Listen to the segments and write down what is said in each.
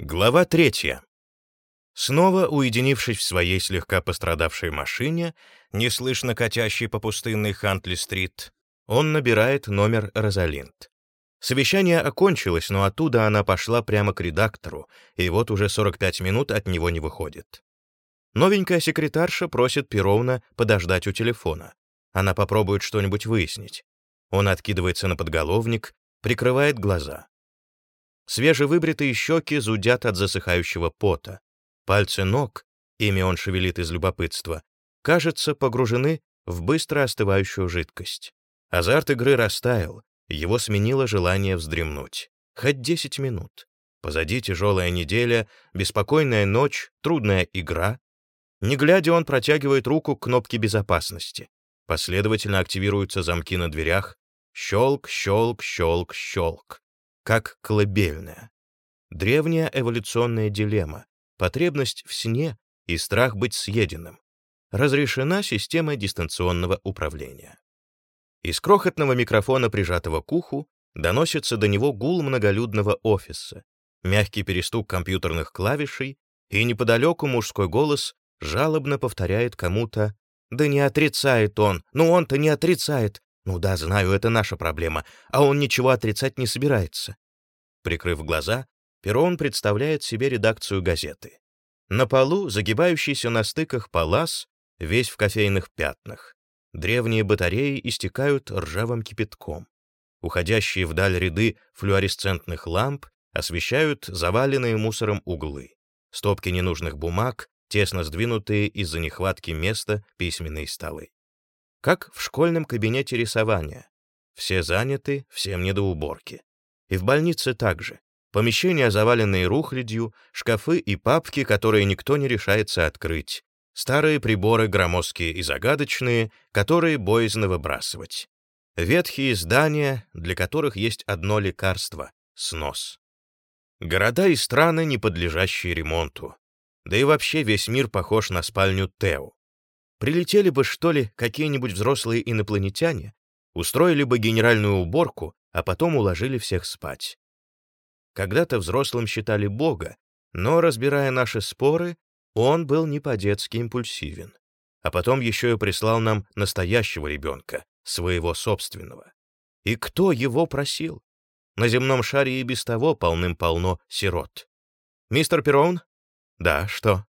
Глава третья. Снова уединившись в своей слегка пострадавшей машине, неслышно катящей по пустынной Хантли-стрит, он набирает номер Розалинд. Совещание окончилось, но оттуда она пошла прямо к редактору, и вот уже 45 минут от него не выходит. Новенькая секретарша просит Перовна подождать у телефона. Она попробует что-нибудь выяснить. Он откидывается на подголовник, прикрывает глаза. Свежевыбритые щеки зудят от засыхающего пота. Пальцы ног, ими он шевелит из любопытства, кажется, погружены в быстро остывающую жидкость. Азарт игры растаял, его сменило желание вздремнуть. Хоть десять минут. Позади тяжелая неделя, беспокойная ночь, трудная игра. Не глядя, он протягивает руку к кнопке безопасности. Последовательно активируются замки на дверях. Щелк, щелк, щелк, щелк как колыбельная. Древняя эволюционная дилемма, потребность в сне и страх быть съеденным. Разрешена система дистанционного управления. Из крохотного микрофона, прижатого к уху, доносится до него гул многолюдного офиса, мягкий перестук компьютерных клавишей, и неподалеку мужской голос жалобно повторяет кому-то «Да не отрицает он! Ну он-то не отрицает! Ну да, знаю, это наша проблема, а он ничего отрицать не собирается. Прикрыв глаза, Перрон представляет себе редакцию газеты. На полу загибающийся на стыках палас, весь в кофейных пятнах. Древние батареи истекают ржавым кипятком. Уходящие вдаль ряды флуоресцентных ламп освещают заваленные мусором углы. Стопки ненужных бумаг, тесно сдвинутые из-за нехватки места письменные столы. Как в школьном кабинете рисования. Все заняты, всем не до уборки. И в больнице также. Помещения, заваленные рухлядью, шкафы и папки, которые никто не решается открыть. Старые приборы, громоздкие и загадочные, которые боязно выбрасывать. Ветхие здания, для которых есть одно лекарство — снос. Города и страны, не подлежащие ремонту. Да и вообще весь мир похож на спальню Тео. Прилетели бы, что ли, какие-нибудь взрослые инопланетяне, устроили бы генеральную уборку, а потом уложили всех спать. Когда-то взрослым считали Бога, но, разбирая наши споры, он был не по-детски импульсивен. А потом еще и прислал нам настоящего ребенка, своего собственного. И кто его просил? На земном шаре и без того полным-полно сирот. «Мистер Перроун?» «Да, что?»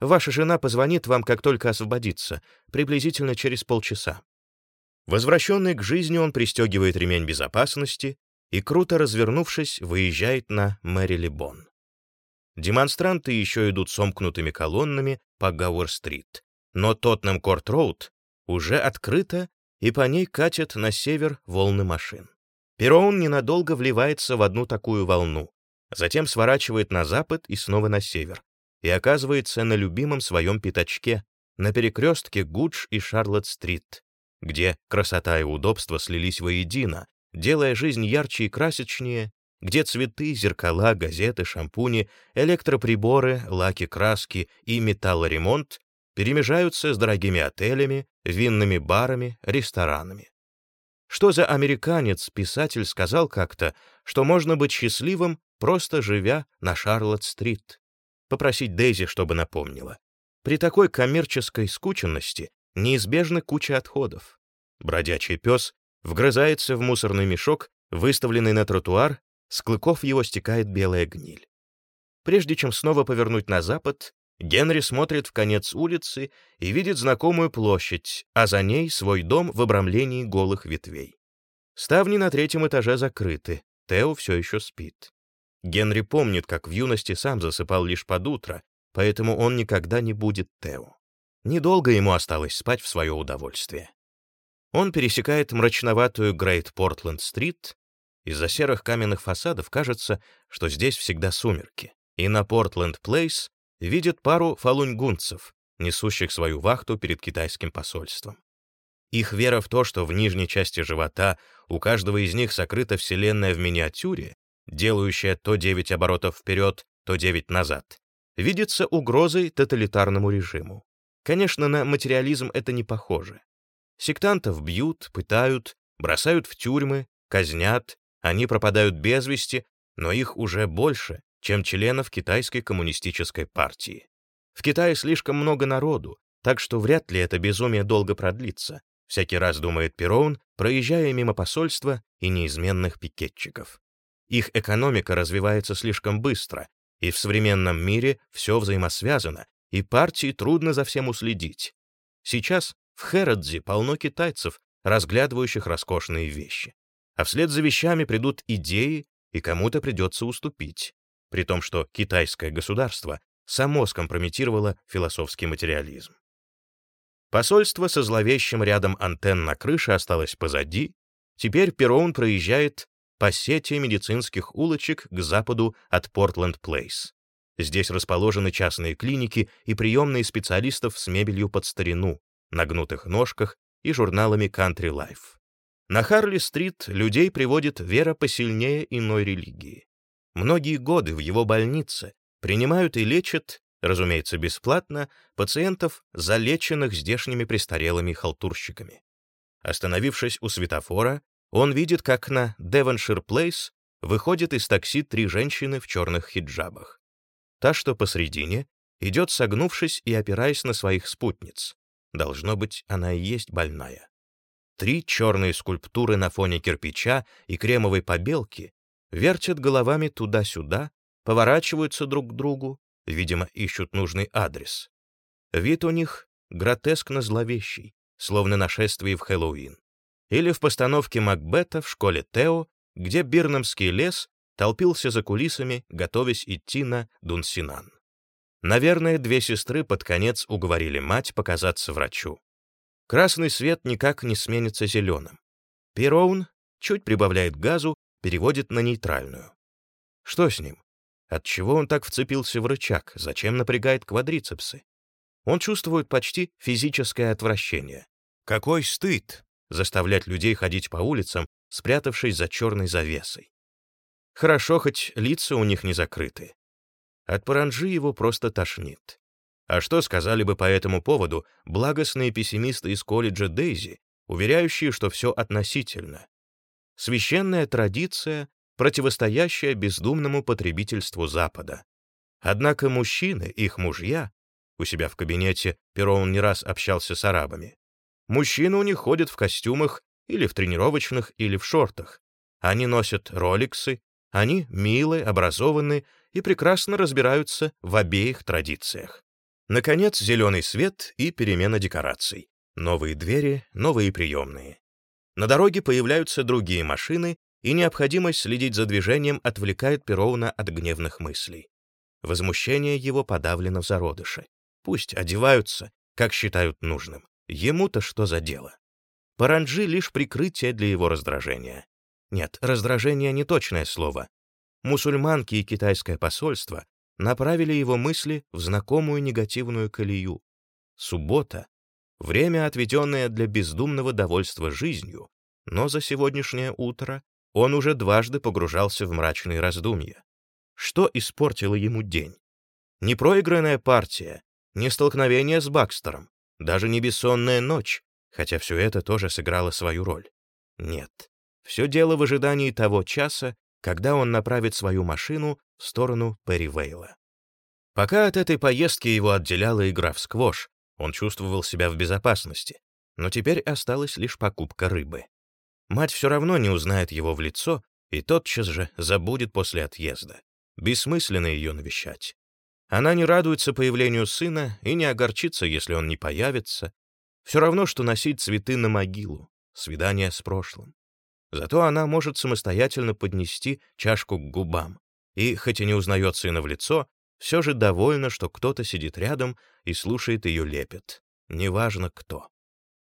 Ваша жена позвонит вам, как только освободится, приблизительно через полчаса. Возвращенный к жизни, он пристегивает ремень безопасности и, круто развернувшись, выезжает на Мэрилибон. Демонстранты еще идут сомкнутыми колоннами по Гауэр-стрит, но Тотнем Корт-Роуд уже открыта, и по ней катят на север волны машин. Перроун ненадолго вливается в одну такую волну, затем сворачивает на запад и снова на север, и оказывается на любимом своем пятачке, на перекрестке Гудж и Шарлотт-стрит, где красота и удобство слились воедино, делая жизнь ярче и красочнее, где цветы, зеркала, газеты, шампуни, электроприборы, лаки, краски и металлоремонт перемежаются с дорогими отелями, винными барами, ресторанами. Что за американец писатель сказал как-то, что можно быть счастливым, просто живя на Шарлотт-стрит? Попросить Дейзи, чтобы напомнила. При такой коммерческой скученности неизбежна куча отходов. Бродячий пес вгрызается в мусорный мешок, выставленный на тротуар, с клыков его стекает белая гниль. Прежде чем снова повернуть на запад, Генри смотрит в конец улицы и видит знакомую площадь, а за ней свой дом в обрамлении голых ветвей. Ставни на третьем этаже закрыты, Тео все еще спит. Генри помнит, как в юности сам засыпал лишь под утро, поэтому он никогда не будет Тео. Недолго ему осталось спать в свое удовольствие. Он пересекает мрачноватую Грейт-Портленд-стрит. Из-за серых каменных фасадов кажется, что здесь всегда сумерки. И на Портленд-Плейс видит пару фалуньгунцев, несущих свою вахту перед китайским посольством. Их вера в то, что в нижней части живота у каждого из них сокрыта вселенная в миниатюре, делающая то 9 оборотов вперед, то 9 назад, видится угрозой тоталитарному режиму. Конечно, на материализм это не похоже. Сектантов бьют, пытают, бросают в тюрьмы, казнят, они пропадают без вести, но их уже больше, чем членов Китайской коммунистической партии. В Китае слишком много народу, так что вряд ли это безумие долго продлится, всякий раз думает Пероун, проезжая мимо посольства и неизменных пикетчиков. Их экономика развивается слишком быстро, и в современном мире все взаимосвязано, и партии трудно за всем уследить. Сейчас в Хэродзе полно китайцев, разглядывающих роскошные вещи. А вслед за вещами придут идеи, и кому-то придется уступить. При том, что китайское государство само скомпрометировало философский материализм. Посольство со зловещим рядом антенн на крыше осталось позади, теперь Перроун проезжает по сети медицинских улочек к западу от Портленд-Плейс. Здесь расположены частные клиники и приемные специалистов с мебелью под старину, на гнутых ножках и журналами Country Life. На Харли-стрит людей приводит вера посильнее иной религии. Многие годы в его больнице принимают и лечат, разумеется, бесплатно, пациентов, залеченных здешними престарелыми халтурщиками. Остановившись у светофора, он видит, как на Девоншир Плейс выходят из такси три женщины в черных хиджабах. Та, что посредине, идет согнувшись и опираясь на своих спутниц. Должно быть, она и есть больная. Три черные скульптуры на фоне кирпича и кремовой побелки вертят головами туда-сюда, поворачиваются друг к другу, видимо, ищут нужный адрес. Вид у них гротескно зловещий, словно нашествие в Хэллоуин. Или в постановке Макбета в школе Тео, где Бирнамский лес толпился за кулисами, готовясь идти на Дунсинан. Наверное, две сестры под конец уговорили мать показаться врачу. Красный свет никак не сменится зеленым. Пероун чуть прибавляет газу, переводит на нейтральную. Что с ним? Отчего он так вцепился в рычаг? Зачем напрягает квадрицепсы? Он чувствует почти физическое отвращение. Какой стыд заставлять людей ходить по улицам, спрятавшись за черной завесой. Хорошо, хоть лица у них не закрыты. От паранжи его просто тошнит. А что сказали бы по этому поводу благостные пессимисты из колледжа Дейзи, уверяющие, что все относительно? Священная традиция, противостоящая бездумному потребительству Запада. Однако мужчины, их мужья, у себя в кабинете Перроун не раз общался с арабами, мужчины у них ходят в костюмах или в тренировочных, или в шортах. Они носят роликсы, они милы, образованы и прекрасно разбираются в обеих традициях. Наконец, зеленый свет и перемена декораций. Новые двери, новые приемные. На дороге появляются другие машины, и необходимость следить за движением отвлекает Пероуна от гневных мыслей. Возмущение его подавлено в зародыше. Пусть одеваются, как считают нужным. Ему-то что за дело? Паранджи — лишь прикрытие для его раздражения. Нет, раздражение — не точное слово мусульманки и китайское посольство направили его мысли в знакомую негативную колею. Суббота — время, отведенное для бездумного довольства жизнью, но за сегодняшнее утро он уже дважды погружался в мрачные раздумья. Что испортило ему день? Не проигранная партия, не столкновение с Бакстером, даже не бессонная ночь, хотя все это тоже сыграло свою роль. Нет, все дело в ожидании того часа, когда он направит свою машину в сторону Перривейла. Пока от этой поездки его отделяла игра в сквош, он чувствовал себя в безопасности, но теперь осталась лишь покупка рыбы. Мать все равно не узнает его в лицо и тотчас же забудет после отъезда. Бессмысленно ее навещать. Она не радуется появлению сына и не огорчится, если он не появится. Все равно, что носить цветы на могилу, свидание с прошлым. Зато она может самостоятельно поднести чашку к губам. И, хоть и не узнает сына в лицо, все же довольна, что кто-то сидит рядом и слушает ее лепет. Неважно кто.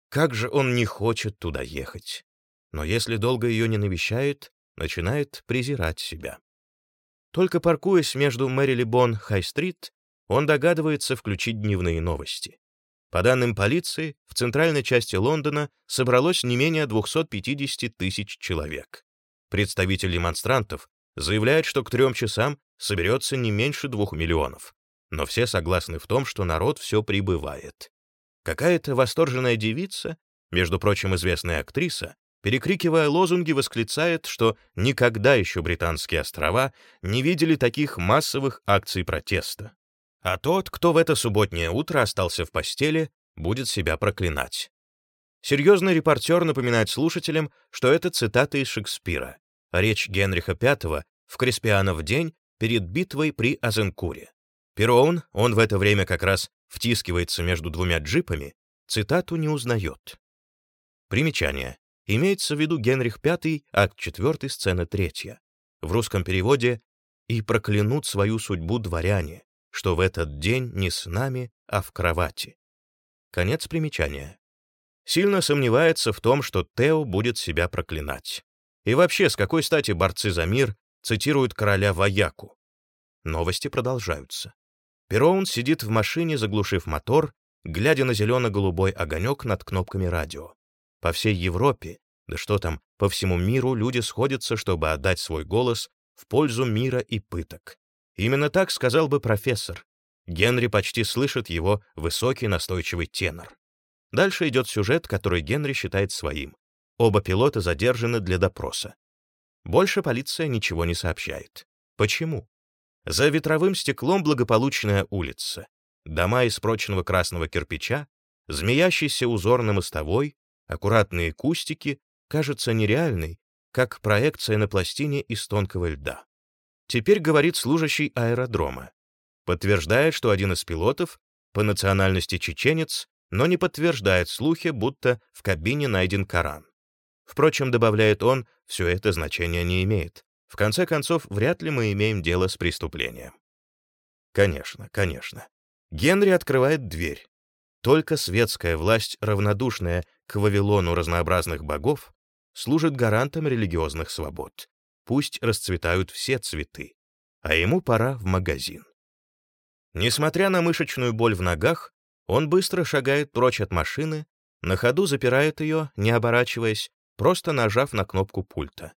Как же он не хочет туда ехать. Но если долго ее не навещает, начинает презирать себя. Только паркуясь между Мэрилибон Хай-стрит, он догадывается включить дневные новости. По данным полиции, в центральной части Лондона собралось не менее 250 тысяч человек. Представитель демонстрантов заявляет, что к трем часам соберется не меньше двух миллионов. Но все согласны в том, что народ все прибывает. Какая-то восторженная девица, между прочим, известная актриса, перекрикивая лозунги, восклицает, что никогда еще британские острова не видели таких массовых акций протеста. А тот, кто в это субботнее утро остался в постели, будет себя проклинать. Серьезный репортер напоминает слушателям, что это цитата из Шекспира, речь Генриха V в Креспианов день перед битвой при Азенкуре. Пероун, он в это время как раз втискивается между двумя джипами, цитату не узнает. Примечание. Имеется в виду Генрих V, акт 4, сцена 3. В русском переводе «И проклянут свою судьбу дворяне, что в этот день не с нами, а в кровати». Конец примечания. Сильно сомневается в том, что Тео будет себя проклинать. И вообще, с какой стати борцы за мир цитируют короля Ваяку? Новости продолжаются. Пероун сидит в машине, заглушив мотор, глядя на зелено-голубой огонек над кнопками радио. По всей Европе, да что там, по всему миру люди сходятся, чтобы отдать свой голос в пользу мира и пыток. Именно так сказал бы профессор. Генри почти слышит его высокий настойчивый тенор. Дальше идет сюжет, который Генри считает своим. Оба пилота задержаны для допроса. Больше полиция ничего не сообщает. Почему? За ветровым стеклом благополучная улица. Дома из прочного красного кирпича, змеящийся узор на мостовой, аккуратные кустики, кажется нереальной, как проекция на пластине из тонкого льда. Теперь говорит служащий аэродрома. Подтверждает, что один из пилотов, по национальности чеченец, но не подтверждает слухи, будто в кабине найден Коран. Впрочем, добавляет он, все это значения не имеет. В конце концов, вряд ли мы имеем дело с преступлением. Конечно, конечно. Генри открывает дверь. Только светская власть, равнодушная к Вавилону разнообразных богов, служит гарантом религиозных свобод. Пусть расцветают все цветы. А ему пора в магазин. Несмотря на мышечную боль в ногах, он быстро шагает прочь от машины, на ходу запирает ее, не оборачиваясь, просто нажав на кнопку пульта.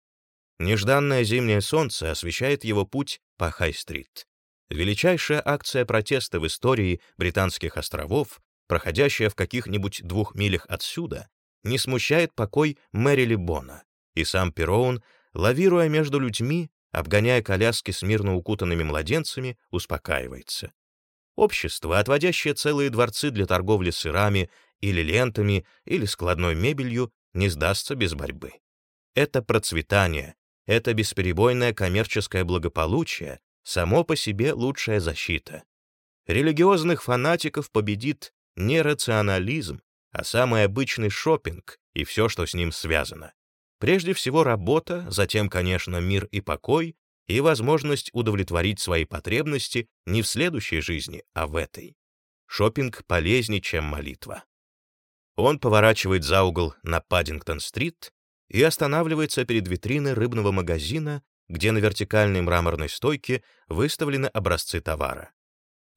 Нежданное зимнее солнце освещает его путь по Хай-стрит. Величайшая акция протеста в истории Британских островов, проходящая в каких-нибудь двух милях отсюда, не смущает покой Мэрили Бона, и сам Пероун, лавируя между людьми, обгоняя коляски с мирно укутанными младенцами, успокаивается. Общество, отводящее целые дворцы для торговли сырами или лентами или складной мебелью, не сдастся без борьбы. Это процветание, это бесперебойное коммерческое благополучие само по себе лучшая защита. Религиозных фанатиков победит не рационализм, а самый обычный шопинг и все, что с ним связано. Прежде всего работа, затем, конечно, мир и покой, и возможность удовлетворить свои потребности не в следующей жизни, а в этой. Шопинг полезнее, чем молитва. Он поворачивает за угол на Паддингтон-стрит и останавливается перед витриной рыбного магазина, где на вертикальной мраморной стойке выставлены образцы товара.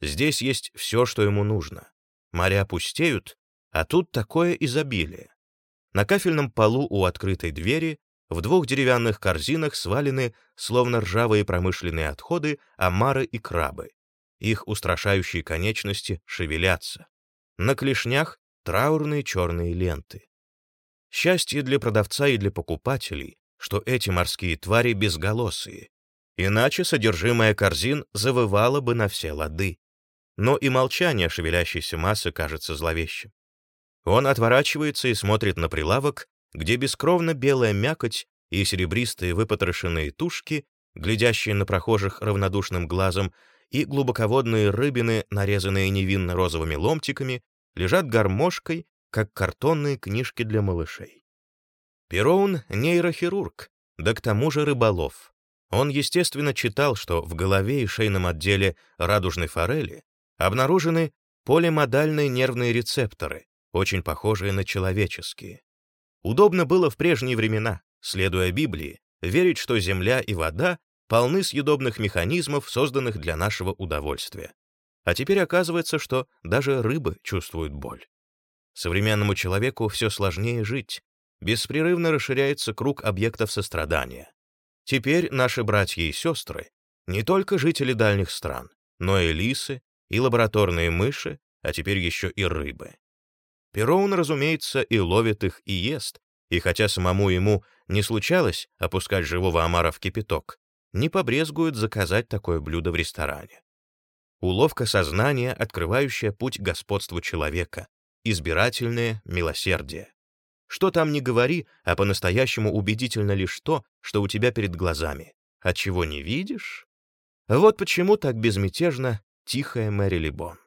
Здесь есть все, что ему нужно. Моря пустеют, а тут такое изобилие. На кафельном полу у открытой двери в двух деревянных корзинах свалены, словно ржавые промышленные отходы, омары и крабы. Их устрашающие конечности шевелятся. На клешнях траурные черные ленты. Счастье для продавца и для покупателей, что эти морские твари безголосые. Иначе содержимое корзин завывало бы на все лады. Но и молчание шевелящейся массы кажется зловещим. Он отворачивается и смотрит на прилавок, где бескровно белая мякоть и серебристые выпотрошенные тушки, глядящие на прохожих равнодушным глазом, и глубоководные рыбины, нарезанные невинно розовыми ломтиками, лежат гармошкой, как картонные книжки для малышей. Пероун — нейрохирург, да к тому же рыболов. Он, естественно, читал, что в голове и шейном отделе радужной форели обнаружены полимодальные нервные рецепторы, очень похожие на человеческие. Удобно было в прежние времена, следуя Библии, верить, что земля и вода полны съедобных механизмов, созданных для нашего удовольствия. А теперь оказывается, что даже рыбы чувствуют боль. Современному человеку все сложнее жить. Беспрерывно расширяется круг объектов сострадания. Теперь наши братья и сестры не только жители дальних стран, но и лисы, и лабораторные мыши, а теперь еще и рыбы. Пероун, разумеется, и ловит их, и ест, и хотя самому ему не случалось опускать живого омара в кипяток, не побрезгует заказать такое блюдо в ресторане. Уловка сознания, открывающая путь господству человека, избирательное милосердие. Что там не говори, а по-настоящему убедительно лишь то, что у тебя перед глазами. А чего не видишь? Вот почему так безмятежно тихая Мэри Либон.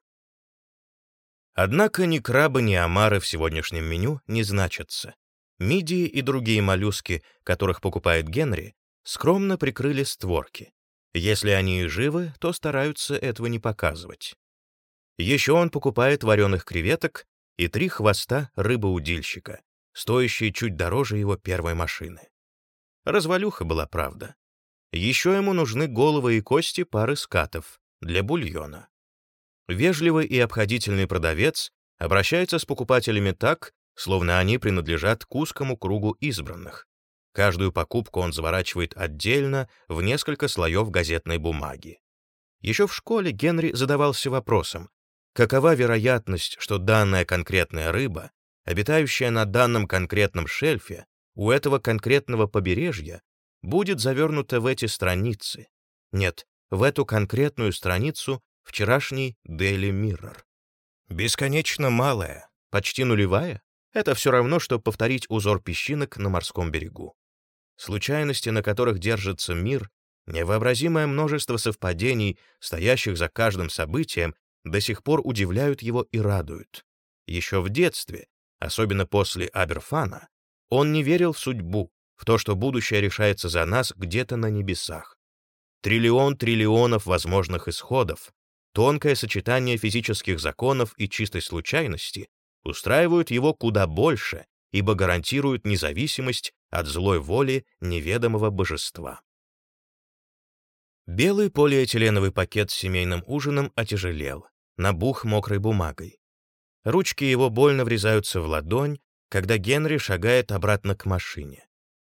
Однако ни крабы, ни омары в сегодняшнем меню не значатся. Мидии и другие моллюски, которых покупает Генри, скромно прикрыли створки. Если они и живы, то стараются этого не показывать. Еще он покупает вареных креветок и три хвоста рыбоудильщика, стоящие чуть дороже его первой машины. Развалюха была правда. Еще ему нужны головы и кости пары скатов для бульона. Вежливый и обходительный продавец обращается с покупателями так, словно они принадлежат к узкому кругу избранных. Каждую покупку он заворачивает отдельно в несколько слоев газетной бумаги. Еще в школе Генри задавался вопросом, какова вероятность, что данная конкретная рыба, обитающая на данном конкретном шельфе, у этого конкретного побережья, будет завернута в эти страницы. Нет, в эту конкретную страницу вчерашний Daily Mirror. Бесконечно малая, почти нулевая, это все равно, что повторить узор песчинок на морском берегу. Случайности, на которых держится мир, невообразимое множество совпадений, стоящих за каждым событием, до сих пор удивляют его и радуют. Еще в детстве, особенно после Аберфана, он не верил в судьбу, в то, что будущее решается за нас где-то на небесах. Триллион триллионов возможных исходов, тонкое сочетание физических законов и чистой случайности устраивают его куда больше, ибо гарантируют независимость от злой воли неведомого божества. Белый полиэтиленовый пакет с семейным ужином отяжелел, набух мокрой бумагой. Ручки его больно врезаются в ладонь, когда Генри шагает обратно к машине.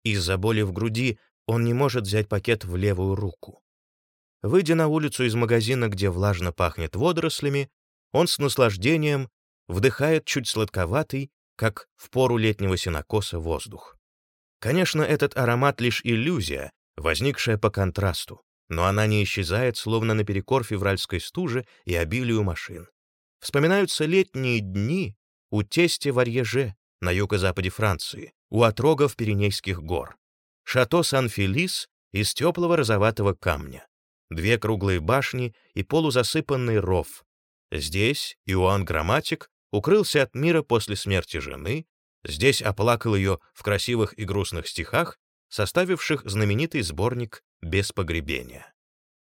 Из-за боли в груди он не может взять пакет в левую руку. Выйдя на улицу из магазина, где влажно пахнет водорослями, он с наслаждением вдыхает чуть сладковатый, как в пору летнего сенокоса, воздух. Конечно, этот аромат лишь иллюзия, возникшая по контрасту, но она не исчезает, словно наперекор февральской стуже и обилию машин. Вспоминаются летние дни у тестя в Арьеже на юго-западе Франции, у отрогов Пиренейских гор. Шато Сан-Фелис из теплого розоватого камня две круглые башни и полузасыпанный ров. Здесь Иоанн Грамматик укрылся от мира после смерти жены, здесь оплакал ее в красивых и грустных стихах, составивших знаменитый сборник «Без погребения».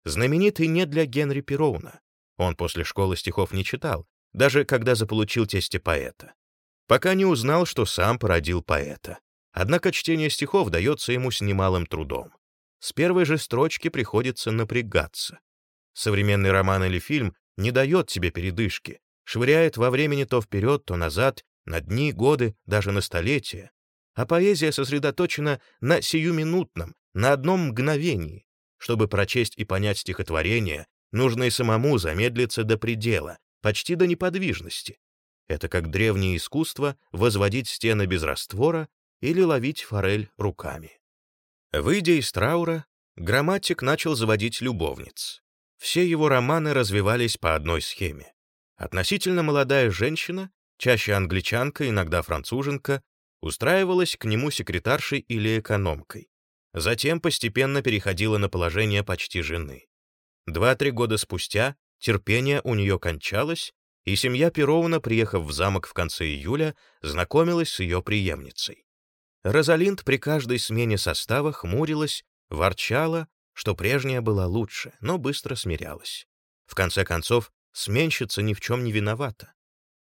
Знаменитый не для Генри Пероуна. Он после школы стихов не читал, даже когда заполучил тесте поэта. Пока не узнал, что сам породил поэта. Однако чтение стихов дается ему с немалым трудом. С первой же строчки приходится напрягаться. Современный роман или фильм не дает тебе передышки, швыряет во времени то вперед, то назад, на дни, годы, даже на столетия. А поэзия сосредоточена на сиюминутном, на одном мгновении. Чтобы прочесть и понять стихотворение, нужно и самому замедлиться до предела, почти до неподвижности. Это как древнее искусство возводить стены без раствора или ловить форель руками. Выйдя из траура, грамматик начал заводить любовниц. Все его романы развивались по одной схеме. Относительно молодая женщина, чаще англичанка, иногда француженка, устраивалась к нему секретаршей или экономкой. Затем постепенно переходила на положение почти жены. Два-три года спустя терпение у нее кончалось, и семья Перовна, приехав в замок в конце июля, знакомилась с ее преемницей. Розалинд при каждой смене состава хмурилась, ворчала, что прежняя была лучше, но быстро смирялась. В конце концов, сменщица ни в чем не виновата.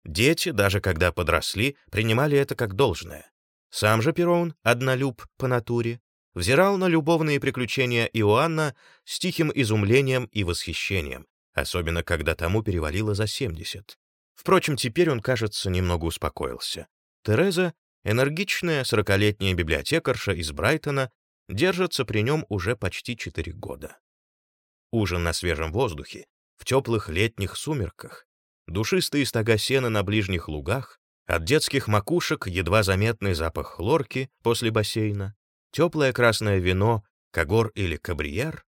Дети, даже когда подросли, принимали это как должное. Сам же Перон, однолюб по натуре, взирал на любовные приключения Иоанна с тихим изумлением и восхищением, особенно когда тому перевалило за 70. Впрочем, теперь он, кажется, немного успокоился. Тереза Энергичная сорокалетняя библиотекарша из Брайтона держится при нем уже почти четыре года. Ужин на свежем воздухе, в теплых летних сумерках, душистые стога сена на ближних лугах, От детских макушек едва заметный запах хлорки после бассейна, теплое красное вино, кагор или кабриер,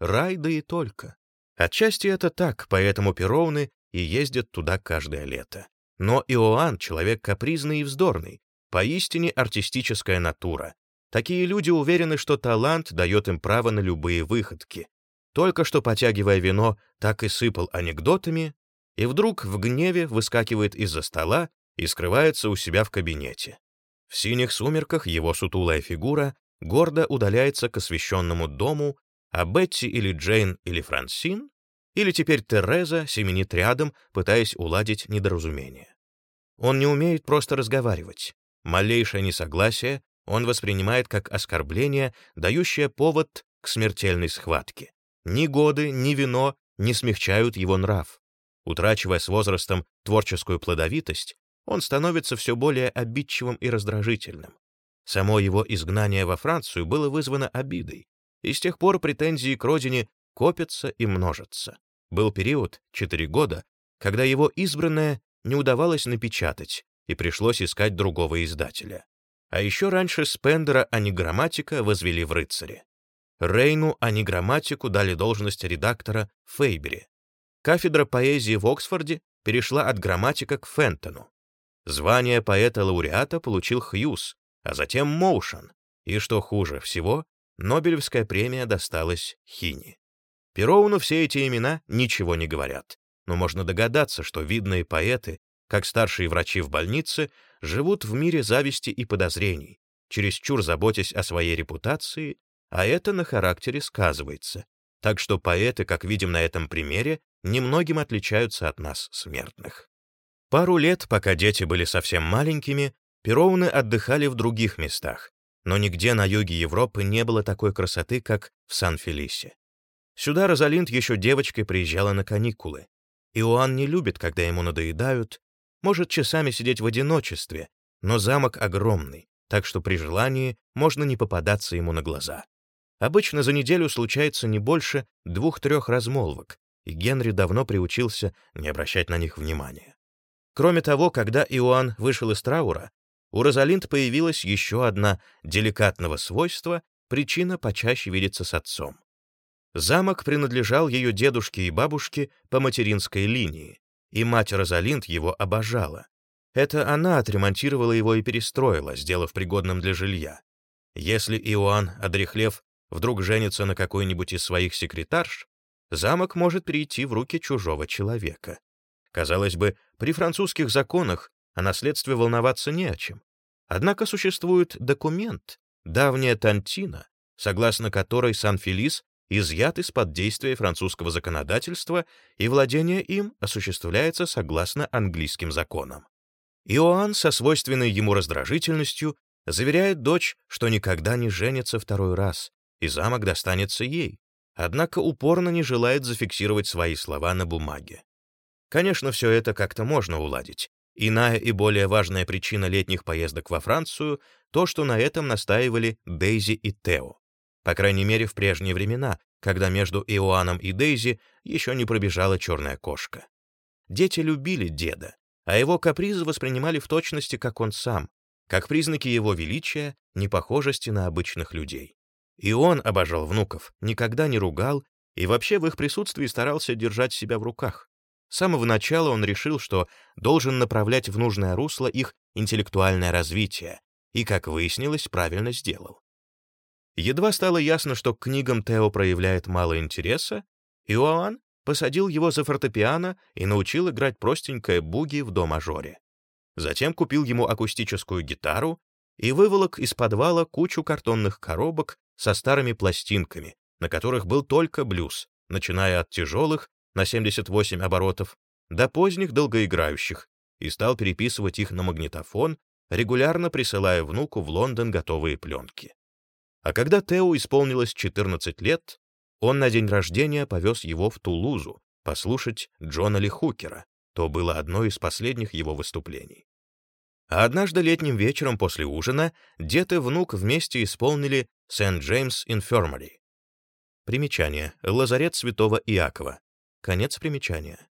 рай да и только. Отчасти это так, поэтому Перовны и ездят туда каждое лето. Но Иоанн — человек капризный и вздорный, поистине артистическая натура. Такие люди уверены, что талант дает им право на любые выходки. Только что потягивая вино, так и сыпал анекдотами, и вдруг в гневе выскакивает из-за стола и скрывается у себя в кабинете. В синих сумерках его сутулая фигура гордо удаляется к освещенному дому, а Бетти или Джейн или Франсин, или теперь Тереза семенит рядом, пытаясь уладить недоразумение. Он не умеет просто разговаривать. Малейшее несогласие он воспринимает как оскорбление, дающее повод к смертельной схватке. Ни годы, ни вино не смягчают его нрав. Утрачивая с возрастом творческую плодовитость, он становится все более обидчивым и раздражительным. Само его изгнание во Францию было вызвано обидой, и с тех пор претензии к родине копятся и множатся. Был период, четыре года, когда его избранное не удавалось напечатать, и пришлось искать другого издателя. А еще раньше Спендера, а не грамматика, возвели в рыцаре. Рейну, а не грамматику, дали должность редактора в Фейбере. Кафедра поэзии в Оксфорде перешла от грамматика к Фентону. Звание поэта-лауреата получил Хьюз, а затем Моушен, и, что хуже всего, Нобелевская премия досталась Хини. Пероуну все эти имена ничего не говорят, но можно догадаться, что видные поэты, как старшие врачи в больнице, живут в мире зависти и подозрений, чересчур заботясь о своей репутации, а это на характере сказывается. Так что поэты, как видим на этом примере, немногим отличаются от нас, смертных. Пару лет, пока дети были совсем маленькими, Перовны отдыхали в других местах, но нигде на юге Европы не было такой красоты, как в Сан-Фелисе. Сюда Розалинд еще девочкой приезжала на каникулы. Иоанн не любит, когда ему надоедают, может часами сидеть в одиночестве, но замок огромный, так что при желании можно не попадаться ему на глаза. Обычно за неделю случается не больше двух-трех размолвок, и Генри давно приучился не обращать на них внимания. Кроме того, когда Иоанн вышел из траура, у Розалинд появилась еще одна деликатного свойства причина почаще видеться с отцом. Замок принадлежал ее дедушке и бабушке по материнской линии, и мать Розалинд его обожала. Это она отремонтировала его и перестроила, сделав пригодным для жилья. Если Иоанн, одрехлев, вдруг женится на какой-нибудь из своих секретарш, замок может перейти в руки чужого человека. Казалось бы, при французских законах о наследстве волноваться не о чем. Однако существует документ, давняя Тантина, согласно которой Сан-Фелис изъят из-под действия французского законодательства, и владение им осуществляется согласно английским законам. Иоанн со свойственной ему раздражительностью заверяет дочь, что никогда не женится второй раз, и замок достанется ей, однако упорно не желает зафиксировать свои слова на бумаге. Конечно, все это как-то можно уладить. Иная и более важная причина летних поездок во Францию — то, что на этом настаивали Дейзи и Тео. По крайней мере, в прежние времена, когда между Иоанном и Дейзи еще не пробежала черная кошка. Дети любили деда, а его капризы воспринимали в точности, как он сам, как признаки его величия, непохожести на обычных людей. И он обожал внуков, никогда не ругал и вообще в их присутствии старался держать себя в руках. С самого начала он решил, что должен направлять в нужное русло их интеллектуальное развитие, и, как выяснилось, правильно сделал. Едва стало ясно, что к книгам Тео проявляет мало интереса, Иоанн посадил его за фортепиано и научил играть простенькое буги в до-мажоре. Затем купил ему акустическую гитару и выволок из подвала кучу картонных коробок со старыми пластинками, на которых был только блюз, начиная от тяжелых на 78 оборотов до поздних долгоиграющих, и стал переписывать их на магнитофон, регулярно присылая внуку в Лондон готовые пленки. А когда Тео исполнилось 14 лет, он на день рождения повез его в Тулузу послушать Джона Ли Хукера, то было одно из последних его выступлений. А однажды летним вечером после ужина дед и внук вместе исполнили «Сент-Джеймс Инфермари». Примечание. Лазарет святого Иакова. Конец примечания.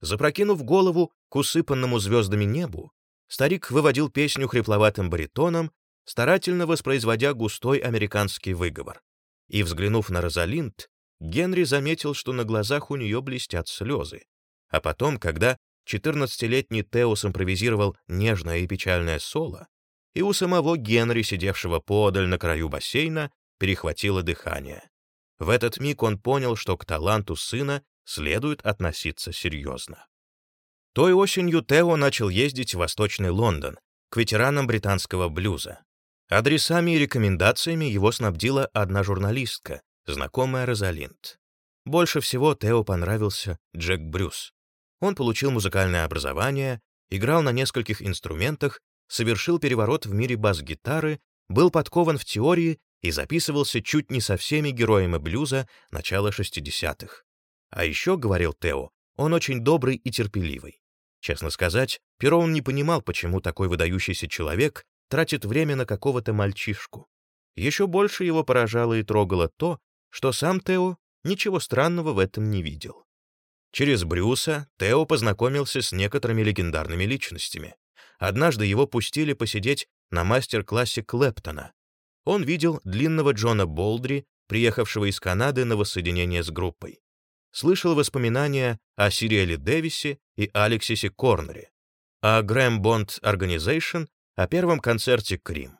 Запрокинув голову к усыпанному звездами небу, Старик выводил песню хрипловатым баритоном, старательно воспроизводя густой американский выговор. И, взглянув на Розалинд, Генри заметил, что на глазах у нее блестят слезы. А потом, когда 14-летний Теос импровизировал нежное и печальное соло, и у самого Генри, сидевшего подаль на краю бассейна, перехватило дыхание. В этот миг он понял, что к таланту сына следует относиться серьезно. Той осенью Тео начал ездить в Восточный Лондон, к ветеранам британского блюза. Адресами и рекомендациями его снабдила одна журналистка, знакомая Розалинд. Больше всего Тео понравился Джек Брюс. Он получил музыкальное образование, играл на нескольких инструментах, совершил переворот в мире бас-гитары, был подкован в теории и записывался чуть не со всеми героями блюза начала 60-х. А еще, говорил Тео, он очень добрый и терпеливый. Честно сказать, Перроун не понимал, почему такой выдающийся человек тратит время на какого-то мальчишку. Еще больше его поражало и трогало то, что сам Тео ничего странного в этом не видел. Через Брюса Тео познакомился с некоторыми легендарными личностями. Однажды его пустили посидеть на мастер-классе Клэптона. Он видел длинного Джона Болдри, приехавшего из Канады на воссоединение с группой. Слышал воспоминания о Сириле Дэвисе и Алексисе Корнере, о Graham Bond Organisation, о первом концерте Cream.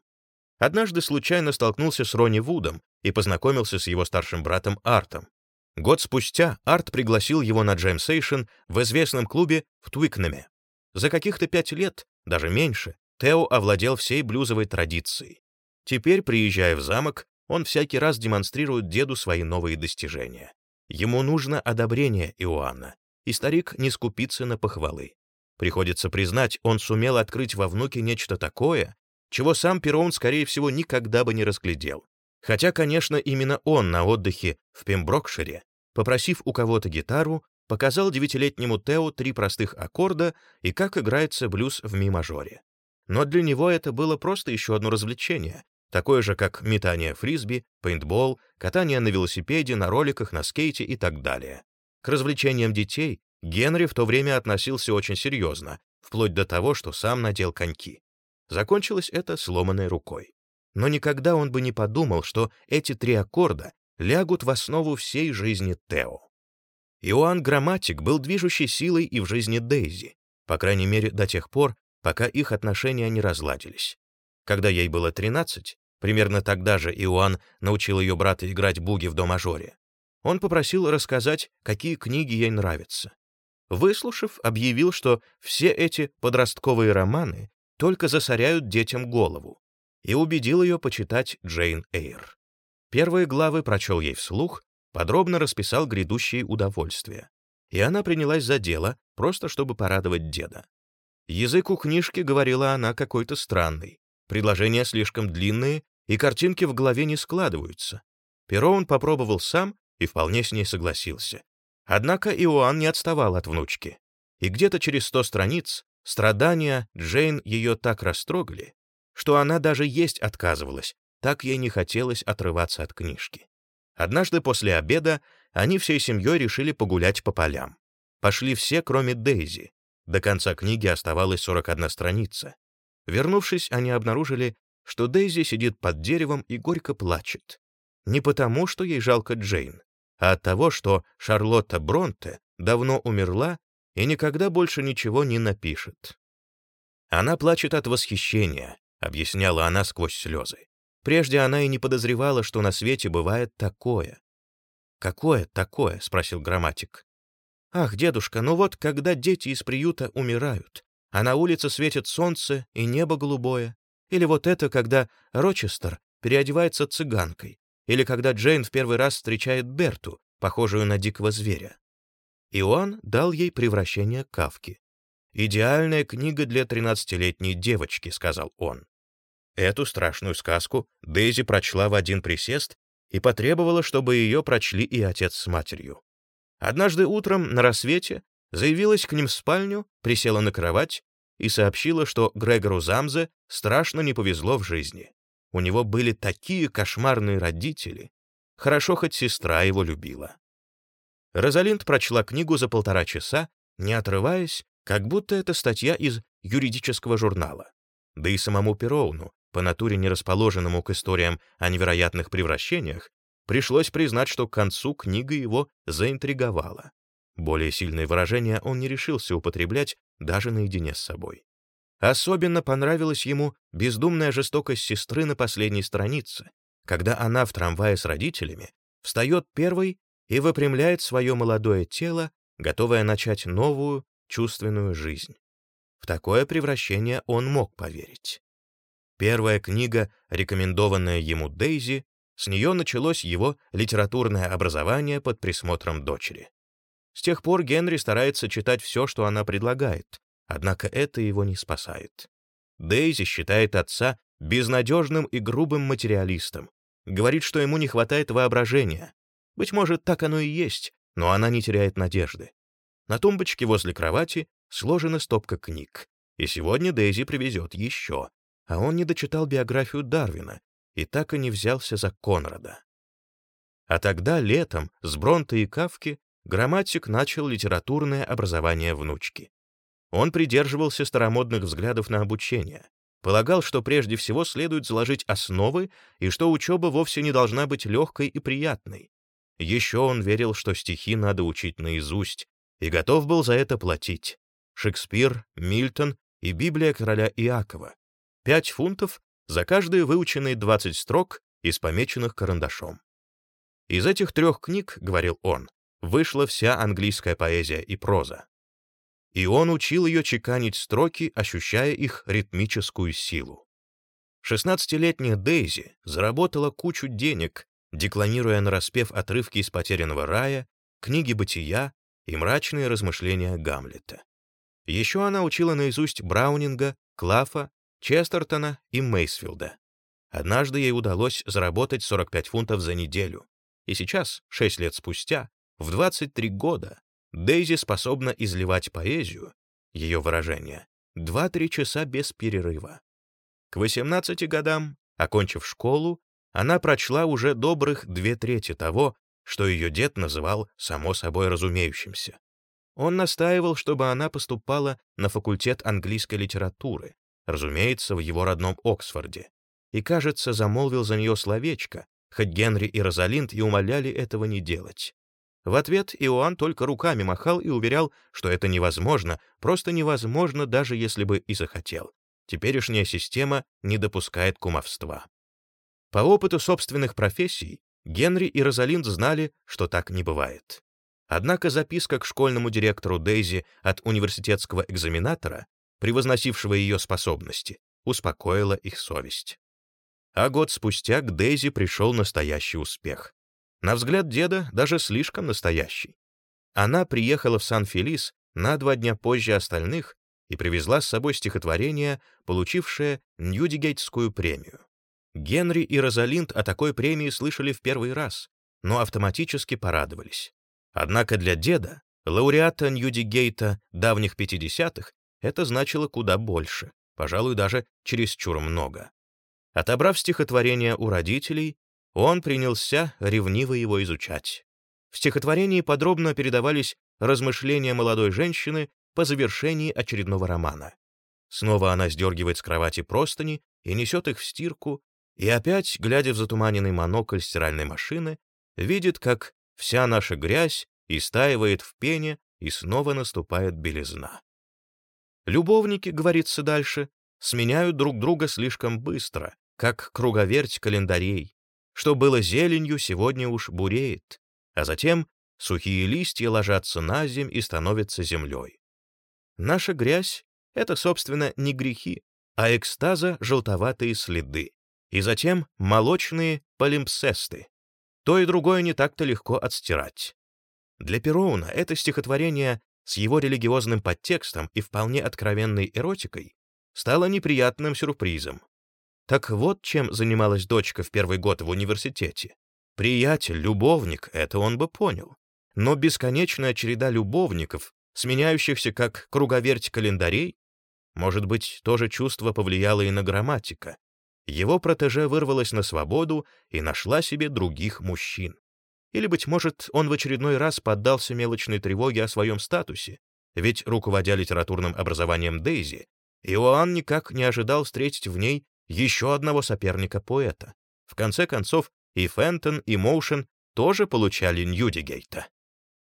Однажды случайно столкнулся с Ронни Вудом и познакомился с его старшим братом Артом. Год спустя Арт пригласил его на джем-сейшн в известном клубе в Твикнеме. За каких-то пять лет, даже меньше, Тео овладел всей блюзовой традицией. Теперь, приезжая в замок, он всякий раз демонстрирует деду свои новые достижения. Ему нужно одобрение Иоанна, и старик не скупится на похвалы. Приходится признать, он сумел открыть во внуке нечто такое, чего сам Перрон, скорее всего, никогда бы не разглядел. Хотя, конечно, именно он на отдыхе в Пемброкшире, попросив у кого-то гитару, показал девятилетнему Тео три простых аккорда и как играется блюз в ми-мажоре. Но для него это было просто еще одно развлечение, такое же, как метание фрисби, пейнтбол, катание на велосипеде, на роликах, на скейте и так далее. К развлечениям детей Генри в то время относился очень серьезно, вплоть до того, что сам надел коньки. Закончилось это сломанной рукой. Но никогда он бы не подумал, что эти три аккорда лягут в основу всей жизни Тео. Иоанн Грамматик был движущей силой и в жизни Дейзи, по крайней мере до тех пор, пока их отношения не разладились. Когда ей было 13, примерно тогда же Иоанн научил ее брата играть буги в до-мажоре. Он попросил рассказать, какие книги ей нравятся. Выслушав, объявил, что все эти подростковые романы только засоряют детям голову, и убедил ее почитать Джейн Эйр. Первые главы прочел ей вслух, подробно расписал грядущие удовольствия. И она принялась за дело, просто чтобы порадовать деда. Язык у книжки, говорила она, какой-то странный. Предложения слишком длинные, и картинки в голове не складываются. Перо он попробовал сам и вполне с ней согласился. Однако Иоанн не отставал от внучки. И где-то через сто страниц Страдания Джейн ее так растрогали, что она даже есть отказывалась, так ей не хотелось отрываться от книжки. Однажды после обеда они всей семьей решили погулять по полям. Пошли все, кроме Дейзи. До конца книги оставалась 41 страница. Вернувшись, они обнаружили, что Дейзи сидит под деревом и горько плачет. Не потому, что ей жалко Джейн, а от того, что Шарлотта Бронте давно умерла и никогда больше ничего не напишет. Она плачет от восхищения, объясняла она сквозь слезы. Прежде она и не подозревала, что на свете бывает такое. «Какое такое?» — спросил грамматик. «Ах, дедушка, ну вот когда дети из приюта умирают, а на улице светит солнце и небо голубое. Или вот это, когда Рочестер переодевается цыганкой. Или когда Джейн в первый раз встречает Берту, похожую на дикого зверя. Иоанн дал ей превращение Кавки. «Идеальная книга для тринадцатилетней девочки», — сказал он. Эту страшную сказку Дейзи прочла в один присест и потребовала, чтобы ее прочли и отец с матерью. Однажды утром на рассвете заявилась к ним в спальню, присела на кровать и сообщила, что Грегору Замзе страшно не повезло в жизни. У него были такие кошмарные родители. Хорошо, хоть сестра его любила. Розалинд прочла книгу за полтора часа, не отрываясь, Как будто это статья из юридического журнала. Да и самому Пероуну, по натуре не расположенному к историям о невероятных превращениях, пришлось признать, что к концу книга его заинтриговала. Более сильные выражения он не решился употреблять даже наедине с собой. Особенно понравилась ему бездумная жестокость сестры на последней странице, когда она в трамвае с родителями встает первой и выпрямляет свое молодое тело, готовое начать новую чувственную жизнь. В такое превращение он мог поверить. Первая книга, рекомендованная ему Дейзи, с нее началось его литературное образование под присмотром дочери. С тех пор Генри старается читать все, что она предлагает, однако это его не спасает. Дейзи считает отца безнадежным и грубым материалистом, говорит, что ему не хватает воображения. Быть может, так оно и есть, но она не теряет надежды. На тумбочке возле кровати сложена стопка книг, и сегодня Дейзи привезет еще, а он не дочитал биографию Дарвина и так и не взялся за Конрада. А тогда, летом, с Бронта и Кавки, грамматик начал литературное образование внучки. Он придерживался старомодных взглядов на обучение, полагал, что прежде всего следует заложить основы и что учеба вовсе не должна быть легкой и приятной. Еще он верил, что стихи надо учить наизусть, и готов был за это платить. Шекспир, Мильтон и Библия короля Иакова. Пять фунтов за каждые выученные 20 строк из помеченных карандашом. Из этих трех книг, говорил он, вышла вся английская поэзия и проза и он учил ее чеканить строки, ощущая их ритмическую силу. Шестнадцатилетняя Дейзи заработала кучу денег, декламируя нараспев отрывки из «Потерянного рая», книги «Бытия» и мрачные размышления Гамлета. Еще она учила наизусть Браунинга, Клафа, Честертона и Мейсфилда. Однажды ей удалось заработать 45 фунтов за неделю. И сейчас, 6 лет спустя, в 23 года, Дейзи способна изливать поэзию, ее выражение, два-три часа без перерыва. К 18 годам, окончив школу, она прочла уже добрых две трети того, что ее дед называл само собой разумеющимся. Он настаивал, чтобы она поступала на факультет английской литературы, разумеется, в его родном Оксфорде, и, кажется, замолвил за нее словечко, хоть Генри и Розалинд и умоляли этого не делать. В ответ Иоанн только руками махал и уверял, что это невозможно, просто невозможно, даже если бы и захотел. Теперешняя система не допускает кумовства. По опыту собственных профессий Генри и Розалинд знали, что так не бывает. Однако записка к школьному директору Дейзи от университетского экзаменатора, превозносившего ее способности, успокоила их совесть. А год спустя к Дейзи пришел настоящий успех. На взгляд деда даже слишком настоящий. Она приехала в Сан-Фелис на два дня позже остальных и привезла с собой стихотворение, получившее Ньюдигейтскую премию. Генри и Розалинд о такой премии слышали в первый раз, но автоматически порадовались. Однако для деда, лауреата Ньюдигейта давних 50-х, это значило куда больше, пожалуй, даже чересчур много. Отобрав стихотворение у родителей, он принялся ревниво его изучать. В стихотворении подробно передавались размышления молодой женщины по завершении очередного романа. Снова она сдергивает с кровати простыни и несет их в стирку, и опять, глядя в затуманенный монокль стиральной машины, видит, как вся наша грязь истаивает в пене, и снова наступает белизна. Любовники, говорится дальше, сменяют друг друга слишком быстро, как круговерть календарей, что было зеленью, сегодня уж буреет, а затем сухие листья ложатся на земь и становятся землей. Наша грязь — это, собственно, не грехи, а экстаза желтоватые следы, и затем молочные полимпсесты. То и другое не так-то легко отстирать. Для Пероуна это стихотворение с его религиозным подтекстом и вполне откровенной эротикой стало неприятным сюрпризом. Так вот чем занималась дочка в первый год в университете. Приятель, любовник, это он бы понял. Но бесконечная череда любовников, сменяющихся как круговерть календарей, может быть, тоже чувство повлияло и на грамматика. Его протеже вырвалась на свободу и нашла себе других мужчин. Или, быть может, он в очередной раз поддался мелочной тревоге о своем статусе, ведь, руководя литературным образованием Дейзи, Иоанн никак не ожидал встретить в ней еще одного соперника-поэта. В конце концов, и Фентон, и Моушен тоже получали Ньюдигейта.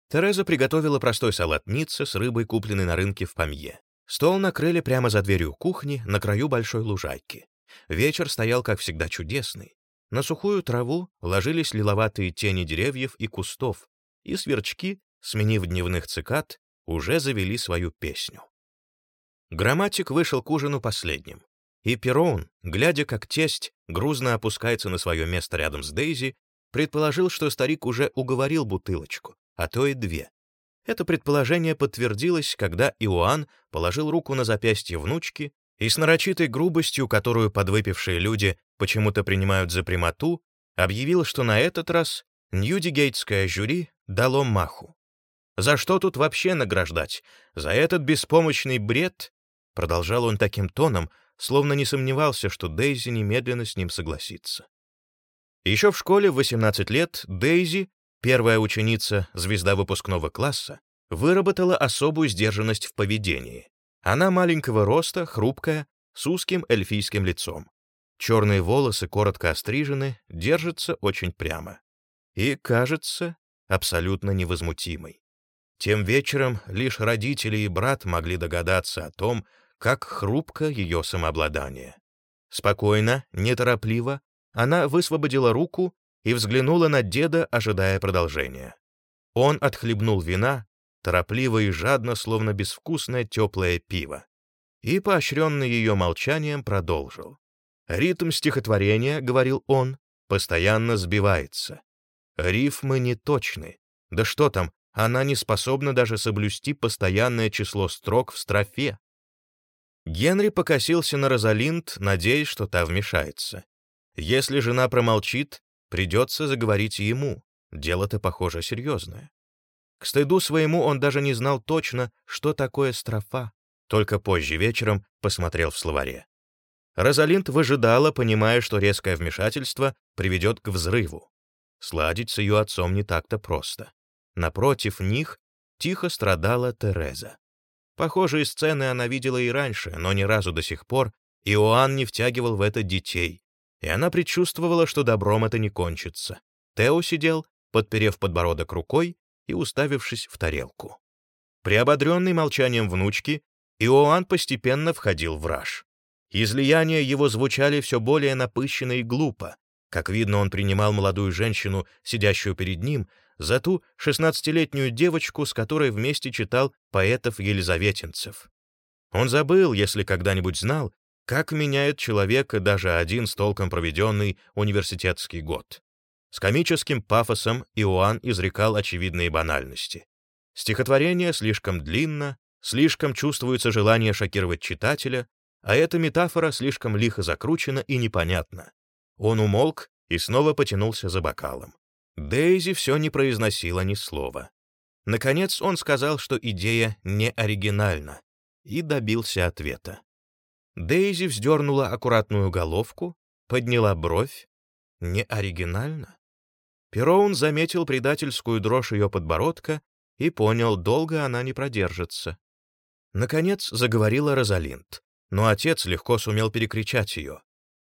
Тереза приготовила простой салат Ницца с рыбой, купленной на рынке в Памье. Стол накрыли прямо за дверью кухни на краю большой лужайки. Вечер стоял, как всегда, чудесный. На сухую траву ложились лиловатые тени деревьев и кустов, и сверчки, сменив дневных цикад, уже завели свою песню. Грамматик вышел к ужину последним, и Перроун, глядя, как тесть грузно опускается на свое место рядом с Дейзи, предположил, что старик уже уговорил бутылочку, а то и две. Это предположение подтвердилось, когда Иоанн положил руку на запястье внучки и с нарочитой грубостью, которую подвыпившие люди почему-то принимают за прямоту, объявил, что на этот раз Ньюдигейтское жюри дало маху. За что тут вообще награждать? За этот беспомощный бред? Продолжал он таким тоном, словно не сомневался, что Дейзи немедленно с ним согласится. Еще в школе в 18 лет Дейзи, первая ученица, звезда выпускного класса, выработала особую сдержанность в поведении. Она маленького роста, хрупкая, с узким эльфийским лицом. Черные волосы коротко острижены, держатся очень прямо. И, кажется, абсолютно невозмутимой. Тем вечером лишь родители и брат могли догадаться о том, как хрупко ее самообладание. Спокойно, неторопливо, она высвободила руку и взглянула на деда, ожидая продолжения. Он отхлебнул вина, торопливо и жадно, словно безвкусное теплое пиво, и, поощренный ее молчанием, продолжил. «Ритм стихотворения, — говорил он, — постоянно сбивается. Рифмы неточны. Да что там, она не способна даже соблюсти постоянное число строк в строфе. Генри покосился на Розалинд, надеясь, что та вмешается. Если жена промолчит, придется заговорить ему. Дело-то, похоже, серьезное. К стыду своему он даже не знал точно, что такое строфа, только позже вечером посмотрел в словаре. Розалинд выжидала, понимая, что резкое вмешательство приведет к взрыву. Сладить с ее отцом не так-то просто. Напротив них тихо страдала Тереза. Похожие сцены она видела и раньше, но ни разу до сих пор Иоанн не втягивал в это детей, и она предчувствовала, что добром это не кончится. Тео сидел, подперев подбородок рукой и уставившись в тарелку. Приободренный молчанием внучки, Иоанн постепенно входил в раж. Излияния его звучали все более напыщенно и глупо. Как видно, он принимал молодую женщину, сидящую перед ним, за ту шестнадцатилетнюю девочку, с которой вместе читал поэтов-елизаветинцев. Он забыл, если когда-нибудь знал, как меняет человека даже один с толком проведенный университетский год. С комическим пафосом Иоанн изрекал очевидные банальности. Стихотворение слишком длинно, слишком чувствуется желание шокировать читателя, а эта метафора слишком лихо закручена и непонятна. Он умолк и снова потянулся за бокалом. Дейзи все не произносила ни слова. Наконец он сказал, что идея не оригинальна, и добился ответа. Дейзи вздернула аккуратную головку, подняла бровь. Не оригинально? Пероун заметил предательскую дрожь ее подбородка и понял, долго она не продержится. Наконец заговорила Розалинд, но отец легко сумел перекричать ее.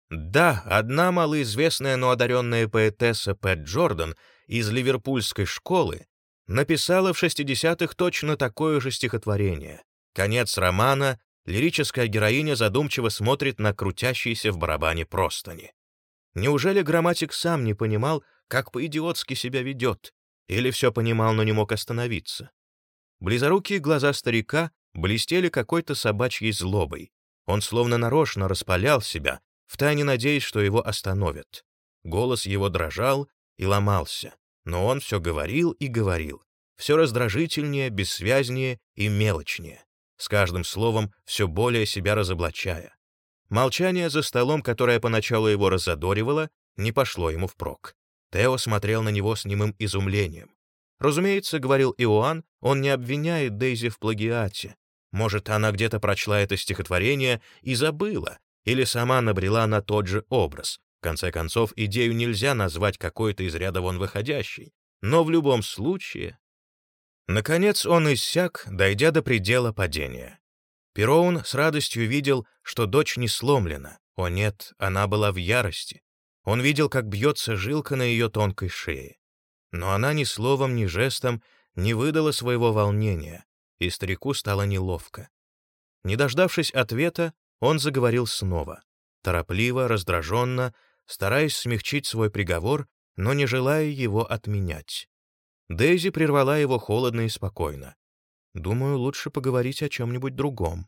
Да, одна малоизвестная, но одаренная поэтесса Пэт Джордан из ливерпульской школы написала в 60-х точно такое же стихотворение. Конец романа лирическая героиня задумчиво смотрит на крутящиеся в барабане простыни. Неужели грамматик сам не понимал, как по-идиотски себя ведет, или все понимал, но не мог остановиться? Близорукие глаза старика блестели какой-то собачьей злобой. Он словно нарочно распалял себя, втайне надеясь, что его остановят. Голос его дрожал и ломался, но он все говорил и говорил, все раздражительнее, бессвязнее и мелочнее, с каждым словом все более себя разоблачая. Молчание за столом, которое поначалу его разодоривало, не пошло ему впрок. Тео смотрел на него с немым изумлением. Разумеется, говорил Иоанн, он не обвиняет Дейзи в плагиате. Может, она где-то прочла это стихотворение и забыла, или сама набрела на тот же образ. В конце концов, идею нельзя назвать какой-то из ряда вон выходящей. Но в любом случае... Наконец он иссяк, дойдя до предела падения. Пероун с радостью видел, что дочь не сломлена. О нет, она была в ярости. Он видел, как бьется жилка на ее тонкой шее. Но она ни словом, ни жестом не выдала своего волнения, и старику стало неловко. Не дождавшись ответа, он заговорил снова, торопливо, раздраженно, стараясь смягчить свой приговор, но не желая его отменять. Дейзи прервала его холодно и спокойно. «Думаю, лучше поговорить о чем-нибудь другом».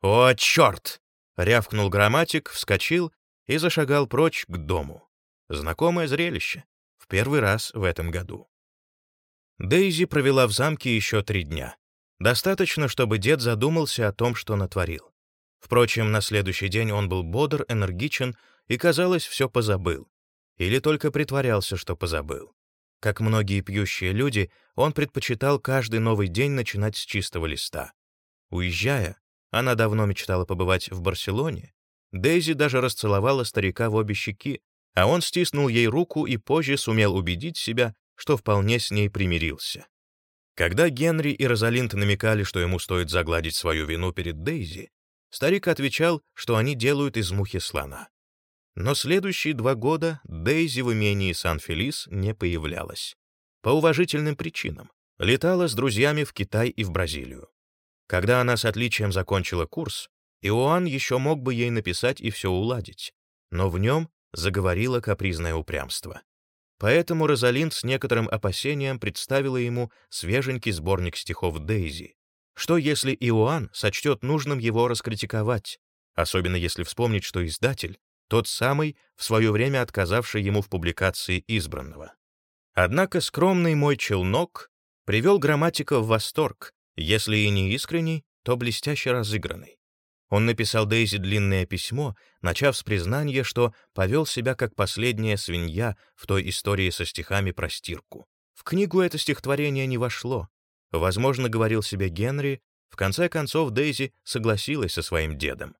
«О, черт!» — рявкнул грамматик, вскочил и зашагал прочь к дому. Знакомое зрелище. В первый раз в этом году. Дейзи провела в замке еще три дня. Достаточно, чтобы дед задумался о том, что натворил. Впрочем, на следующий день он был бодр, энергичен и, казалось, все позабыл. Или только притворялся, что позабыл. Как многие пьющие люди, он предпочитал каждый новый день начинать с чистого листа. Уезжая, она давно мечтала побывать в Барселоне. Дейзи даже расцеловала старика в обе щеки, а он стиснул ей руку и позже сумел убедить себя, что вполне с ней примирился. Когда Генри и Розалинд намекали, что ему стоит загладить свою вину перед Дейзи, старик отвечал, что они делают из мухи слона. Но следующие два года Дейзи в имении Сан-Фелис не появлялась. По уважительным причинам. Летала с друзьями в Китай и в Бразилию. Когда она с отличием закончила курс, Иоанн еще мог бы ей написать и все уладить, но в нем заговорило капризное упрямство. Поэтому Розалинд с некоторым опасением представила ему свеженький сборник стихов Дейзи. Что если Иоанн сочтет нужным его раскритиковать, особенно если вспомнить, что издатель тот самый, в свое время отказавший ему в публикации избранного. Однако скромный мой челнок привел грамматика в восторг, если и не искренний, то блестяще разыгранный. Он написал Дейзи длинное письмо, начав с признания, что повел себя как последняя свинья в той истории со стихами про стирку. В книгу это стихотворение не вошло. Возможно, говорил себе Генри, в конце концов Дейзи согласилась со своим дедом.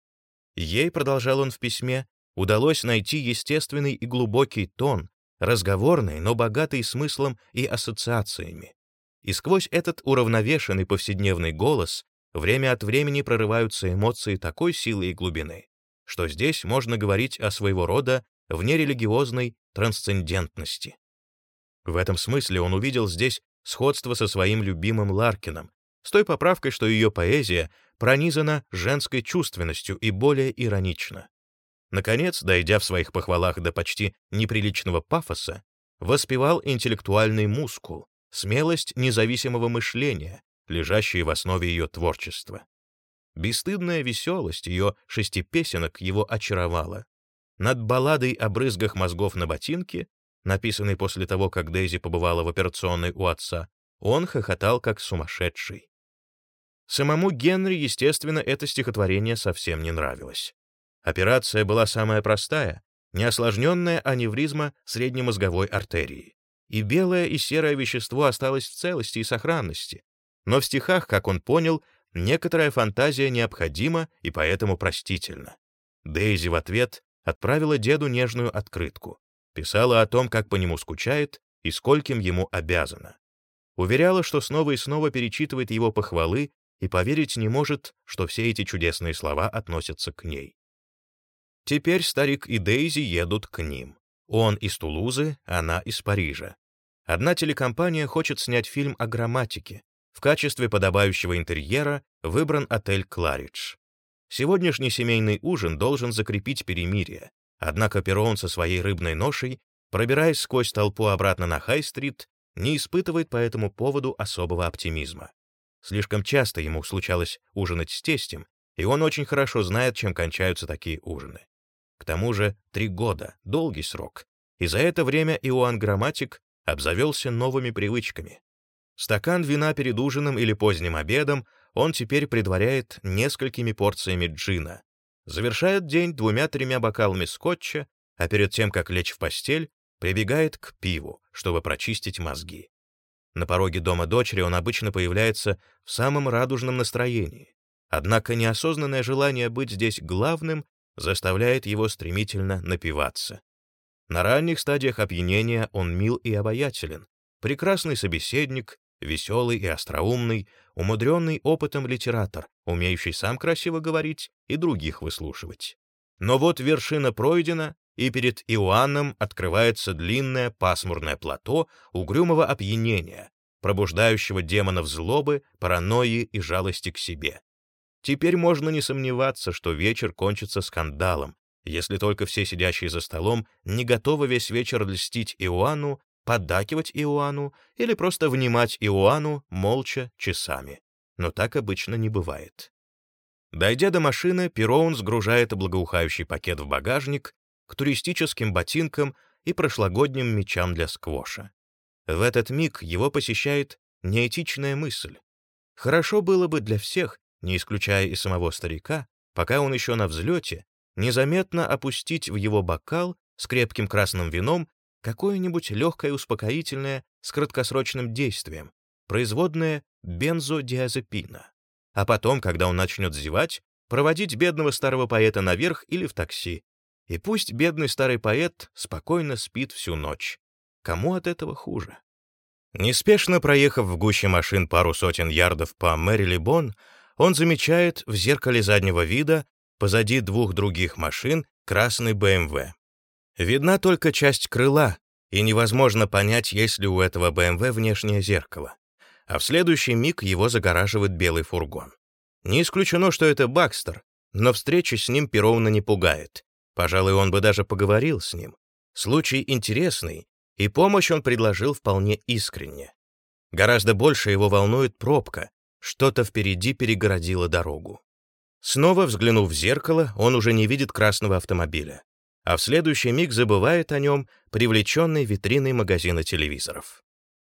Ей, продолжал он в письме, удалось найти естественный и глубокий тон, разговорный, но богатый смыслом и ассоциациями. И сквозь этот уравновешенный повседневный голос время от времени прорываются эмоции такой силы и глубины, что здесь можно говорить о своего рода внерелигиозной трансцендентности. В этом смысле он увидел здесь сходство со своим любимым Ларкином, с той поправкой, что ее поэзия пронизана женской чувственностью и более иронична. Наконец, дойдя в своих похвалах до почти неприличного пафоса, воспевал интеллектуальный мускул, смелость независимого мышления, лежащие в основе ее творчества. Бесстыдная веселость ее шести песенок его очаровала. Над балладой о брызгах мозгов на ботинке, написанной после того, как Дейзи побывала в операционной у отца, он хохотал как сумасшедший. Самому Генри, естественно, это стихотворение совсем не нравилось. Операция была самая простая, неосложненная аневризма среднемозговой артерии. И белое и серое вещество осталось в целости и сохранности. Но в стихах, как он понял, некоторая фантазия необходима и поэтому простительна. Дейзи в ответ отправила деду нежную открытку. Писала о том, как по нему скучает и скольким ему обязана. Уверяла, что снова и снова перечитывает его похвалы и поверить не может, что все эти чудесные слова относятся к ней. Теперь старик и Дейзи едут к ним. Он из Тулузы, она из Парижа. Одна телекомпания хочет снять фильм о грамматике. В качестве подобающего интерьера выбран отель «Кларидж». Сегодняшний семейный ужин должен закрепить перемирие, однако Перрон со своей рыбной ношей, пробираясь сквозь толпу обратно на Хай-стрит, не испытывает по этому поводу особого оптимизма. Слишком часто ему случалось ужинать с тестем, и он очень хорошо знает, чем кончаются такие ужины. К тому же три года — долгий срок, и за это время Иоанн Грамматик обзавелся новыми привычками. Стакан вина перед ужином или поздним обедом он теперь предваряет несколькими порциями джина, завершает день двумя-тремя бокалами скотча, а перед тем, как лечь в постель, прибегает к пиву, чтобы прочистить мозги. На пороге дома дочери он обычно появляется в самом радужном настроении. Однако неосознанное желание быть здесь главным заставляет его стремительно напиваться. На ранних стадиях опьянения он мил и обаятелен, прекрасный собеседник, веселый и остроумный, умудренный опытом литератор, умеющий сам красиво говорить и других выслушивать. Но вот вершина пройдена, и перед Иоанном открывается длинное пасмурное плато угрюмого опьянения, пробуждающего демонов злобы, паранойи и жалости к себе. Теперь можно не сомневаться, что вечер кончится скандалом, если только все сидящие за столом не готовы весь вечер льстить Иоанну, поддакивать Иоанну или просто внимать Иоанну молча часами. Но так обычно не бывает. Дойдя до машины, Пероун сгружает благоухающий пакет в багажник к туристическим ботинкам и прошлогодним мечам для сквоша. В этот миг его посещает неэтичная мысль. Хорошо было бы для всех, не исключая и самого старика, пока он еще на взлете, незаметно опустить в его бокал с крепким красным вином какое-нибудь легкое успокоительное с краткосрочным действием, производное бензодиазепина. А потом, когда он начнет зевать, проводить бедного старого поэта наверх или в такси. И пусть бедный старый поэт спокойно спит всю ночь. Кому от этого хуже? Неспешно проехав в гуще машин пару сотен ярдов по Мэри-Либон, он замечает в зеркале заднего вида позади двух других машин красный БМВ. Видна только часть крыла, и невозможно понять, есть ли у этого БМВ внешнее зеркало. А в следующий миг его загораживает белый фургон. Не исключено, что это Бакстер, но встреча с ним Перовна не пугает. Пожалуй, он бы даже поговорил с ним. Случай интересный, и помощь он предложил вполне искренне. Гораздо больше его волнует пробка, что-то впереди перегородило дорогу. Снова взглянув в зеркало, он уже не видит красного автомобиля, а в следующий миг забывает о нем, привлеченный витриной магазина телевизоров.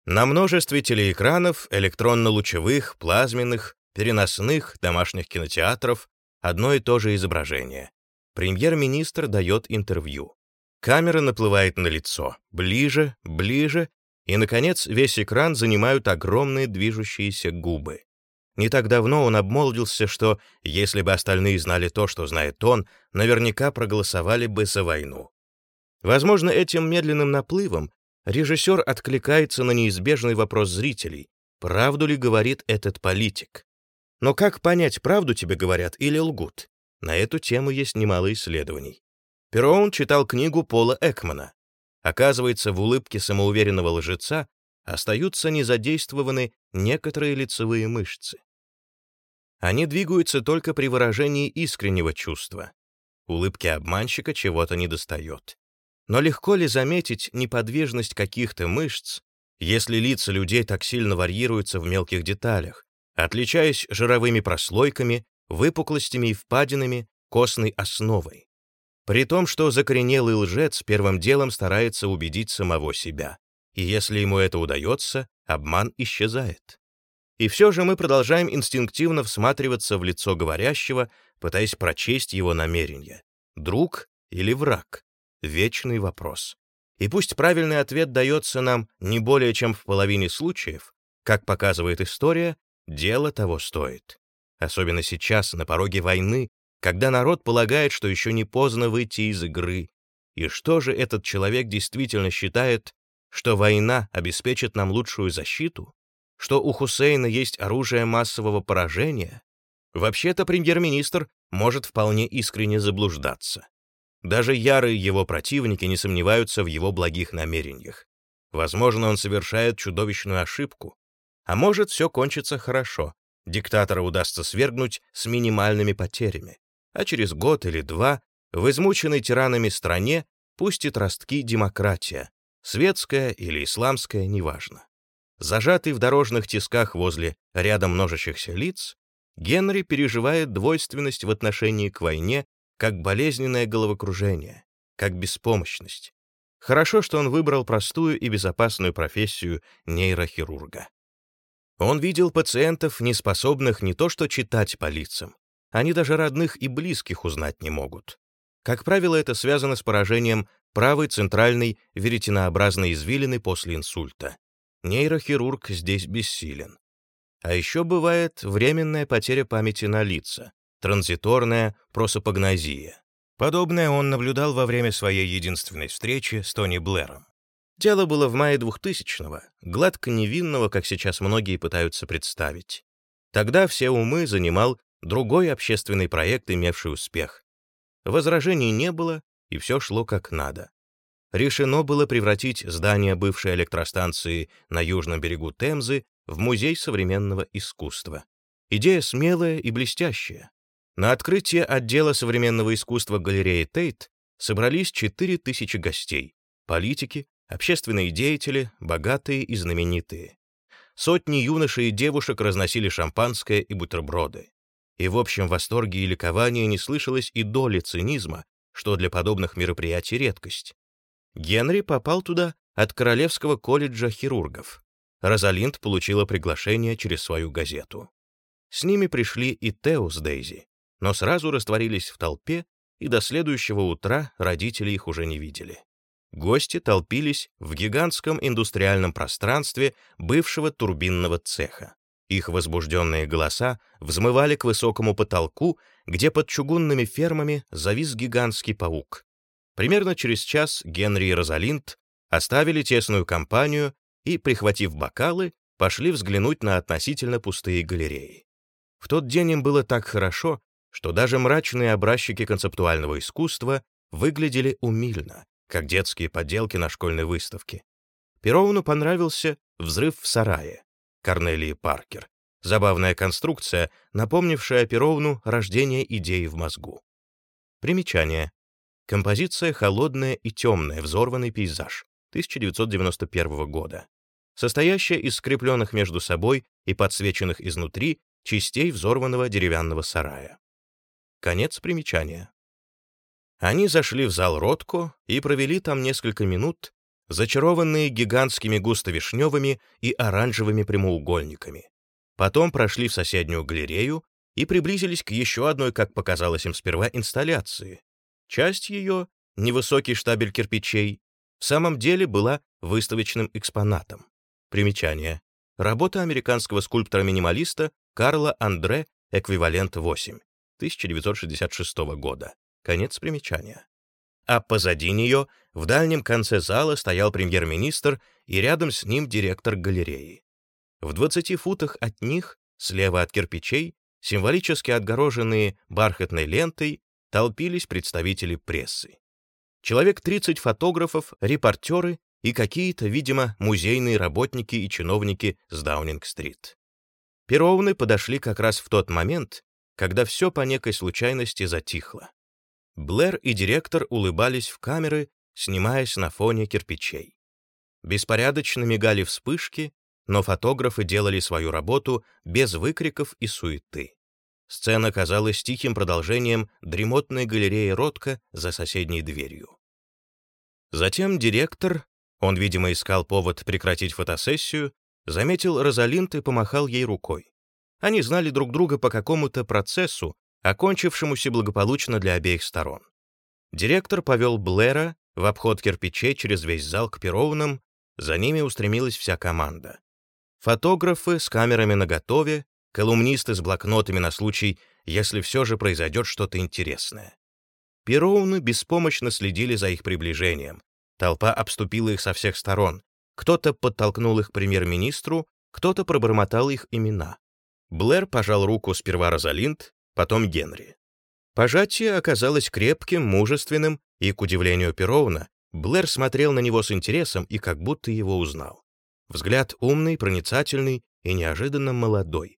На множестве телеэкранов, электронно-лучевых, плазменных, переносных, домашних кинотеатров одно и то же изображение. Премьер-министр дает интервью. Камера наплывает на лицо, ближе, ближе, и, наконец, весь экран занимают огромные движущиеся губы. Не так давно он обмолвился, что если бы остальные знали то, что знает он, наверняка проголосовали бы за войну. Возможно, этим медленным наплывом режиссер откликается на неизбежный вопрос зрителей, правду ли говорит этот политик. Но как понять, правду тебе говорят или лгут? На эту тему есть немало исследований. Перроун читал книгу Пола Экмана. Оказывается, в улыбке самоуверенного лжеца остаются незадействованы некоторые лицевые мышцы. Они двигаются только при выражении искреннего чувства. Улыбки обманщика чего-то недостает. Но легко ли заметить неподвижность каких-то мышц, если лица людей так сильно варьируются в мелких деталях, отличаясь жировыми прослойками, выпуклостями и впадинами, костной основой? При том, что закоренелый лжец первым делом старается убедить самого себя. И если ему это удается, обман исчезает. И все же мы продолжаем инстинктивно всматриваться в лицо говорящего, пытаясь прочесть его намерения. Друг или враг? Вечный вопрос. И пусть правильный ответ дается нам не более чем в половине случаев, как показывает история, дело того стоит. Особенно сейчас, на пороге войны, когда народ полагает, что еще не поздно выйти из игры. И что же этот человек действительно считает, что война обеспечит нам лучшую защиту? Что у Хусейна есть оружие массового поражения, вообще-то премьер-министр может вполне искренне заблуждаться. Даже ярые его противники не сомневаются в его благих намерениях. Возможно, он совершает чудовищную ошибку. А может, все кончится хорошо. Диктатора удастся свергнуть с минимальными потерями. А через год или два в измученной тиранами стране пустит ростки демократия, светская или исламская, неважно. Зажатый в дорожных тисках возле ряда множащихся лиц, Генри переживает двойственность в отношении к войне как болезненное головокружение, как беспомощность. Хорошо, что он выбрал простую и безопасную профессию нейрохирурга. Он видел пациентов, не способных не то что читать по лицам, они даже родных и близких узнать не могут. Как правило, это связано с поражением правой центральной веретенообразной извилины после инсульта. Нейрохирург здесь бессилен. А еще бывает временная потеря памяти на лица, транзиторная просопагнозия. Подобное он наблюдал во время своей единственной встречи с Тони Блэром. Дело было в мае 2000-го, гладко невинного, как сейчас многие пытаются представить. Тогда все умы занимал другой общественный проект, имевший успех. Возражений не было, и все шло как надо. Решено было превратить здание бывшей электростанции на южном берегу Темзы в музей современного искусства. Идея смелая и блестящая. На открытие отдела современного искусства галереи Тейт собрались 4000 гостей, политики, общественные деятели, богатые и знаменитые. Сотни юношей и девушек разносили шампанское и бутерброды. И в общем восторге и ликовании не слышалось и доли цинизма, что для подобных мероприятий редкость. Генри попал туда от Королевского колледжа хирургов. Розалинд получила приглашение через свою газету. С ними пришли и Тео с Дейзи, но сразу растворились в толпе, и до следующего утра родители их уже не видели. Гости толпились в гигантском индустриальном пространстве бывшего турбинного цеха. Их возбужденные голоса взмывали к высокому потолку, где под чугунными фермами завис гигантский паук. Примерно через час Генри и Розалинд оставили тесную компанию и, прихватив бокалы, пошли взглянуть на относительно пустые галереи. В тот день им было так хорошо, что даже мрачные образчики концептуального искусства выглядели умильно, как детские поделки на школьной выставке. Перовну понравился «Взрыв в сарае» Корнелии Паркер. Забавная конструкция, напомнившая Перовну рождение идеи в мозгу. Примечание. Композиция «Холодная и темная. Взорванный пейзаж» 1991 года, состоящая из скрепленных между собой и подсвеченных изнутри частей взорванного деревянного сарая. Конец примечания. Они зашли в зал Ротко и провели там несколько минут, зачарованные гигантскими густо-вишневыми и оранжевыми прямоугольниками. Потом прошли в соседнюю галерею и приблизились к еще одной, как показалось им сперва, инсталляции. Часть ее, невысокий штабель кирпичей, в самом деле была выставочным экспонатом. Примечание. Работа американского скульптора-минималиста Карла Андре «Эквивалент 8» 1966 года. Конец примечания. А позади нее, в дальнем конце зала, стоял премьер-министр и рядом с ним директор галереи. В 20 футах от них, слева от кирпичей, символически отгороженные бархатной лентой, толпились представители прессы. Человек 30 фотографов, репортеры и какие-то, видимо, музейные работники и чиновники с Даунинг-стрит. Перовны подошли как раз в тот момент, когда все по некой случайности затихло. Блэр и директор улыбались в камеры, снимаясь на фоне кирпичей. Беспорядочно мигали вспышки, но фотографы делали свою работу без выкриков и суеты. Сцена казалась тихим продолжением дремотной галереи Ротко за соседней дверью. Затем директор, он, видимо, искал повод прекратить фотосессию, заметил Розалинд и помахал ей рукой. Они знали друг друга по какому-то процессу, окончившемуся благополучно для обеих сторон. Директор повел Блэра в обход кирпичей через весь зал к Перовным, за ними устремилась вся команда. Фотографы с камерами наготове, колумнисты с блокнотами на случай, если все же произойдет что-то интересное. Пероуны беспомощно следили за их приближением. Толпа обступила их со всех сторон. Кто-то подтолкнул их премьер-министру, кто-то пробормотал их имена. Блэр пожал руку сперва Розалинд, потом Генри. Пожатие оказалось крепким, мужественным, и, к удивлению Перовна, Блэр смотрел на него с интересом и как будто его узнал. Взгляд умный, проницательный и неожиданно молодой.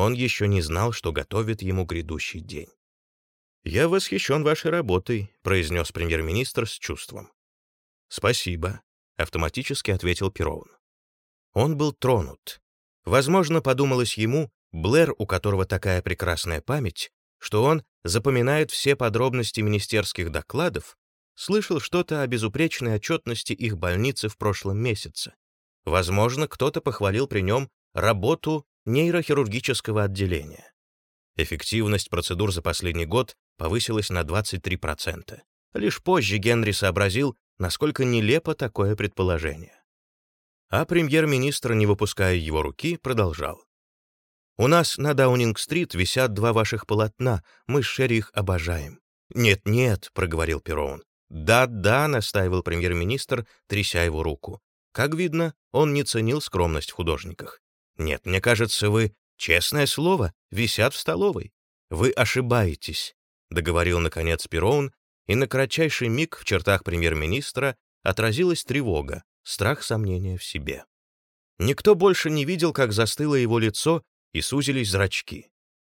Он еще не знал, что готовит ему грядущий день. «Я восхищен вашей работой», — произнес премьер-министр с чувством. «Спасибо», — автоматически ответил Перовн. Он был тронут. Возможно, подумалось ему, Блэр, у которого такая прекрасная память, что он запоминает все подробности министерских докладов, слышал что-то о безупречной отчетности их больницы в прошлом месяце. Возможно, кто-то похвалил при нем работу нейрохирургического отделения. Эффективность процедур за последний год повысилась на 23%. Лишь позже Генри сообразил, насколько нелепо такое предположение. А премьер-министр, не выпуская его руки, продолжал. У нас на Даунинг-стрит висят два ваших полотна, мы с Шерри их обожаем». «Нет-нет», — проговорил Перроун, «Да-да», — настаивал премьер-министр, тряся его руку. Как видно, он не ценил скромность в художниках. «Нет, мне кажется, вы, честное слово, висят в столовой. Вы ошибаетесь», — договорил, наконец, Пероун, и на кратчайший миг в чертах премьер-министра отразилась тревога, страх сомнения в себе. Никто больше не видел, как застыло его лицо и сузились зрачки.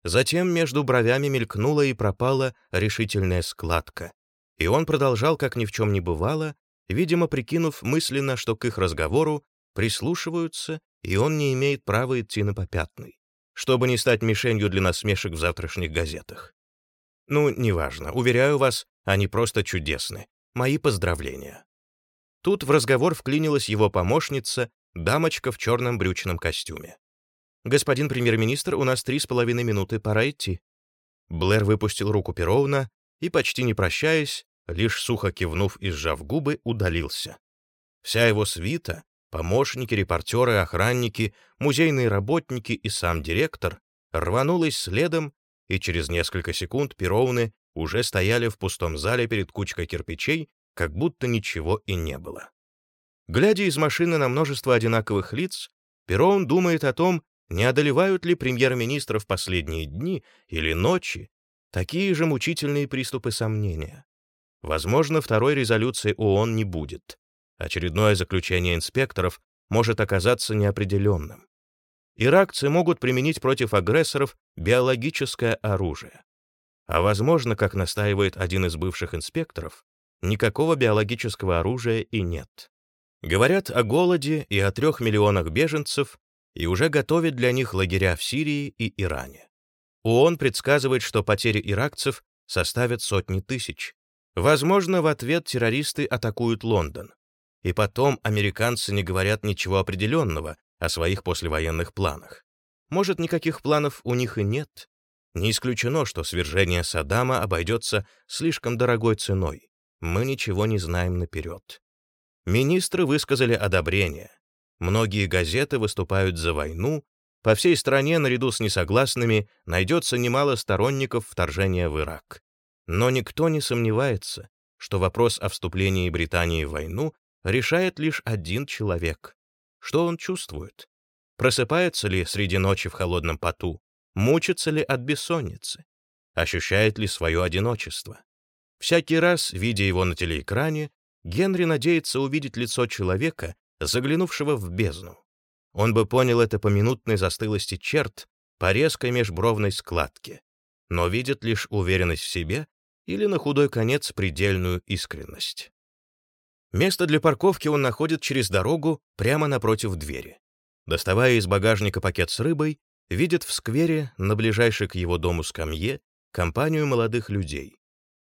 Затем между бровями мелькнула и пропала решительная складка, и он продолжал, как ни в чем не бывало, видимо, прикинув мысленно, что к их разговору прислушиваются, и он не имеет права идти на попятный, чтобы не стать мишенью для насмешек в завтрашних газетах. Ну, неважно, уверяю вас, они просто чудесны. Мои поздравления. Тут в разговор вклинилась его помощница, дамочка в черном брючном костюме. «Господин премьер-министр, у нас три с половиной минуты, пора идти». Блэр выпустил руку Перовна и, почти не прощаясь, лишь сухо кивнув и сжав губы, удалился. Вся его свита, помощники, репортеры, охранники, музейные работники и сам директор рванулась следом, и через несколько секунд Перовны уже стояли в пустом зале перед кучкой кирпичей, как будто ничего и не было. Глядя из машины на множество одинаковых лиц, Пероун думает о том, не одолевают ли премьер-министра в последние дни или ночи такие же мучительные приступы сомнения. Возможно, второй резолюции ООН не будет. Очередное заключение инспекторов может оказаться неопределенным. Иракцы могут применить против агрессоров биологическое оружие. А возможно, как настаивает один из бывших инспекторов, никакого биологического оружия и нет. Говорят о голоде и о трех миллионах беженцев, и уже готовят для них лагеря в Сирии и Иране. ООН предсказывает, что потери иракцев составят сотни тысяч. Возможно, в ответ террористы атакуют Лондон. И потом американцы не говорят ничего определенного о своих послевоенных планах. Может, никаких планов у них и нет. Не исключено, что свержение Саддама обойдется слишком дорогой ценой. Мы ничего не знаем наперед. Министры высказали одобрение. Многие газеты выступают за войну. По всей стране, наряду с несогласными, найдется немало сторонников вторжения в Ирак. Но никто не сомневается, что вопрос о вступлении Британии в войну решает лишь один человек. Что он чувствует? Просыпается ли среди ночи в холодном поту? Мучится ли от бессонницы? Ощущает ли свое одиночество? Всякий раз, видя его на телеэкране, Генри надеется увидеть лицо человека, заглянувшего в бездну. Он бы понял это по минутной застылости черт, по резкой межбровной складке, но видит лишь уверенность в себе или на худой конец предельную искренность. Место для парковки он находит через дорогу прямо напротив двери. Доставая из багажника пакет с рыбой, видит в сквере, на ближайшей к его дому скамье, компанию молодых людей.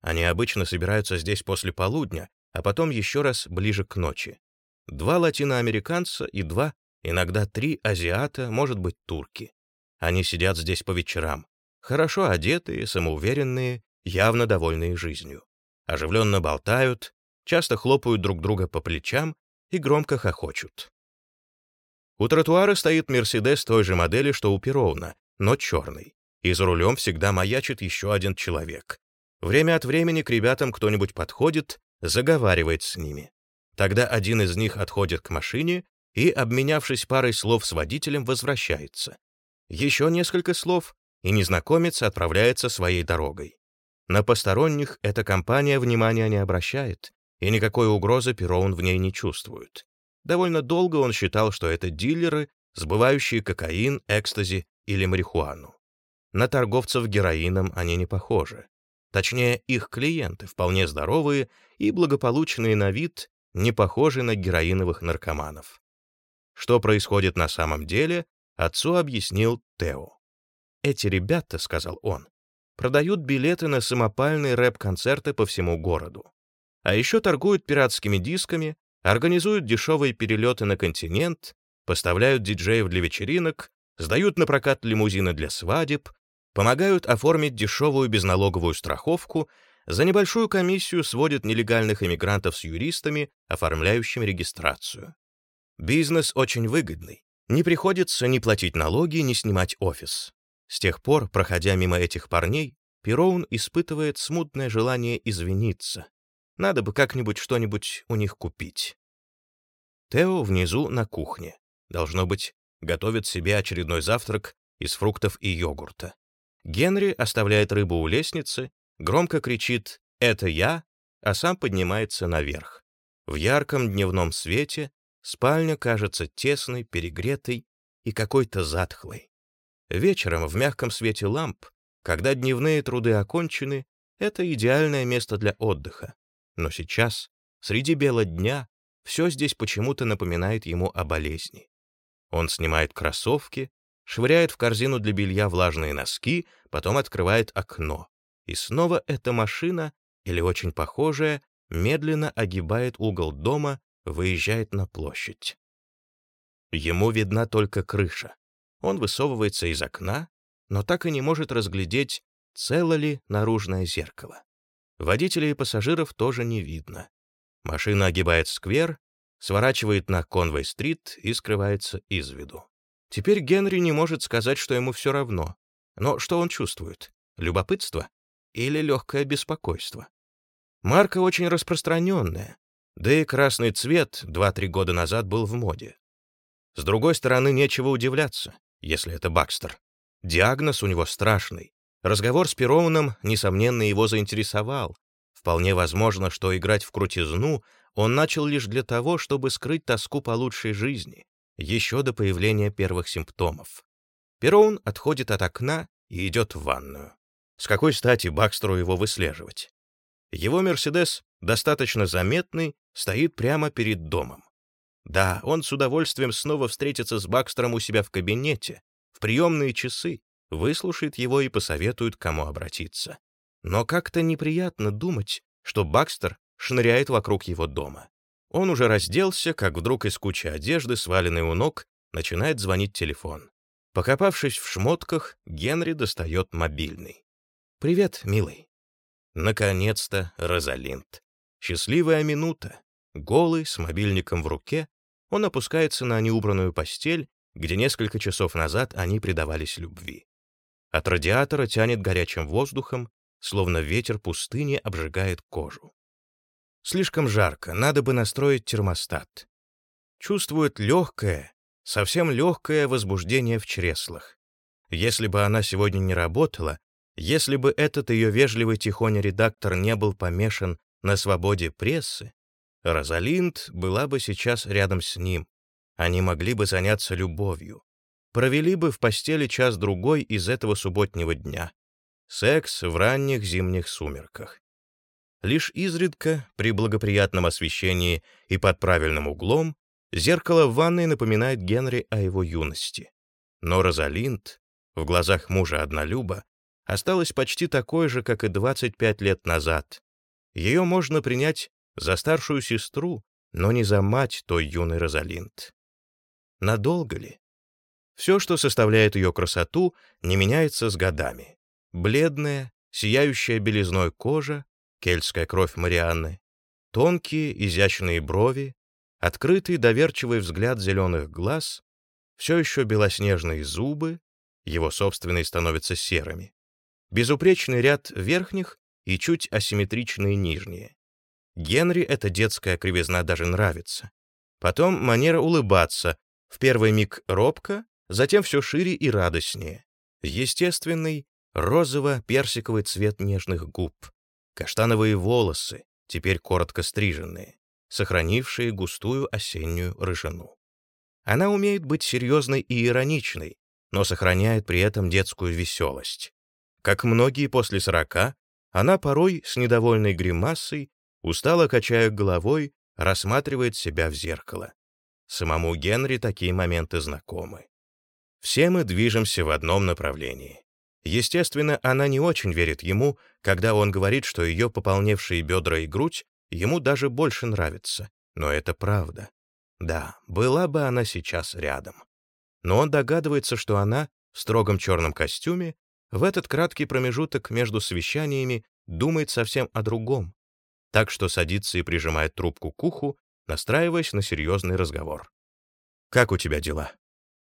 Они обычно собираются здесь после полудня, а потом еще раз ближе к ночи. Два латиноамериканца и два, иногда три азиата, может быть, турки. Они сидят здесь по вечерам, хорошо одетые, самоуверенные, явно довольные жизнью. Оживленно болтают, часто хлопают друг друга по плечам и громко хохочут. У тротуара стоит «Мерседес» той же модели, что у Перовна, но черный, и за рулем всегда маячит еще один человек. Время от времени к ребятам кто-нибудь подходит, заговаривает с ними. Тогда один из них отходит к машине и, обменявшись парой слов с водителем, возвращается. Еще несколько слов, и незнакомец отправляется своей дорогой. На посторонних эта компания внимания не обращает, и никакой угрозы Пероун в ней не чувствует. Довольно долго он считал, что это дилеры, сбывающие кокаин, экстази или марихуану. На торговцев героином они не похожи. Точнее, их клиенты вполне здоровые и благополучные на вид, не похожи на героиновых наркоманов. Что происходит на самом деле, отцу объяснил Тео. «Эти ребята», — сказал он, — «продают билеты на самопальные рэп-концерты по всему городу. А еще торгуют пиратскими дисками, организуют дешевые перелеты на континент, поставляют диджеев для вечеринок, сдают на прокат лимузины для свадеб, помогают оформить дешевую безналоговую страховку за небольшую комиссию сводят нелегальных иммигрантов с юристами, оформляющими регистрацию. Бизнес очень выгодный. Не приходится ни платить налоги, ни снимать офис. С тех пор, проходя мимо этих парней, Пероун испытывает смутное желание извиниться. Надо бы как-нибудь что-нибудь у них купить. Тео внизу на кухне. Должно быть, готовит себе очередной завтрак из фруктов и йогурта. Генри оставляет рыбу у лестницы, громко кричит «Это я!», а сам поднимается наверх. В ярком дневном свете спальня кажется тесной, перегретой и какой-то затхлой. Вечером в мягком свете ламп, когда дневные труды окончены, это идеальное место для отдыха. Но сейчас, среди бела дня, все здесь почему-то напоминает ему о болезни. Он снимает кроссовки, швыряет в корзину для белья влажные носки, потом открывает окно. И снова эта машина, или очень похожая, медленно огибает угол дома, выезжает на площадь. Ему видна только крыша. Он высовывается из окна, но так и не может разглядеть, цело ли наружное зеркало. Водителей и пассажиров тоже не видно. Машина огибает сквер, сворачивает на Конвей-стрит и скрывается из виду. Теперь Генри не может сказать, что ему все равно. Но что он чувствует? Любопытство? Или легкое беспокойство? Марка очень распространенная, да и красный цвет 2-3 года назад был в моде. С другой стороны, нечего удивляться, если это Бакстер. Диагноз у него страшный. Разговор с Пероуном, несомненно, его заинтересовал. Вполне возможно, что играть в крутизну он начал лишь для того, чтобы скрыть тоску по лучшей жизни, еще до появления первых симптомов. Пероун отходит от окна и идет в ванную. С какой стати Бакстеру его выслеживать? Его «Мерседес», достаточно заметный, стоит прямо перед домом. Да, он с удовольствием снова встретится с Бакстером у себя в кабинете, в приемные часы, выслушает его и посоветует, кому обратиться. Но как-то неприятно думать, что Бакстер шныряет вокруг его дома. Он уже разделся, как вдруг из кучи одежды, сваленной у ног, начинает звонить телефон. Покопавшись в шмотках, Генри достает мобильный. «Привет, милый». Наконец-то Розалинд. Счастливая минута. Голый, с мобильником в руке, он опускается на неубранную постель, где несколько часов назад они предавались любви. От радиатора тянет горячим воздухом, словно ветер пустыни обжигает кожу. Слишком жарко, надо бы настроить термостат. Чувствует легкое, совсем легкое возбуждение в чреслах. Если бы она сегодня не работала, если бы этот ее вежливый тихоня редактор не был помешан на свободе прессы, Розалинд была бы сейчас рядом с ним. Они могли бы заняться любовью. Провели бы в постели час-другой из этого субботнего дня. Секс в ранних зимних сумерках. Лишь изредка, при благоприятном освещении и под правильным углом, зеркало в ванной напоминает Генри о его юности. Но Розалинд, в глазах мужа однолюба, осталась почти такой же, как и 25 лет назад. Ее можно принять за старшую сестру, но не за мать той юной Розалинд. Надолго ли? Все, что составляет ее красоту, не меняется с годами. Бледная, сияющая белизной кожа, кельтская кровь Марианны, тонкие, изящные брови, открытый, доверчивый взгляд зеленых глаз, все еще белоснежные зубы, его собственные становятся серыми, безупречный ряд верхних и чуть асимметричные нижние. Генри эта детская кривизна даже нравится. Потом манера улыбаться, в первый миг робко, затем все шире и радостнее. Естественный розово-персиковый цвет нежных губ, каштановые волосы, теперь коротко стриженные, сохранившие густую осеннюю рыжину. Она умеет быть серьезной и ироничной, но сохраняет при этом детскую веселость. Как многие после сорока, она порой с недовольной гримасой устало качая головой, рассматривает себя в зеркало. Самому Генри такие моменты знакомы. Все мы движемся в одном направлении. Естественно, она не очень верит ему, когда он говорит, что ее пополневшие бедра и грудь ему даже больше нравятся. Но это правда. Да, была бы она сейчас рядом. Но он догадывается, что она в строгом черном костюме в этот краткий промежуток между совещаниями думает совсем о другом, так что садится и прижимает трубку к уху, настраиваясь на серьезный разговор. «Как у тебя дела?»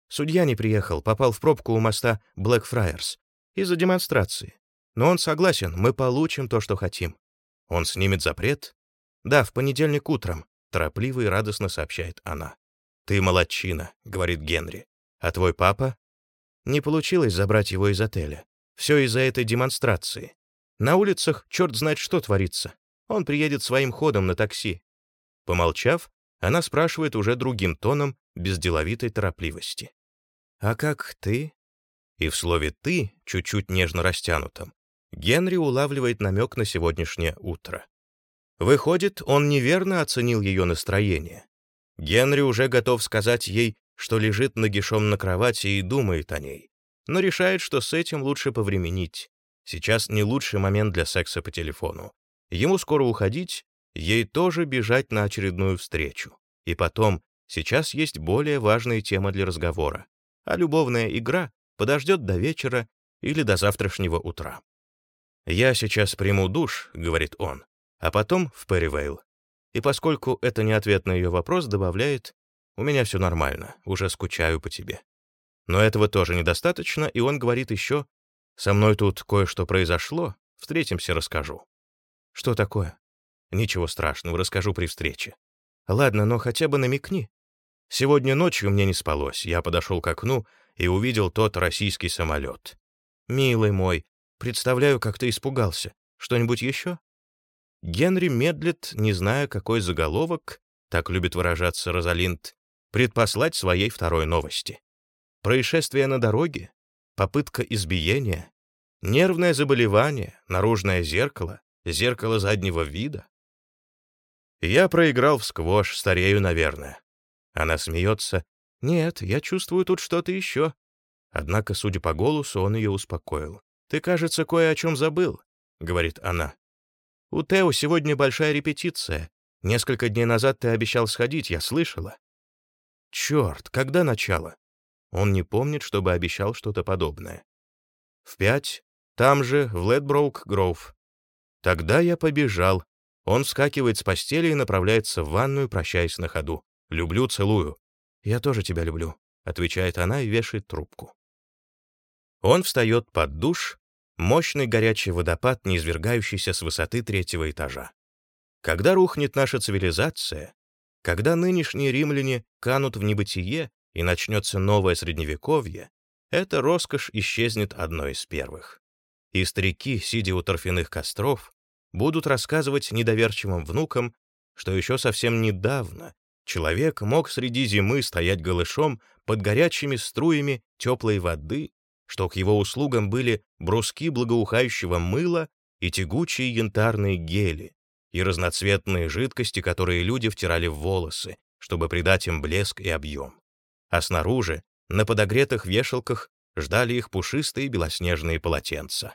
Судья не приехал, попал в пробку у моста Блэкфрайерс из-за демонстрации. Но он согласен, мы получим то, что хотим. Он снимет запрет, «Да, в понедельник утром», — торопливо и радостно сообщает она. «Ты молодчина», — говорит Генри. «А твой папа?» Не получилось забрать его из отеля. Все из-за этой демонстрации. На улицах черт знает что творится. Он приедет своим ходом на такси. Помолчав, она спрашивает уже другим тоном, без деловитой торопливости. «А как ты?» И в слове «ты», чуть-чуть нежно растянутом, Генри улавливает намек на сегодняшнее утро. Выходит, он неверно оценил ее настроение. Генри уже готов сказать ей, что лежит нагишом на кровати и думает о ней, но решает, что с этим лучше повременить. Сейчас не лучший момент для секса по телефону. Ему скоро уходить, ей тоже бежать на очередную встречу. И потом, сейчас есть более важная тема для разговора, а любовная игра подождет до вечера или до завтрашнего утра. «Я сейчас приму душ», — говорит он, а потом в Перривейл. И поскольку это не ответ на ее вопрос, добавляет, «У меня все нормально, уже скучаю по тебе». Но этого тоже недостаточно, и он говорит еще, «Со мной тут кое-что произошло, встретимся, расскажу». «Что такое?» «Ничего страшного, расскажу при встрече». «Ладно, но хотя бы намекни». Сегодня ночью мне не спалось, я подошел к окну и увидел тот российский самолет. «Милый мой, представляю, как ты испугался. Что-нибудь еще?» Генри медлит, не зная, какой заголовок, так любит выражаться Розалинд, предпослать своей второй новости. Происшествие на дороге, попытка избиения, нервное заболевание, наружное зеркало, зеркало заднего вида. Я проиграл в сквош, старею, наверное. Она смеется. Нет, я чувствую тут что-то еще. Однако, судя по голосу, он ее успокоил. «Ты, кажется, кое о чем забыл», — говорит она. У Тео сегодня большая репетиция. Несколько дней назад ты обещал сходить, я слышала. Черт, когда начало? Он не помнит, чтобы обещал что-то подобное. В пять, там же, в Ледброук-Гроув. Тогда я побежал. Он вскакивает с постели и направляется в ванную, прощаясь на ходу. «Люблю, целую». «Я тоже тебя люблю», — отвечает она и вешает трубку. Он встает под душ, мощный горячий водопад, не извергающийся с высоты третьего этажа. Когда рухнет наша цивилизация, когда нынешние римляне канут в небытие и начнется новое средневековье, эта роскошь исчезнет одной из первых. И старики, сидя у торфяных костров, будут рассказывать недоверчивым внукам, что еще совсем недавно человек мог среди зимы стоять голышом под горячими струями теплой воды что к его услугам были бруски благоухающего мыла и тягучие янтарные гели, и разноцветные жидкости, которые люди втирали в волосы, чтобы придать им блеск и объем. А снаружи, на подогретых вешалках, ждали их пушистые белоснежные полотенца.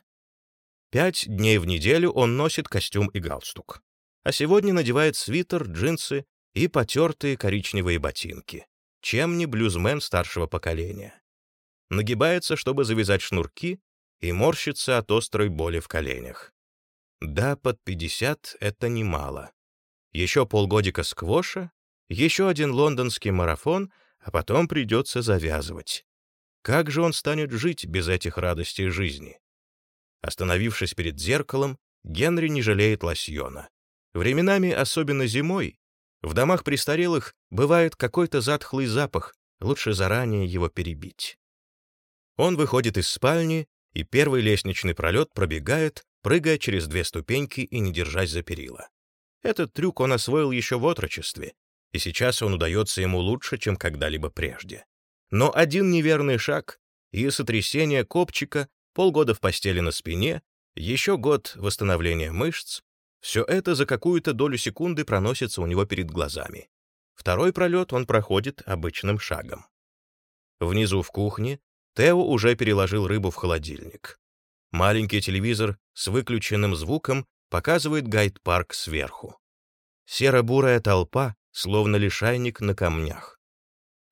Пять дней в неделю он носит костюм и галстук. А сегодня надевает свитер, джинсы и потертые коричневые ботинки. Чем не блюзмен старшего поколения нагибается, чтобы завязать шнурки, и морщится от острой боли в коленях. Да, под 50 — это немало. Еще полгодика сквоша, еще один лондонский марафон, а потом придется завязывать. Как же он станет жить без этих радостей жизни? Остановившись перед зеркалом, Генри не жалеет лосьона. Временами, особенно зимой, в домах престарелых бывает какой-то затхлый запах, лучше заранее его перебить. Он выходит из спальни, и первый лестничный пролет пробегает, прыгая через две ступеньки и не держась за перила. Этот трюк он освоил еще в отрочестве, и сейчас он удается ему лучше, чем когда-либо прежде. Но один неверный шаг и сотрясение копчика, полгода в постели на спине, еще год восстановления мышц, все это за какую-то долю секунды проносится у него перед глазами. Второй пролет он проходит обычным шагом. Внизу в кухне Тео уже переложил рыбу в холодильник. Маленький телевизор с выключенным звуком показывает гайд-парк сверху. Серо-бурая толпа, словно лишайник на камнях.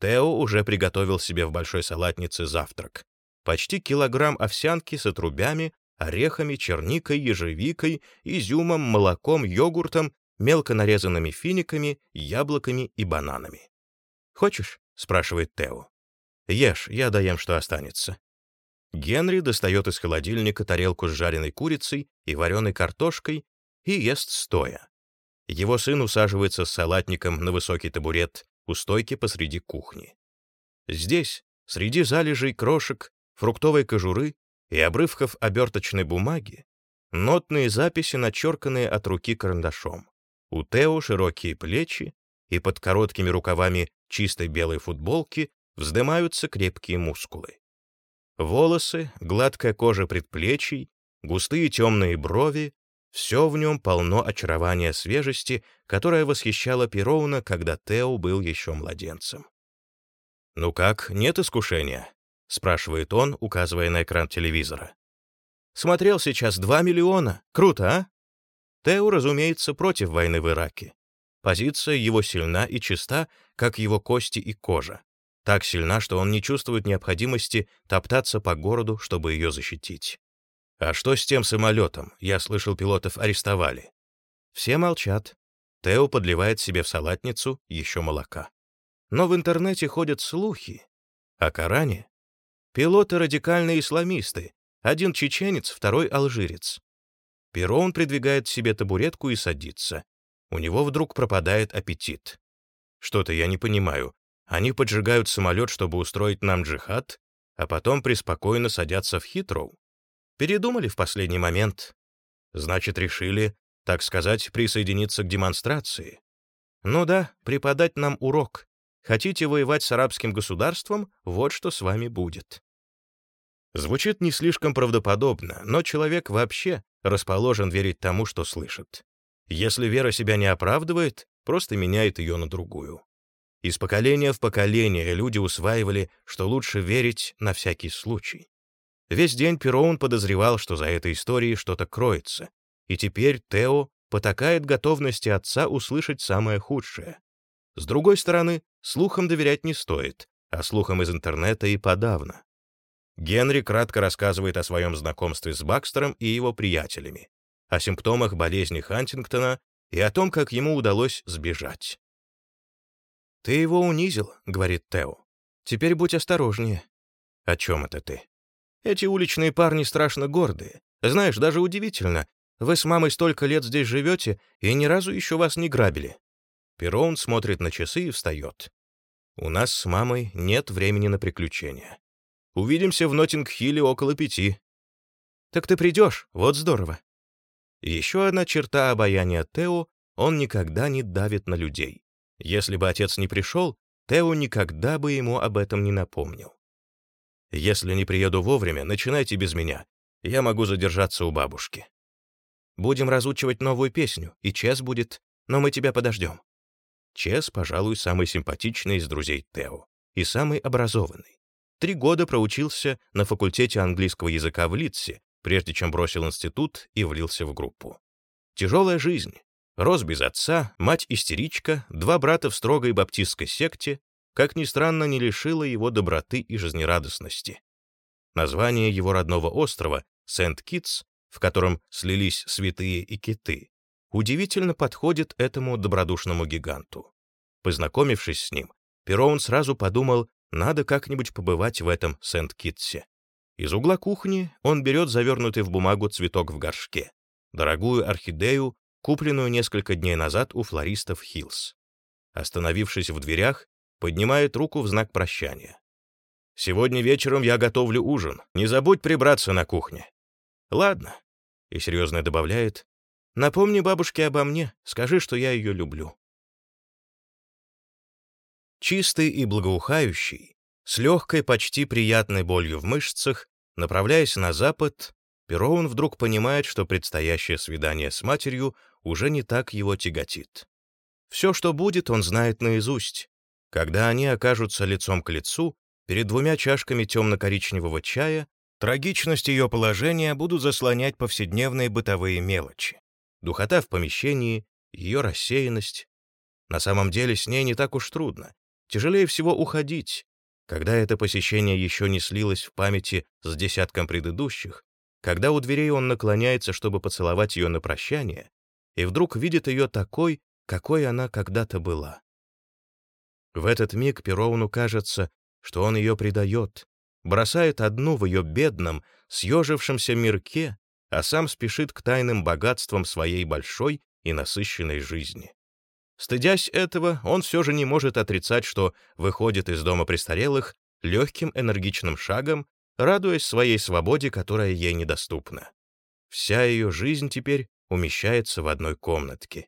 Тео уже приготовил себе в большой салатнице завтрак. Почти килограмм овсянки с отрубями, орехами, черникой, ежевикой, изюмом, молоком, йогуртом, мелко нарезанными финиками, яблоками и бананами. «Хочешь?» — спрашивает Тео. Ешь, я доем, что останется». Генри достает из холодильника тарелку с жареной курицей и вареной картошкой и ест стоя. Его сын усаживается с салатником на высокий табурет у стойки посреди кухни. Здесь, среди залежей крошек, фруктовой кожуры и обрывков оберточной бумаги, нотные записи, начерканные от руки карандашом. У Тео широкие плечи, и под короткими рукавами чистой белой футболки вздымаются крепкие мускулы. Волосы, гладкая кожа предплечий, густые темные брови — все в нем полно очарования свежести, которое восхищало Пероуна, когда Тео был еще младенцем. «Ну как, нет искушения?» — спрашивает он, указывая на экран телевизора. «Смотрел сейчас 2 миллиона. Круто, а?» Тео, разумеется, против войны в Ираке. Позиция его сильна и чиста, как его кости и кожа. Так сильна, что он не чувствует необходимости топтаться по городу, чтобы ее защитить. А что с тем самолетом? Я слышал, пилотов арестовали. Все молчат. Тео подливает себе в салатницу еще молока. Но в интернете ходят слухи. О Коране. Пилоты — радикальные исламисты. Один чеченец, второй — алжирец. Перон придвигает себе табуретку и садится. У него вдруг пропадает аппетит. Что-то я не понимаю. Они поджигают самолет, чтобы устроить нам джихад, а потом преспокойно садятся в Хитроу. Передумали в последний момент. Значит, решили, так сказать, присоединиться к демонстрации. Ну да, преподать нам урок. Хотите воевать с арабским государством? Вот что с вами будет. Звучит не слишком правдоподобно, но человек вообще расположен верить тому, что слышит. Если вера себя не оправдывает, просто меняет ее на другую. Из поколения в поколение люди усваивали, что лучше верить на всякий случай. Весь день Пероун подозревал, что за этой историей что-то кроется, и теперь Тео потакает готовности отца услышать самое худшее. С другой стороны, слухам доверять не стоит, а слухам из интернета и подавно. Генри кратко рассказывает о своем знакомстве с Бакстером и его приятелями, о симптомах болезни Хантингтона и о том, как ему удалось сбежать. «Ты его унизил», — говорит Тео. «Теперь будь осторожнее». «О чем это ты?» «Эти уличные парни страшно гордые. Знаешь, даже удивительно. Вы с мамой столько лет здесь живете, и ни разу еще вас не грабили. Перроун смотрит на часы и встает. «У нас с мамой нет времени на приключения. Увидимся в Ноттинг-Хилле около пяти». «Так ты придешь? Вот здорово». Еще одна черта обаяния Тео — он никогда не давит на людей. Если бы отец не пришел, Тео никогда бы ему об этом не напомнил. «Если не приеду вовремя, начинайте без меня. Я могу задержаться у бабушки. Будем разучивать новую песню, и Чес будет, но мы тебя подождем. Чес, пожалуй, самый симпатичный из друзей Тео и самый образованный. Три года проучился на факультете английского языка в Литсе, прежде чем бросил институт и влился в группу. Тяжелая жизнь. Рос без отца, мать-истеричка, два брата в строгой баптистской секте, как ни странно, не лишила его доброты и жизнерадостности. Название его родного острова, Сент-Китс, в котором слились святые и киты, удивительно подходит этому добродушному гиганту. Познакомившись с ним, Пероун сразу подумал, надо как-нибудь побывать в этом Сент-Китсе. Из угла кухни он берет завернутый в бумагу цветок в горшке, дорогую орхидею, купленную несколько дней назад у флористов Хиллс. Остановившись в дверях, поднимает руку в знак прощания. «Сегодня вечером я готовлю ужин. Не забудь прибраться на кухне». «Ладно», — и серьезно добавляет, Напомни бабушке обо мне, скажи, что я ее люблю. Чистый и благоухающий, с легкой, почти приятной болью в мышцах, направляясь на запад, Пероун вдруг понимает, что предстоящее свидание с матерью уже не так его тяготит. Все, что будет, он знает наизусть. Когда они окажутся лицом к лицу, перед двумя чашками темно-коричневого чая, трагичность ее положения будут заслонять повседневные бытовые мелочи духота в помещении, ее рассеянность. На самом деле с ней не так уж трудно. Тяжелее всего уходить. Когда это посещение еще не слилось в памяти с десятком предыдущих, когда у дверей он наклоняется, чтобы поцеловать ее на прощание, и вдруг видит ее такой, какой она когда-то была. В этот миг Перовну кажется, что он ее предает, бросает одну в ее бедном, съежившемся мирке, а сам спешит к тайным богатствам своей большой и насыщенной жизни. Стыдясь этого, он все же не может отрицать, что выходит из дома престарелых легким энергичным шагом, радуясь своей свободе, которая ей недоступна. Вся ее жизнь теперь умещается в одной комнатке.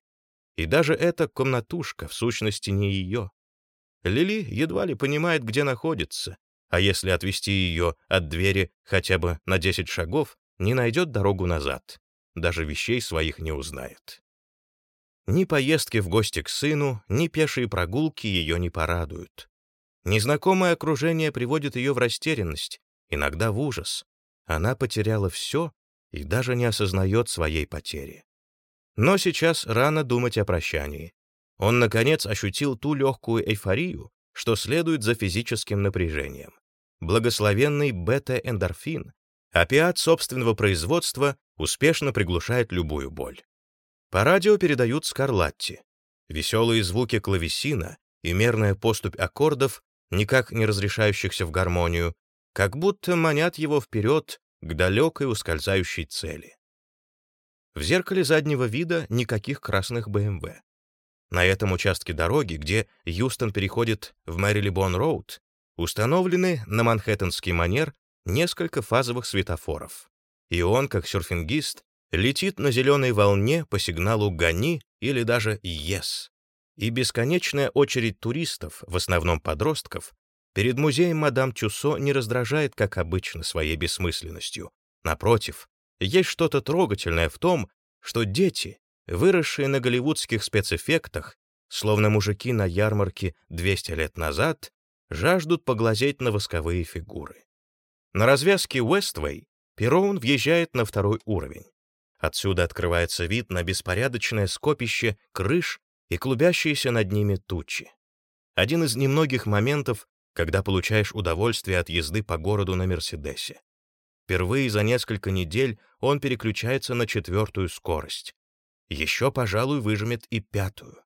И даже эта комнатушка в сущности не ее. Лили едва ли понимает, где находится, а если отвести ее от двери хотя бы на 10 шагов, не найдет дорогу назад, даже вещей своих не узнает. Ни поездки в гости к сыну, ни пешие прогулки ее не порадуют. Незнакомое окружение приводит ее в растерянность, иногда в ужас. Она потеряла все и даже не осознает своей потери. Но сейчас рано думать о прощании. Он, наконец, ощутил ту легкую эйфорию, что следует за физическим напряжением. Благословенный бета-эндорфин, опиат собственного производства, успешно приглушает любую боль. По радио передают Скарлатти. Веселые звуки клавесина и мерная поступь аккордов, никак не разрешающихся в гармонию, как будто манят его вперед к далекой ускользающей цели. В зеркале заднего вида никаких красных БМВ. На этом участке дороги, где Юстон переходит в Мэрилибон-Роуд, установлены на манхэттенский манер несколько фазовых светофоров. И он, как серфингист, летит на зеленой волне по сигналу «Гони» или даже «Ес». И бесконечная очередь туристов, в основном подростков, перед музеем мадам Тюсо не раздражает, как обычно, своей бессмысленностью. Напротив, есть что-то трогательное в том, что дети, выросшие на голливудских спецэффектах, словно мужики на ярмарке 200 лет назад, жаждут поглазеть на восковые фигуры. На развязке Уэствей Перроун въезжает на второй уровень. Отсюда открывается вид на беспорядочное скопище крыш и клубящиеся над ними тучи. Один из немногих моментов, когда получаешь удовольствие от езды по городу на Мерседесе. Впервые за несколько недель он переключается на четвертую скорость. Еще, пожалуй, выжмет и пятую.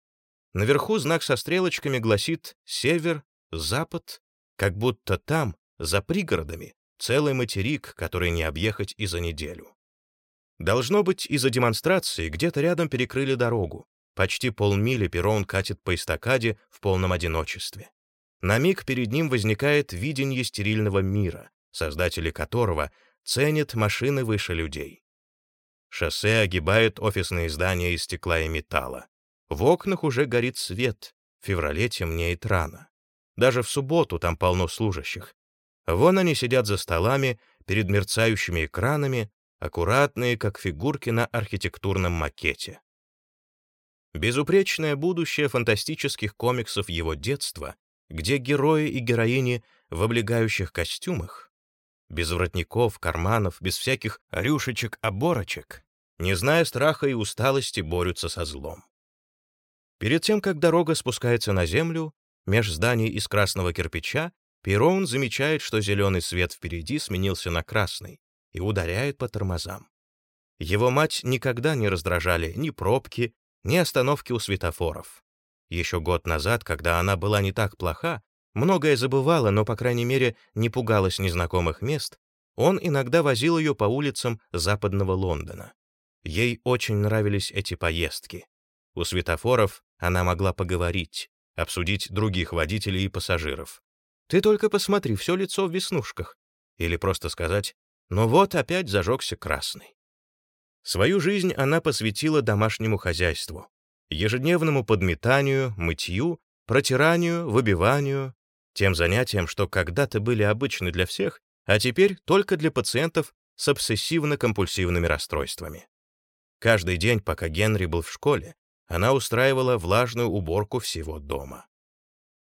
Наверху знак со стрелочками гласит «Север», «Запад», как будто там, за пригородами, целый материк, который не объехать и за неделю. Должно быть, из-за демонстрации где-то рядом перекрыли дорогу. Почти полмили перрон катит по эстакаде в полном одиночестве. На миг перед ним возникает видение стерильного мира, создатели которого ценят машины выше людей. Шоссе огибает офисные здания из стекла и металла. В окнах уже горит свет, в феврале темнеет рано. Даже в субботу там полно служащих. Вон они сидят за столами, перед мерцающими экранами, аккуратные, как фигурки на архитектурном макете. Безупречное будущее фантастических комиксов его детства, где герои и героини в облегающих костюмах, без воротников, карманов, без всяких рюшечек-оборочек, не зная страха и усталости, борются со злом. Перед тем, как дорога спускается на землю, меж зданий из красного кирпича, Перроун замечает, что зеленый свет впереди сменился на красный, и ударяет по тормозам. Его мать никогда не раздражали ни пробки, ни остановки у светофоров. Еще год назад, когда она была не так плоха, многое забывала, но, по крайней мере, не пугалась незнакомых мест, он иногда возил ее по улицам западного Лондона. Ей очень нравились эти поездки. У светофоров она могла поговорить, обсудить других водителей и пассажиров. «Ты только посмотри, все лицо в веснушках». Или просто сказать но вот опять зажегся красный. Свою жизнь она посвятила домашнему хозяйству, ежедневному подметанию, мытью, протиранию, выбиванию, тем занятиям, что когда-то были обычны для всех, а теперь только для пациентов с обсессивно-компульсивными расстройствами. Каждый день, пока Генри был в школе, она устраивала влажную уборку всего дома.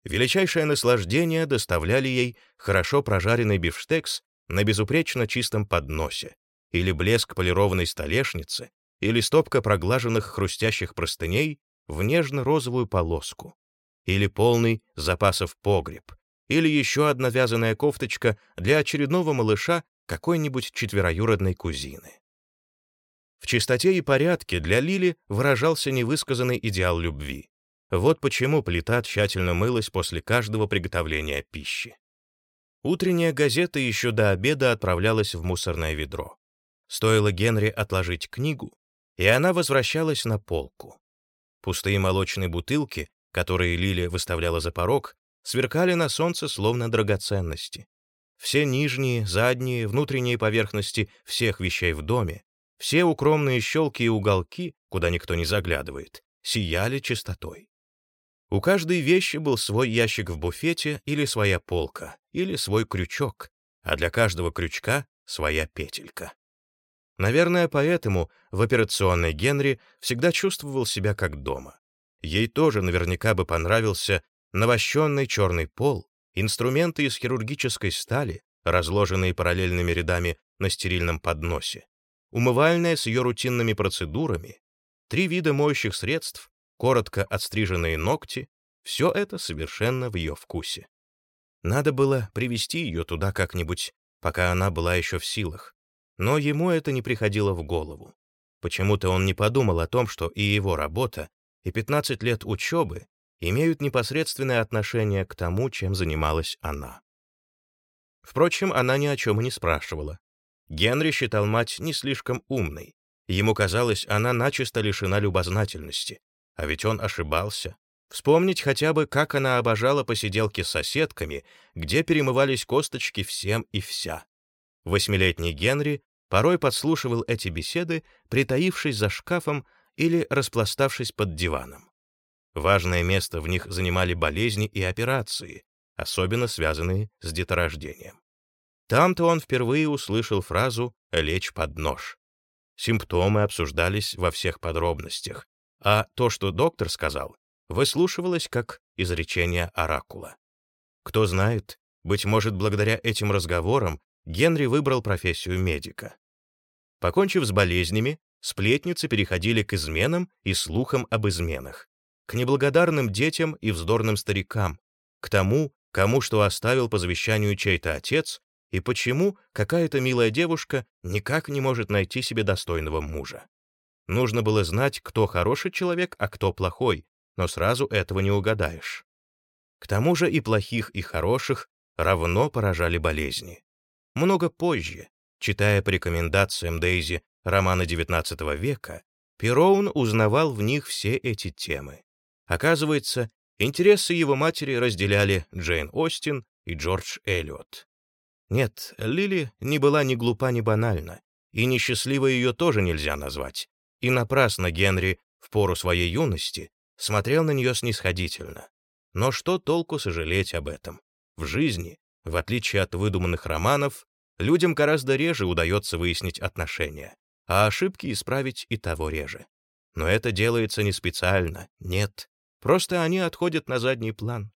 Величайшее наслаждение доставляли ей хорошо прожаренный бифштекс на безупречно чистом подносе, или блеск полированной столешницы, или стопка проглаженных хрустящих простыней в нежно-розовую полоску, или полный запасов погреб, или еще одна вязаная кофточка для очередного малыша какой-нибудь четвероюродной кузины. В чистоте и порядке для Лили выражался невысказанный идеал любви. Вот почему плита тщательно мылась после каждого приготовления пищи. Утренняя газета еще до обеда отправлялась в мусорное ведро. Стоило Генри отложить книгу, и она возвращалась на полку. Пустые молочные бутылки, которые Лили выставляла за порог, сверкали на солнце словно драгоценности. Все нижние, задние, внутренние поверхности всех вещей в доме, все укромные щелки и уголки, куда никто не заглядывает, сияли чистотой. У каждой вещи был свой ящик в буфете или своя полка, или свой крючок, а для каждого крючка своя петелька. Наверное, поэтому в операционной Генри всегда чувствовал себя как дома. Ей тоже наверняка бы понравился навощенный черный пол, инструменты из хирургической стали, разложенные параллельными рядами на стерильном подносе, умывальная с ее рутинными процедурами, три вида моющих средств, коротко отстриженные ногти — все это совершенно в ее вкусе. Надо было привести ее туда как-нибудь, пока она была еще в силах. Но ему это не приходило в голову. Почему-то он не подумал о том, что и его работа, и 15 лет учебы имеют непосредственное отношение к тому, чем занималась она. Впрочем, она ни о чем и не спрашивала. Генри считал мать не слишком умной. Ему казалось, она начисто лишена любознательности. А ведь он ошибался. Вспомнить хотя бы, как она обожала посиделки с соседками, где перемывались косточки всем и вся. Восьмилетний Генри порой подслушивал эти беседы, притаившись за шкафом или распластавшись под диваном. Важное место в них занимали болезни и операции, особенно связанные с деторождением. Там-то он впервые услышал фразу «лечь под нож». Симптомы обсуждались во всех подробностях, а то, что доктор сказал, выслушивалось как изречение оракула. Кто знает, быть может, благодаря этим разговорам Генри выбрал профессию медика. Покончив с болезнями, сплетницы переходили к изменам и слухам об изменах, к неблагодарным детям и вздорным старикам, к тому, кому что оставил по завещанию чей-то отец и почему какая-то милая девушка никак не может найти себе достойного мужа. Нужно было знать, кто хороший человек, а кто плохой, но сразу этого не угадаешь. К тому же и плохих, и хороших равно поражали болезни. Много позже, читая по рекомендациям Дейзи романы XIX века, Пероун узнавал в них все эти темы. Оказывается, интересы его матери разделяли Джейн Остин и Джордж Эллиот. Нет, Лили не была ни глупа, ни банальна, и несчастливой ее тоже нельзя назвать. И напрасно Генри в пору своей юности смотрел на нее снисходительно. Но что толку сожалеть об этом? В жизни, в отличие от выдуманных романов, людям гораздо реже удается выяснить отношения, а ошибки исправить и того реже. Но это делается не специально, нет. Просто они отходят на задний план.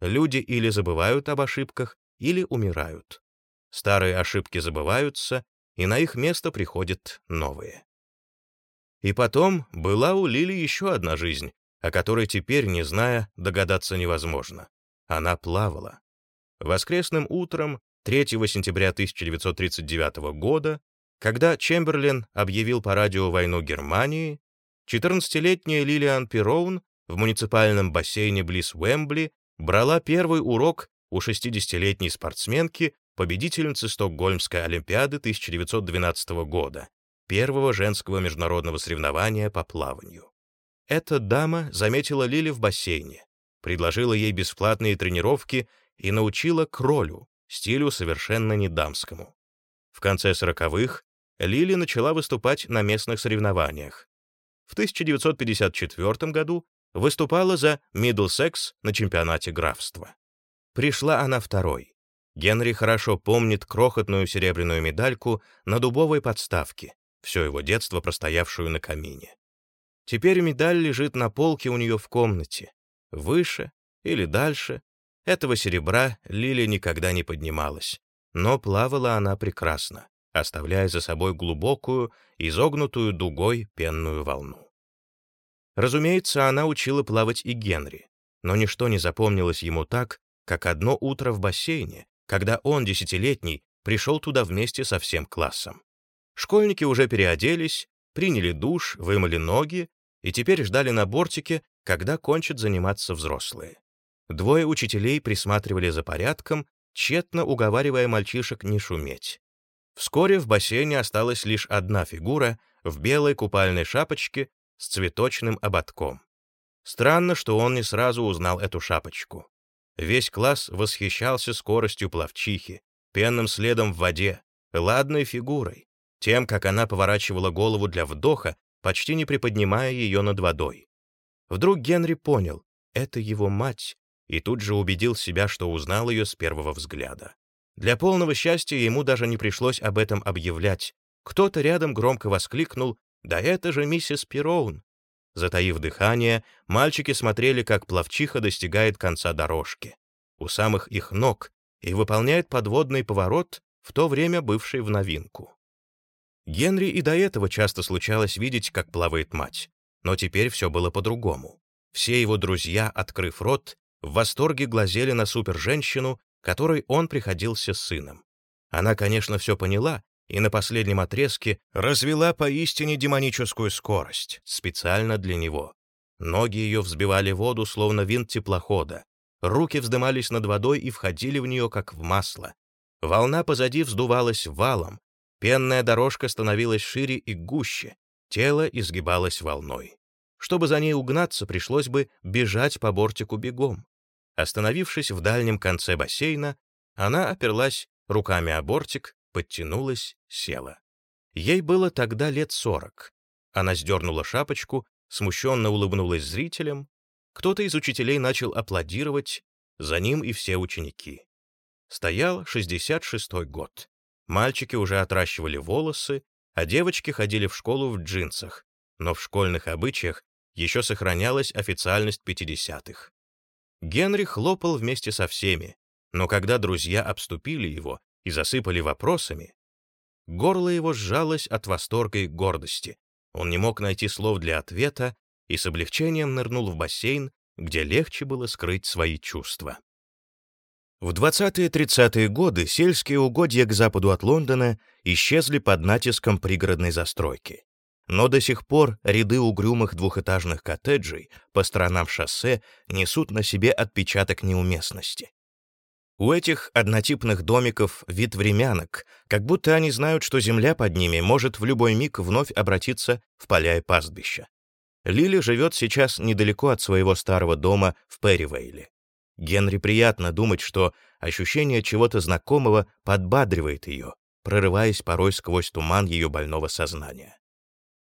Люди или забывают об ошибках, или умирают. Старые ошибки забываются, и на их место приходят новые. И потом была у Лили еще одна жизнь, о которой теперь, не зная, догадаться невозможно. Она плавала. Воскресным утром 3 сентября 1939 года, когда Чемберлен объявил по радио войну Германии, 14-летняя Лилиан Пероун в муниципальном бассейне близ Уэмбли брала первый урок у 60-летней спортсменки, победительницы Стокгольмской Олимпиады 1912 года, первого женского международного соревнования по плаванию. Эта дама заметила Лили в бассейне, предложила ей бесплатные тренировки и научила кролю, стилю совершенно не дамскому. В конце сороковых Лили начала выступать на местных соревнованиях. В 1954 году выступала за Миддлсекс на чемпионате графства. Пришла она второй. Генри хорошо помнит крохотную серебряную медальку на дубовой подставке, все его детство простоявшую на камине. Теперь медаль лежит на полке у нее в комнате. Выше или дальше этого серебра Лили никогда не поднималась, но плавала она прекрасно, оставляя за собой глубокую, изогнутую дугой пенную волну. Разумеется, она учила плавать и Генри, но ничто не запомнилось ему так, как одно утро в бассейне, когда он, десятилетний, пришел туда вместе со всем классом. Школьники уже переоделись, приняли душ, вымыли ноги и теперь ждали на бортике, когда кончат заниматься взрослые. Двое учителей присматривали за порядком, тщетно уговаривая мальчишек не шуметь. Вскоре в бассейне осталась лишь одна фигура, в белой купальной шапочке с цветочным ободком. Странно, что он не сразу узнал эту шапочку. Весь класс восхищался скоростью плавчихи, пенным следом в воде, ладной фигурой, тем, как она поворачивала голову для вдоха, почти не приподнимая ее над водой. Вдруг Генри понял — это его мать, и тут же убедил себя, что узнал ее с первого взгляда. Для полного счастья ему даже не пришлось об этом объявлять. Кто-то рядом громко воскликнул «Да это же миссис Пероун!» Затаив дыхание, мальчики смотрели, как пловчиха достигает конца дорожки, у самых их ног, и выполняет подводный поворот, в то время бывший в новинку. Генри и до этого часто случалось видеть, как плавает мать, но теперь все было по-другому. Все его друзья, открыв рот, в восторге глазели на супер-женщину, которой он приходился сыном. Она, конечно, все поняла и на последнем отрезке развела поистине демоническую скорость, специально для него. Ноги ее взбивали воду, словно винт теплохода. Руки вздымались над водой и входили в нее, как в масло. Волна позади вздувалась валом, пенная дорожка становилась шире и гуще, тело изгибалось волной. Чтобы за ней угнаться, пришлось бы бежать по бортику бегом. Остановившись в дальнем конце бассейна, она оперлась руками о бортик подтянулась, села. Ей было тогда лет сорок. Она сдернула шапочку, смущенно улыбнулась зрителям. Кто-то из учителей начал аплодировать, за ним и все ученики. Стоял 66-й год. Мальчики уже отращивали волосы, а девочки ходили в школу в джинсах, но в школьных обычаях еще сохранялась официальность 50-х. Генри хлопал вместе со всеми, но когда друзья обступили его, и засыпали вопросами, горло его сжалось от восторга и гордости. Он не мог найти слов для ответа и с облегчением нырнул в бассейн, где легче было скрыть свои чувства. В 20-30-е годы сельские угодья к западу от Лондона исчезли под натиском пригородной застройки. Но до сих пор ряды угрюмых двухэтажных коттеджей по сторонам шоссе несут на себе отпечаток неуместности. У этих однотипных домиков вид времянок, как будто они знают, что земля под ними может в любой миг вновь обратиться в поля и пастбища. Лили живет сейчас недалеко от своего старого дома в Перривейле. Генри приятно думать, что ощущение чего-то знакомого подбадривает ее, прорываясь порой сквозь туман ее больного сознания.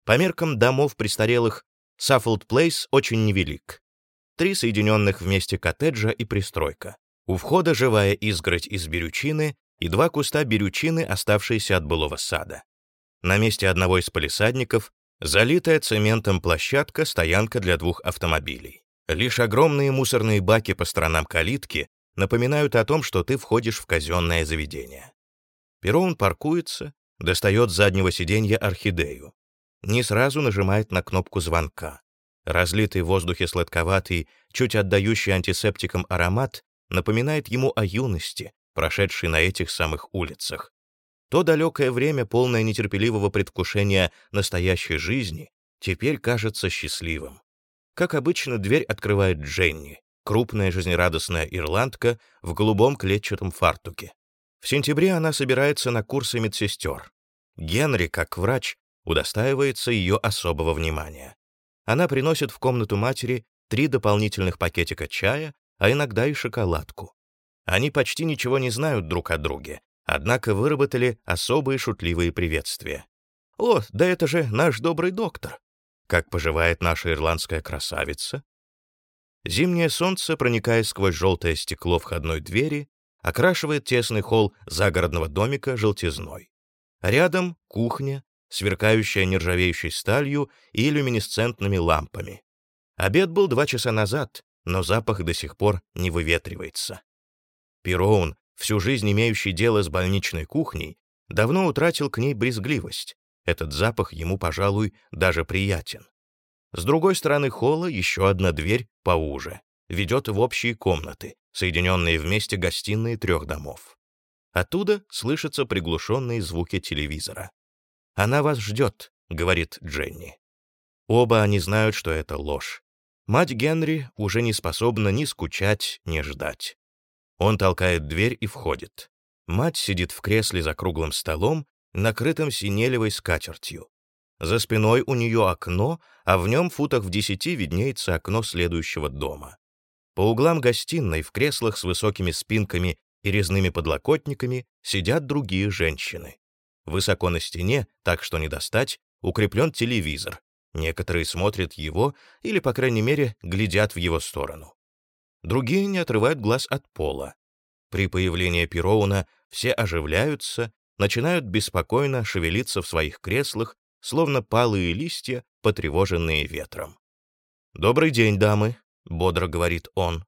По меркам домов престарелых Саффолд Плейс очень невелик. Три соединенных вместе коттеджа и пристройка. У входа живая изгородь из берючины и два куста берючины, оставшиеся от былого сада. На месте одного из полисадников залитая цементом площадка, стоянка для двух автомобилей. Лишь огромные мусорные баки по сторонам калитки напоминают о том, что ты входишь в казенное заведение. Перроун паркуется, достает с заднего сиденья орхидею. Не сразу нажимает на кнопку звонка. Разлитый в воздухе сладковатый, чуть отдающий антисептиком аромат напоминает ему о юности, прошедшей на этих самых улицах. То далекое время, полное нетерпеливого предвкушения настоящей жизни, теперь кажется счастливым. Как обычно, дверь открывает Дженни, крупная жизнерадостная ирландка в голубом клетчатом фартуке. В сентябре она собирается на курсы медсестер. Генри, как врач, удостаивается ее особого внимания. Она приносит в комнату матери три дополнительных пакетика чая, а иногда и шоколадку. Они почти ничего не знают друг о друге, однако выработали особые шутливые приветствия. «О, да это же наш добрый доктор! Как поживает наша ирландская красавица?» Зимнее солнце, проникая сквозь желтое стекло входной двери, окрашивает тесный холл загородного домика желтизной. Рядом — кухня, сверкающая нержавеющей сталью и люминесцентными лампами. Обед был два часа назад, но запах до сих пор не выветривается. Пероун, всю жизнь имеющий дело с больничной кухней, давно утратил к ней брезгливость. Этот запах ему, пожалуй, даже приятен. С другой стороны холла еще одна дверь поуже, ведет в общие комнаты, соединенные вместе гостиные трех домов. Оттуда слышатся приглушенные звуки телевизора. «Она вас ждет», — говорит Дженни. Оба они знают, что это ложь. Мать Генри уже не способна ни скучать, ни ждать. Он толкает дверь и входит. Мать сидит в кресле за круглым столом, накрытым синелевой скатертью. За спиной у нее окно, а в нем футах в десяти виднеется окно следующего дома. По углам гостиной в креслах с высокими спинками и резными подлокотниками сидят другие женщины. Высоко на стене, так что не достать, укреплен телевизор. Некоторые смотрят его или, по крайней мере, глядят в его сторону. Другие не отрывают глаз от пола. При появлении Пероуна все оживляются, начинают беспокойно шевелиться в своих креслах, словно палые листья, потревоженные ветром. «Добрый день, дамы», — бодро говорит он.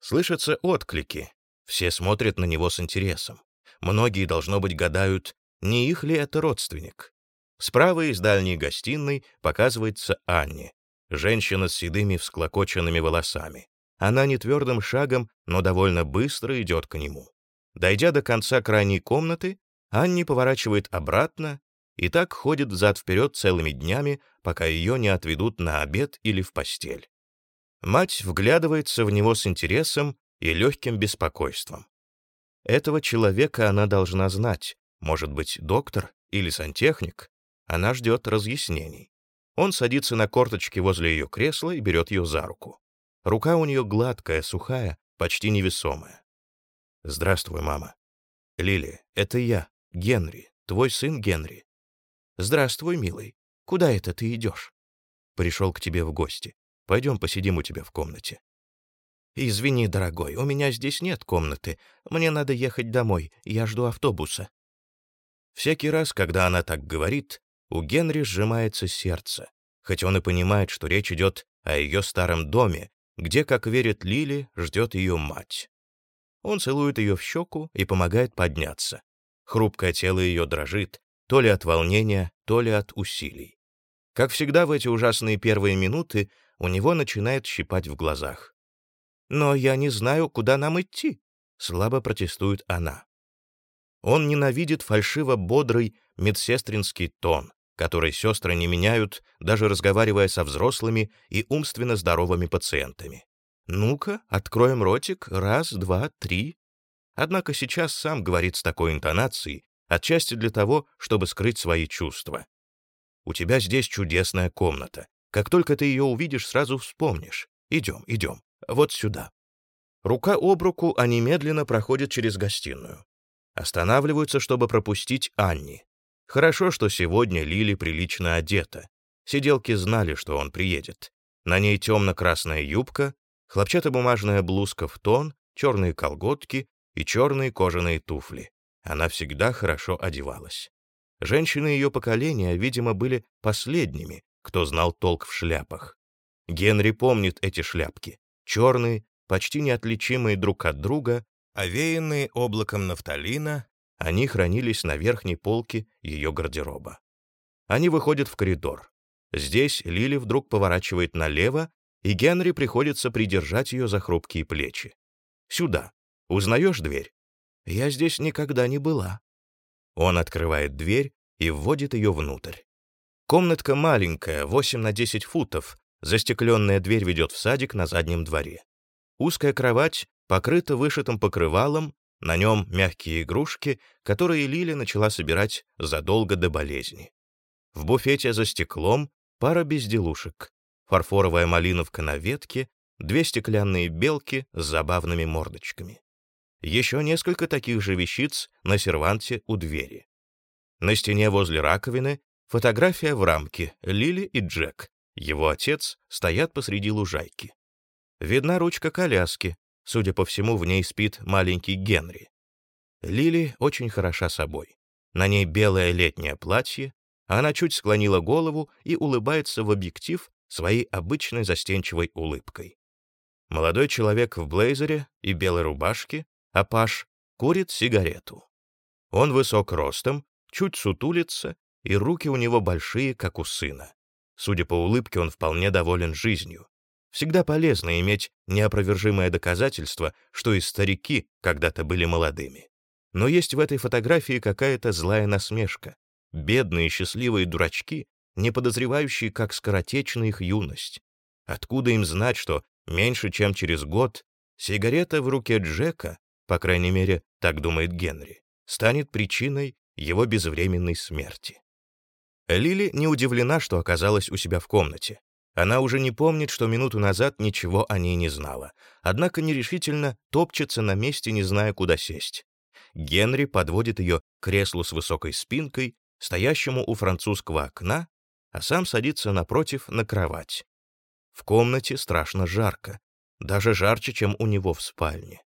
Слышатся отклики. Все смотрят на него с интересом. Многие, должно быть, гадают, не их ли это родственник. Справа из дальней гостиной показывается Анни, женщина с седыми всклокоченными волосами. Она не твердым шагом, но довольно быстро идет к нему. Дойдя до конца крайней комнаты, Анни поворачивает обратно и так ходит взад-вперед целыми днями, пока ее не отведут на обед или в постель. Мать вглядывается в него с интересом и легким беспокойством. Этого человека она должна знать, может быть, доктор или сантехник. Она ждет разъяснений. Он садится на корточки возле ее кресла и берет ее за руку. Рука у нее гладкая, сухая, почти невесомая. «Здравствуй, мама». «Лили, это я, Генри, твой сын Генри». «Здравствуй, милый. Куда это ты идешь?» «Пришел к тебе в гости. Пойдем посидим у тебя в комнате». «Извини, дорогой, у меня здесь нет комнаты. Мне надо ехать домой, я жду автобуса». Всякий раз, когда она так говорит, у Генри сжимается сердце, хоть он и понимает, что речь идет о ее старом доме, где, как верит Лили, ждет ее мать. Он целует ее в щеку и помогает подняться. Хрупкое тело ее дрожит, то ли от волнения, то ли от усилий. Как всегда в эти ужасные первые минуты у него начинает щипать в глазах. «Но я не знаю, куда нам идти», — слабо протестует она. Он ненавидит фальшиво-бодрый медсестринский тон, который сестры не меняют, даже разговаривая со взрослыми и умственно здоровыми пациентами. «Ну-ка, откроем ротик, раз, два, три». Однако сейчас сам говорит с такой интонацией, отчасти для того, чтобы скрыть свои чувства. «У тебя здесь чудесная комната. Как только ты ее увидишь, сразу вспомнишь. Идем, идем. Вот сюда». Рука об руку они медленно проходят через гостиную. Останавливаются, чтобы пропустить Анни. Хорошо, что сегодня Лили прилично одета. Сиделки знали, что он приедет. На ней темно-красная юбка, хлопчатобумажная блузка в тон, черные колготки и черные кожаные туфли. Она всегда хорошо одевалась. Женщины ее поколения, видимо, были последними, кто знал толк в шляпах. Генри помнит эти шляпки. Черные, почти неотличимые друг от друга, овеянные облаком нафталина, они хранились на верхней полке ее гардероба. Они выходят в коридор. Здесь Лили вдруг поворачивает налево, и Генри приходится придержать ее за хрупкие плечи. «Сюда. Узнаешь дверь?» «Я здесь никогда не была». Он открывает дверь и вводит ее внутрь. Комнатка маленькая, 8 на 10 футов, застекленная дверь ведет в садик на заднем дворе. Узкая кровать покрыта вышитым покрывалом на нем мягкие игрушки, которые Лили начала собирать задолго до болезни. В буфете за стеклом пара безделушек, фарфоровая малиновка на ветке, две стеклянные белки с забавными мордочками. Еще несколько таких же вещиц на серванте у двери. На стене возле раковины фотография в рамке Лили и Джек. Его отец стоят посреди лужайки. Видна ручка коляски, Судя по всему, в ней спит маленький Генри. Лили очень хороша собой. На ней белое летнее платье, она чуть склонила голову и улыбается в объектив своей обычной застенчивой улыбкой. Молодой человек в блейзере и белой рубашке, а Паш курит сигарету. Он высок ростом, чуть сутулится, и руки у него большие, как у сына. Судя по улыбке, он вполне доволен жизнью. Всегда полезно иметь неопровержимое доказательство, что и старики когда-то были молодыми. Но есть в этой фотографии какая-то злая насмешка. Бедные счастливые дурачки, не подозревающие, как скоротечна их юность. Откуда им знать, что меньше чем через год сигарета в руке Джека, по крайней мере, так думает Генри, станет причиной его безвременной смерти. Лили не удивлена, что оказалась у себя в комнате. Она уже не помнит, что минуту назад ничего о ней не знала, однако нерешительно топчется на месте, не зная, куда сесть. Генри подводит ее к креслу с высокой спинкой, стоящему у французского окна, а сам садится напротив на кровать. В комнате страшно жарко, даже жарче, чем у него в спальне.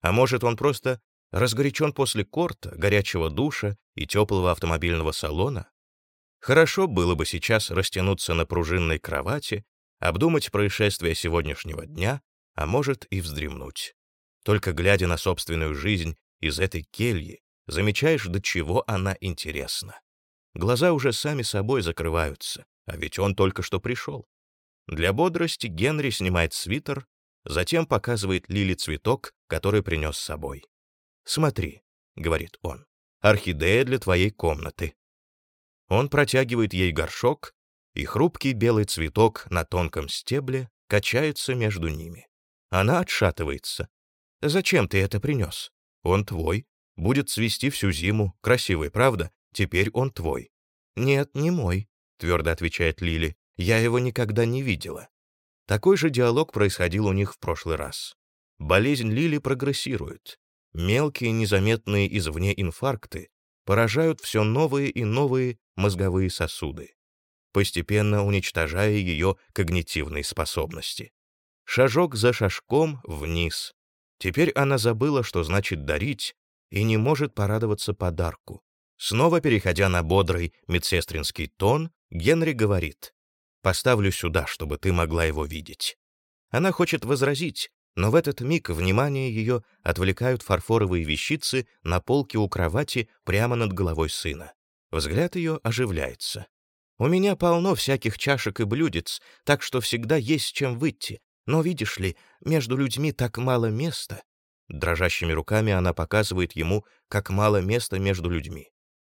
А может, он просто разгорячен после корта, горячего душа и теплого автомобильного салона? Хорошо было бы сейчас растянуться на пружинной кровати, обдумать происшествия сегодняшнего дня, а может и вздремнуть. Только глядя на собственную жизнь из этой кельи, замечаешь, до чего она интересна. Глаза уже сами собой закрываются, а ведь он только что пришел. Для бодрости Генри снимает свитер, затем показывает Лили цветок, который принес с собой. «Смотри», — говорит он, — «орхидея для твоей комнаты. Он протягивает ей горшок, и хрупкий белый цветок на тонком стебле качается между ними. Она отшатывается. «Зачем ты это принес? Он твой. Будет цвести всю зиму. Красивый, правда? Теперь он твой». «Нет, не мой», — твердо отвечает Лили. «Я его никогда не видела». Такой же диалог происходил у них в прошлый раз. Болезнь Лили прогрессирует. Мелкие, незаметные извне инфаркты поражают все новые и новые мозговые сосуды, постепенно уничтожая ее когнитивные способности. Шажок за шажком вниз. Теперь она забыла, что значит дарить, и не может порадоваться подарку. Снова переходя на бодрый медсестринский тон, Генри говорит, «Поставлю сюда, чтобы ты могла его видеть». Она хочет возразить, но в этот миг внимание ее отвлекают фарфоровые вещицы на полке у кровати прямо над головой сына. Взгляд ее оживляется. «У меня полно всяких чашек и блюдец, так что всегда есть чем выйти. Но, видишь ли, между людьми так мало места». Дрожащими руками она показывает ему, как мало места между людьми.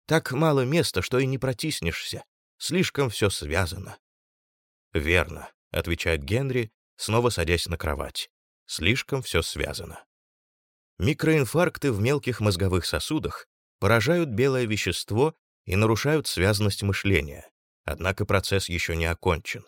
«Так мало места, что и не протиснешься. Слишком все связано». «Верно», — отвечает Генри, снова садясь на кровать. Слишком все связано. Микроинфаркты в мелких мозговых сосудах поражают белое вещество и нарушают связанность мышления. Однако процесс еще не окончен.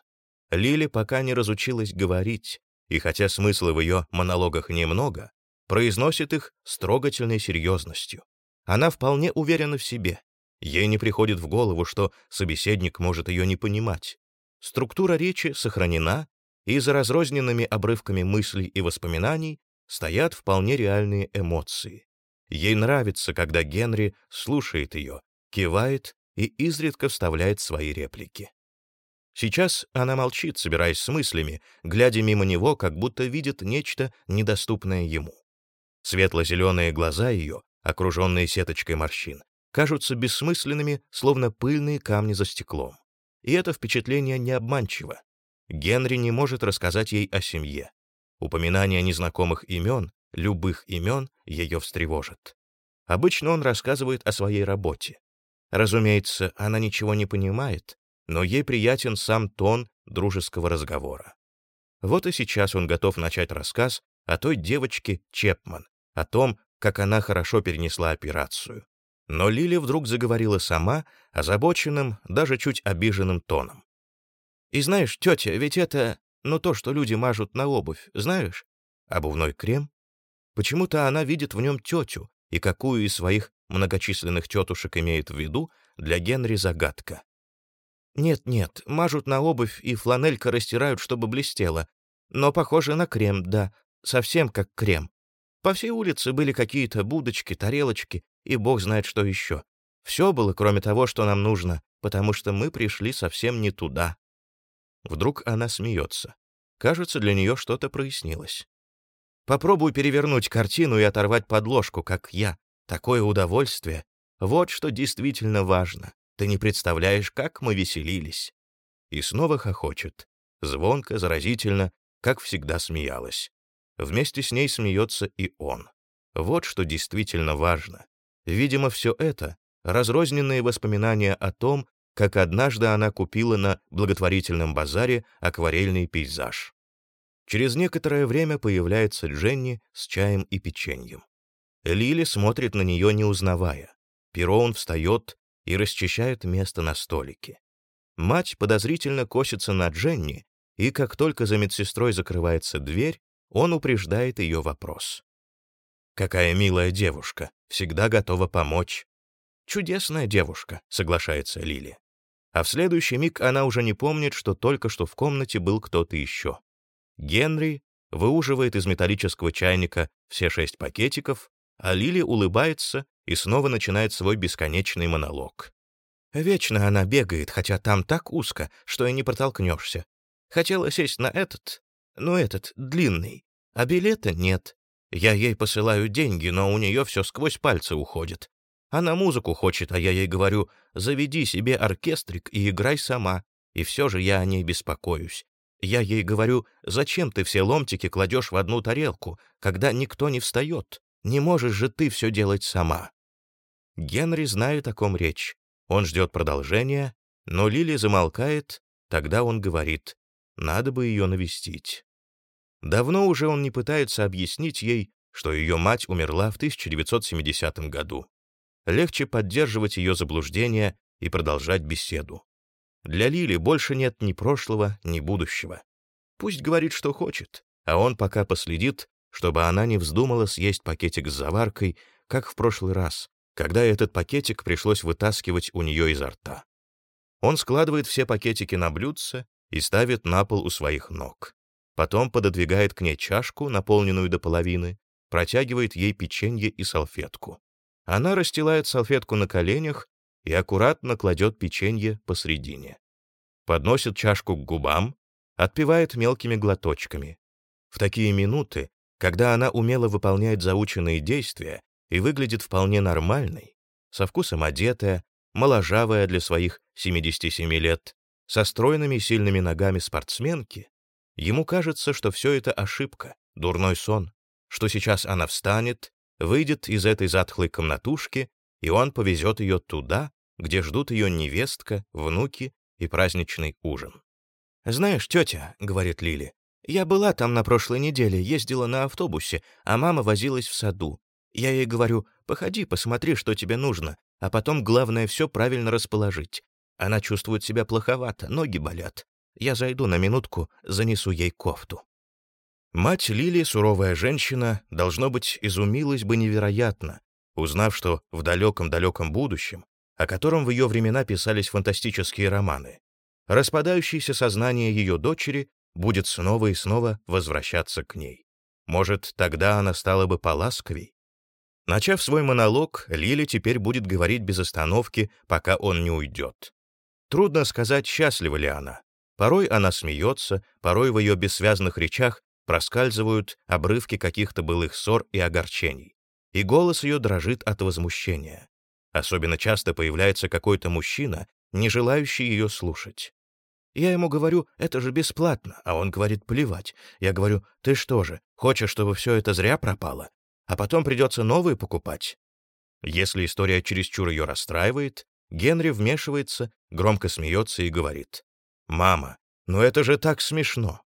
Лили пока не разучилась говорить, и хотя смысла в ее монологах немного, произносит их с трогательной серьезностью. Она вполне уверена в себе. Ей не приходит в голову, что собеседник может ее не понимать. Структура речи сохранена, и за разрозненными обрывками мыслей и воспоминаний стоят вполне реальные эмоции. Ей нравится, когда Генри слушает ее, кивает и изредка вставляет свои реплики. Сейчас она молчит, собираясь с мыслями, глядя мимо него, как будто видит нечто недоступное ему. Светло-зеленые глаза ее, окруженные сеточкой морщин, кажутся бессмысленными, словно пыльные камни за стеклом. И это впечатление не обманчиво. Генри не может рассказать ей о семье. Упоминание незнакомых имен, любых имен, ее встревожит. Обычно он рассказывает о своей работе. Разумеется, она ничего не понимает, но ей приятен сам тон дружеского разговора. Вот и сейчас он готов начать рассказ о той девочке Чепман, о том, как она хорошо перенесла операцию. Но Лили вдруг заговорила сама, озабоченным, даже чуть обиженным тоном. И знаешь, тетя, ведь это, ну то, что люди мажут на обувь, знаешь? Обувной крем? Почему-то она видит в нем тетю, и какую из своих многочисленных тетушек имеет в виду, для Генри загадка. Нет-нет, мажут на обувь и фланелька растирают, чтобы блестело. Но похоже на крем, да, совсем как крем. По всей улице были какие-то будочки, тарелочки и бог знает что еще. Все было, кроме того, что нам нужно, потому что мы пришли совсем не туда. Вдруг она смеется. Кажется, для нее что-то прояснилось. Попробуй перевернуть картину и оторвать подложку, как я. Такое удовольствие. Вот что действительно важно. Ты не представляешь, как мы веселились. И снова хохочет. Звонко, заразительно, как всегда смеялась. Вместе с ней смеется и он. Вот что действительно важно. Видимо, все это — разрозненные воспоминания о том, как однажды она купила на благотворительном базаре акварельный пейзаж. Через некоторое время появляется Дженни с чаем и печеньем. Лили смотрит на нее, не узнавая. Перо он встает, и расчищает место на столике. Мать подозрительно косится на Дженни, и как только за медсестрой закрывается дверь, он упреждает ее вопрос. «Какая милая девушка, всегда готова помочь». «Чудесная девушка», — соглашается Лили. А в следующий миг она уже не помнит, что только что в комнате был кто-то еще. Генри выуживает из металлического чайника все шесть пакетиков, а Лили улыбается и снова начинает свой бесконечный монолог. Вечно она бегает, хотя там так узко, что и не протолкнешься. Хотела сесть на этот, но этот длинный, а билета нет. Я ей посылаю деньги, но у нее все сквозь пальцы уходит. Она музыку хочет, а я ей говорю, заведи себе оркестрик и играй сама. И все же я о ней беспокоюсь. Я ей говорю, зачем ты все ломтики кладешь в одну тарелку, когда никто не встает? Не можешь же ты все делать сама. Генри знает, о ком речь. Он ждет продолжения, но Лили замолкает, тогда он говорит, надо бы ее навестить. Давно уже он не пытается объяснить ей, что ее мать умерла в 1970 году. Легче поддерживать ее заблуждение и продолжать беседу. Для Лили больше нет ни прошлого, ни будущего. Пусть говорит, что хочет, а он пока последит, чтобы она не вздумала съесть пакетик с заваркой, как в прошлый раз, когда этот пакетик пришлось вытаскивать у нее изо рта. Он складывает все пакетики на блюдце и ставит на пол у своих ног. Потом пододвигает к ней чашку, наполненную до половины, протягивает ей печенье и салфетку. Она расстилает салфетку на коленях и аккуратно кладет печенье посредине. Подносит чашку к губам, отпивает мелкими глоточками. В такие минуты, когда она умело выполняет заученные действия, и выглядит вполне нормальной, со вкусом одетая, моложавая для своих 77 лет, со стройными сильными ногами спортсменки, ему кажется, что все это ошибка, дурной сон, что сейчас она встанет, выйдет из этой затхлой комнатушки, и он повезет ее туда, где ждут ее невестка, внуки и праздничный ужин. «Знаешь, тетя», — говорит Лили, — «я была там на прошлой неделе, ездила на автобусе, а мама возилась в саду. Я ей говорю, походи, посмотри, что тебе нужно, а потом главное все правильно расположить. Она чувствует себя плоховато, ноги болят. Я зайду на минутку, занесу ей кофту. Мать Лили, суровая женщина, должно быть, изумилась бы невероятно, узнав, что в далеком-далеком будущем, о котором в ее времена писались фантастические романы, распадающееся сознание ее дочери будет снова и снова возвращаться к ней. Может, тогда она стала бы поласковей, Начав свой монолог, Лили теперь будет говорить без остановки, пока он не уйдет. Трудно сказать, счастлива ли она. Порой она смеется, порой в ее бессвязных речах проскальзывают обрывки каких-то былых ссор и огорчений. И голос ее дрожит от возмущения. Особенно часто появляется какой-то мужчина, не желающий ее слушать. Я ему говорю, это же бесплатно, а он говорит, плевать. Я говорю, ты что же, хочешь, чтобы все это зря пропало? а потом придется новые покупать. Если история чересчур ее расстраивает, Генри вмешивается, громко смеется и говорит. «Мама, ну это же так смешно!»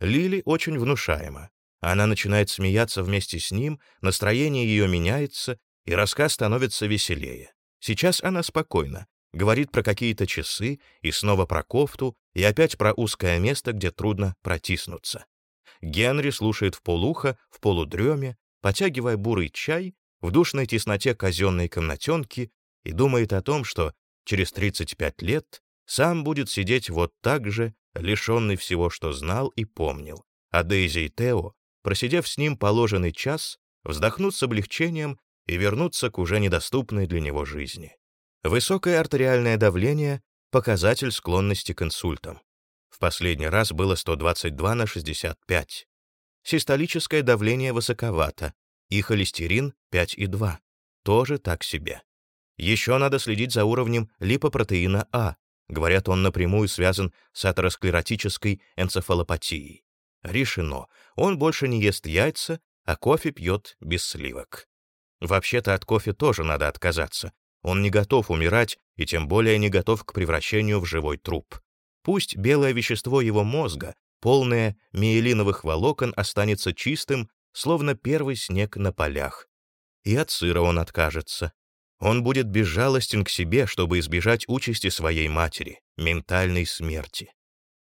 Лили очень внушаема. Она начинает смеяться вместе с ним, настроение ее меняется, и рассказ становится веселее. Сейчас она спокойна, говорит про какие-то часы, и снова про кофту, и опять про узкое место, где трудно протиснуться. Генри слушает в полухо, в полудреме, потягивая бурый чай в душной тесноте казенной комнатенки и думает о том, что через 35 лет сам будет сидеть вот так же, лишенный всего, что знал и помнил, а Дейзи и Тео, просидев с ним положенный час, вздохнут с облегчением и вернуться к уже недоступной для него жизни. Высокое артериальное давление — показатель склонности к инсультам. В последний раз было 122 на 65 систолическое давление высоковато, и холестерин 5,2, тоже так себе. Еще надо следить за уровнем липопротеина А, говорят, он напрямую связан с атеросклеротической энцефалопатией. Решено, он больше не ест яйца, а кофе пьет без сливок. Вообще-то от кофе тоже надо отказаться. Он не готов умирать и тем более не готов к превращению в живой труп. Пусть белое вещество его мозга полное миелиновых волокон останется чистым, словно первый снег на полях. И от сыра он откажется. Он будет безжалостен к себе, чтобы избежать участи своей матери, ментальной смерти.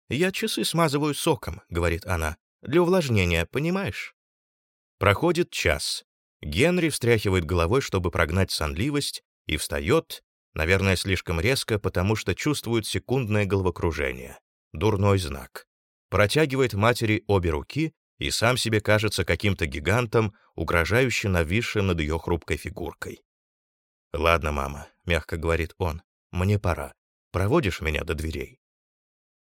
«Я часы смазываю соком», — говорит она, — «для увлажнения, понимаешь?» Проходит час. Генри встряхивает головой, чтобы прогнать сонливость, и встает, наверное, слишком резко, потому что чувствует секундное головокружение. Дурной знак. Протягивает матери обе руки и сам себе кажется каким-то гигантом, угрожающе нависшим над ее хрупкой фигуркой. «Ладно, мама», — мягко говорит он, — «мне пора. Проводишь меня до дверей?»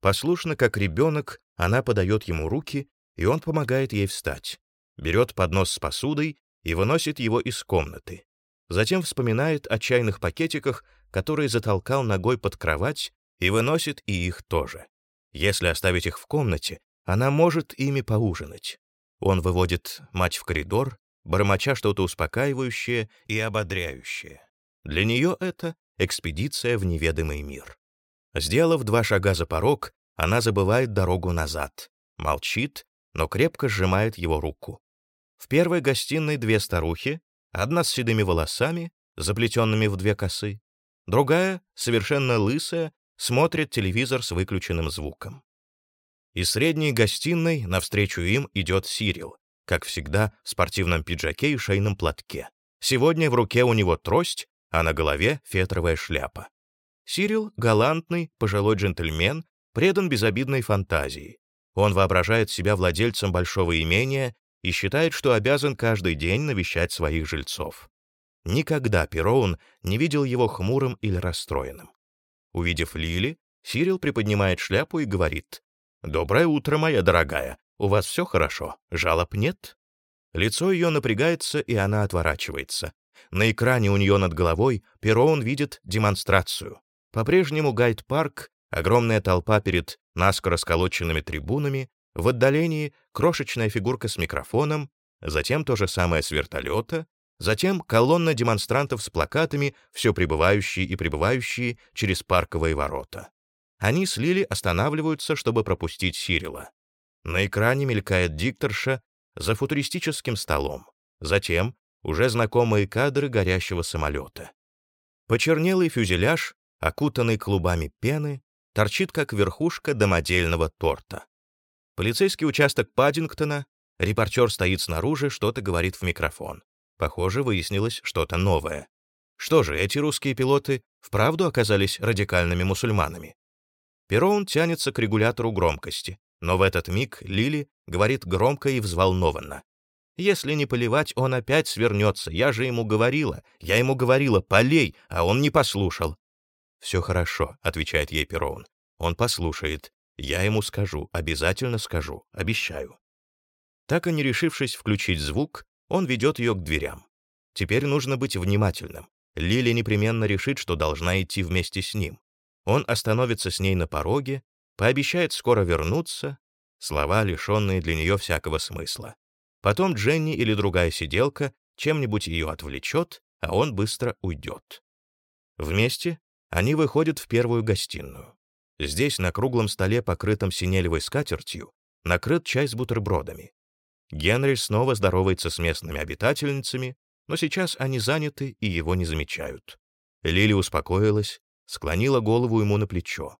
Послушно, как ребенок, она подает ему руки, и он помогает ей встать. Берет поднос с посудой и выносит его из комнаты. Затем вспоминает о чайных пакетиках, которые затолкал ногой под кровать, и выносит и их тоже. Если оставить их в комнате, она может ими поужинать. Он выводит мать в коридор, бормоча что-то успокаивающее и ободряющее. Для нее это экспедиция в неведомый мир. Сделав два шага за порог, она забывает дорогу назад, молчит, но крепко сжимает его руку. В первой гостиной две старухи, одна с седыми волосами, заплетенными в две косы, другая, совершенно лысая, смотрит телевизор с выключенным звуком. Из средней гостиной навстречу им идет Сирил, как всегда в спортивном пиджаке и шейном платке. Сегодня в руке у него трость, а на голове фетровая шляпа. Сирил — галантный, пожилой джентльмен, предан безобидной фантазии. Он воображает себя владельцем большого имения и считает, что обязан каждый день навещать своих жильцов. Никогда Пероун не видел его хмурым или расстроенным. Увидев Лили, Сирил приподнимает шляпу и говорит «Доброе утро, моя дорогая. У вас все хорошо? Жалоб нет?» Лицо ее напрягается, и она отворачивается. На экране у нее над головой Перроун видит демонстрацию. По-прежнему Гайд-парк, огромная толпа перед наскоро сколоченными трибунами, в отдалении крошечная фигурка с микрофоном, затем то же самое с вертолета, затем колонна демонстрантов с плакатами, все прибывающие и прибывающие через парковые ворота. Они с Лили останавливаются, чтобы пропустить Сирила. На экране мелькает дикторша за футуристическим столом. Затем уже знакомые кадры горящего самолета. Почернелый фюзеляж, окутанный клубами пены, торчит как верхушка домодельного торта. Полицейский участок Паддингтона, репортер стоит снаружи, что-то говорит в микрофон. Похоже, выяснилось что-то новое. Что же, эти русские пилоты вправду оказались радикальными мусульманами? Перроун тянется к регулятору громкости, но в этот миг Лили говорит громко и взволнованно. «Если не поливать, он опять свернется. Я же ему говорила, я ему говорила, полей, а он не послушал». «Все хорошо», — отвечает ей Перроун. «Он послушает. Я ему скажу, обязательно скажу, обещаю». Так и не решившись включить звук, он ведет ее к дверям. Теперь нужно быть внимательным. Лили непременно решит, что должна идти вместе с ним. Он остановится с ней на пороге, пообещает скоро вернуться, слова, лишенные для нее всякого смысла. Потом Дженни или другая сиделка чем-нибудь ее отвлечет, а он быстро уйдет. Вместе они выходят в первую гостиную. Здесь на круглом столе, покрытом синелевой скатертью, накрыт чай с бутербродами. Генри снова здоровается с местными обитательницами, но сейчас они заняты и его не замечают. Лили успокоилась, склонила голову ему на плечо.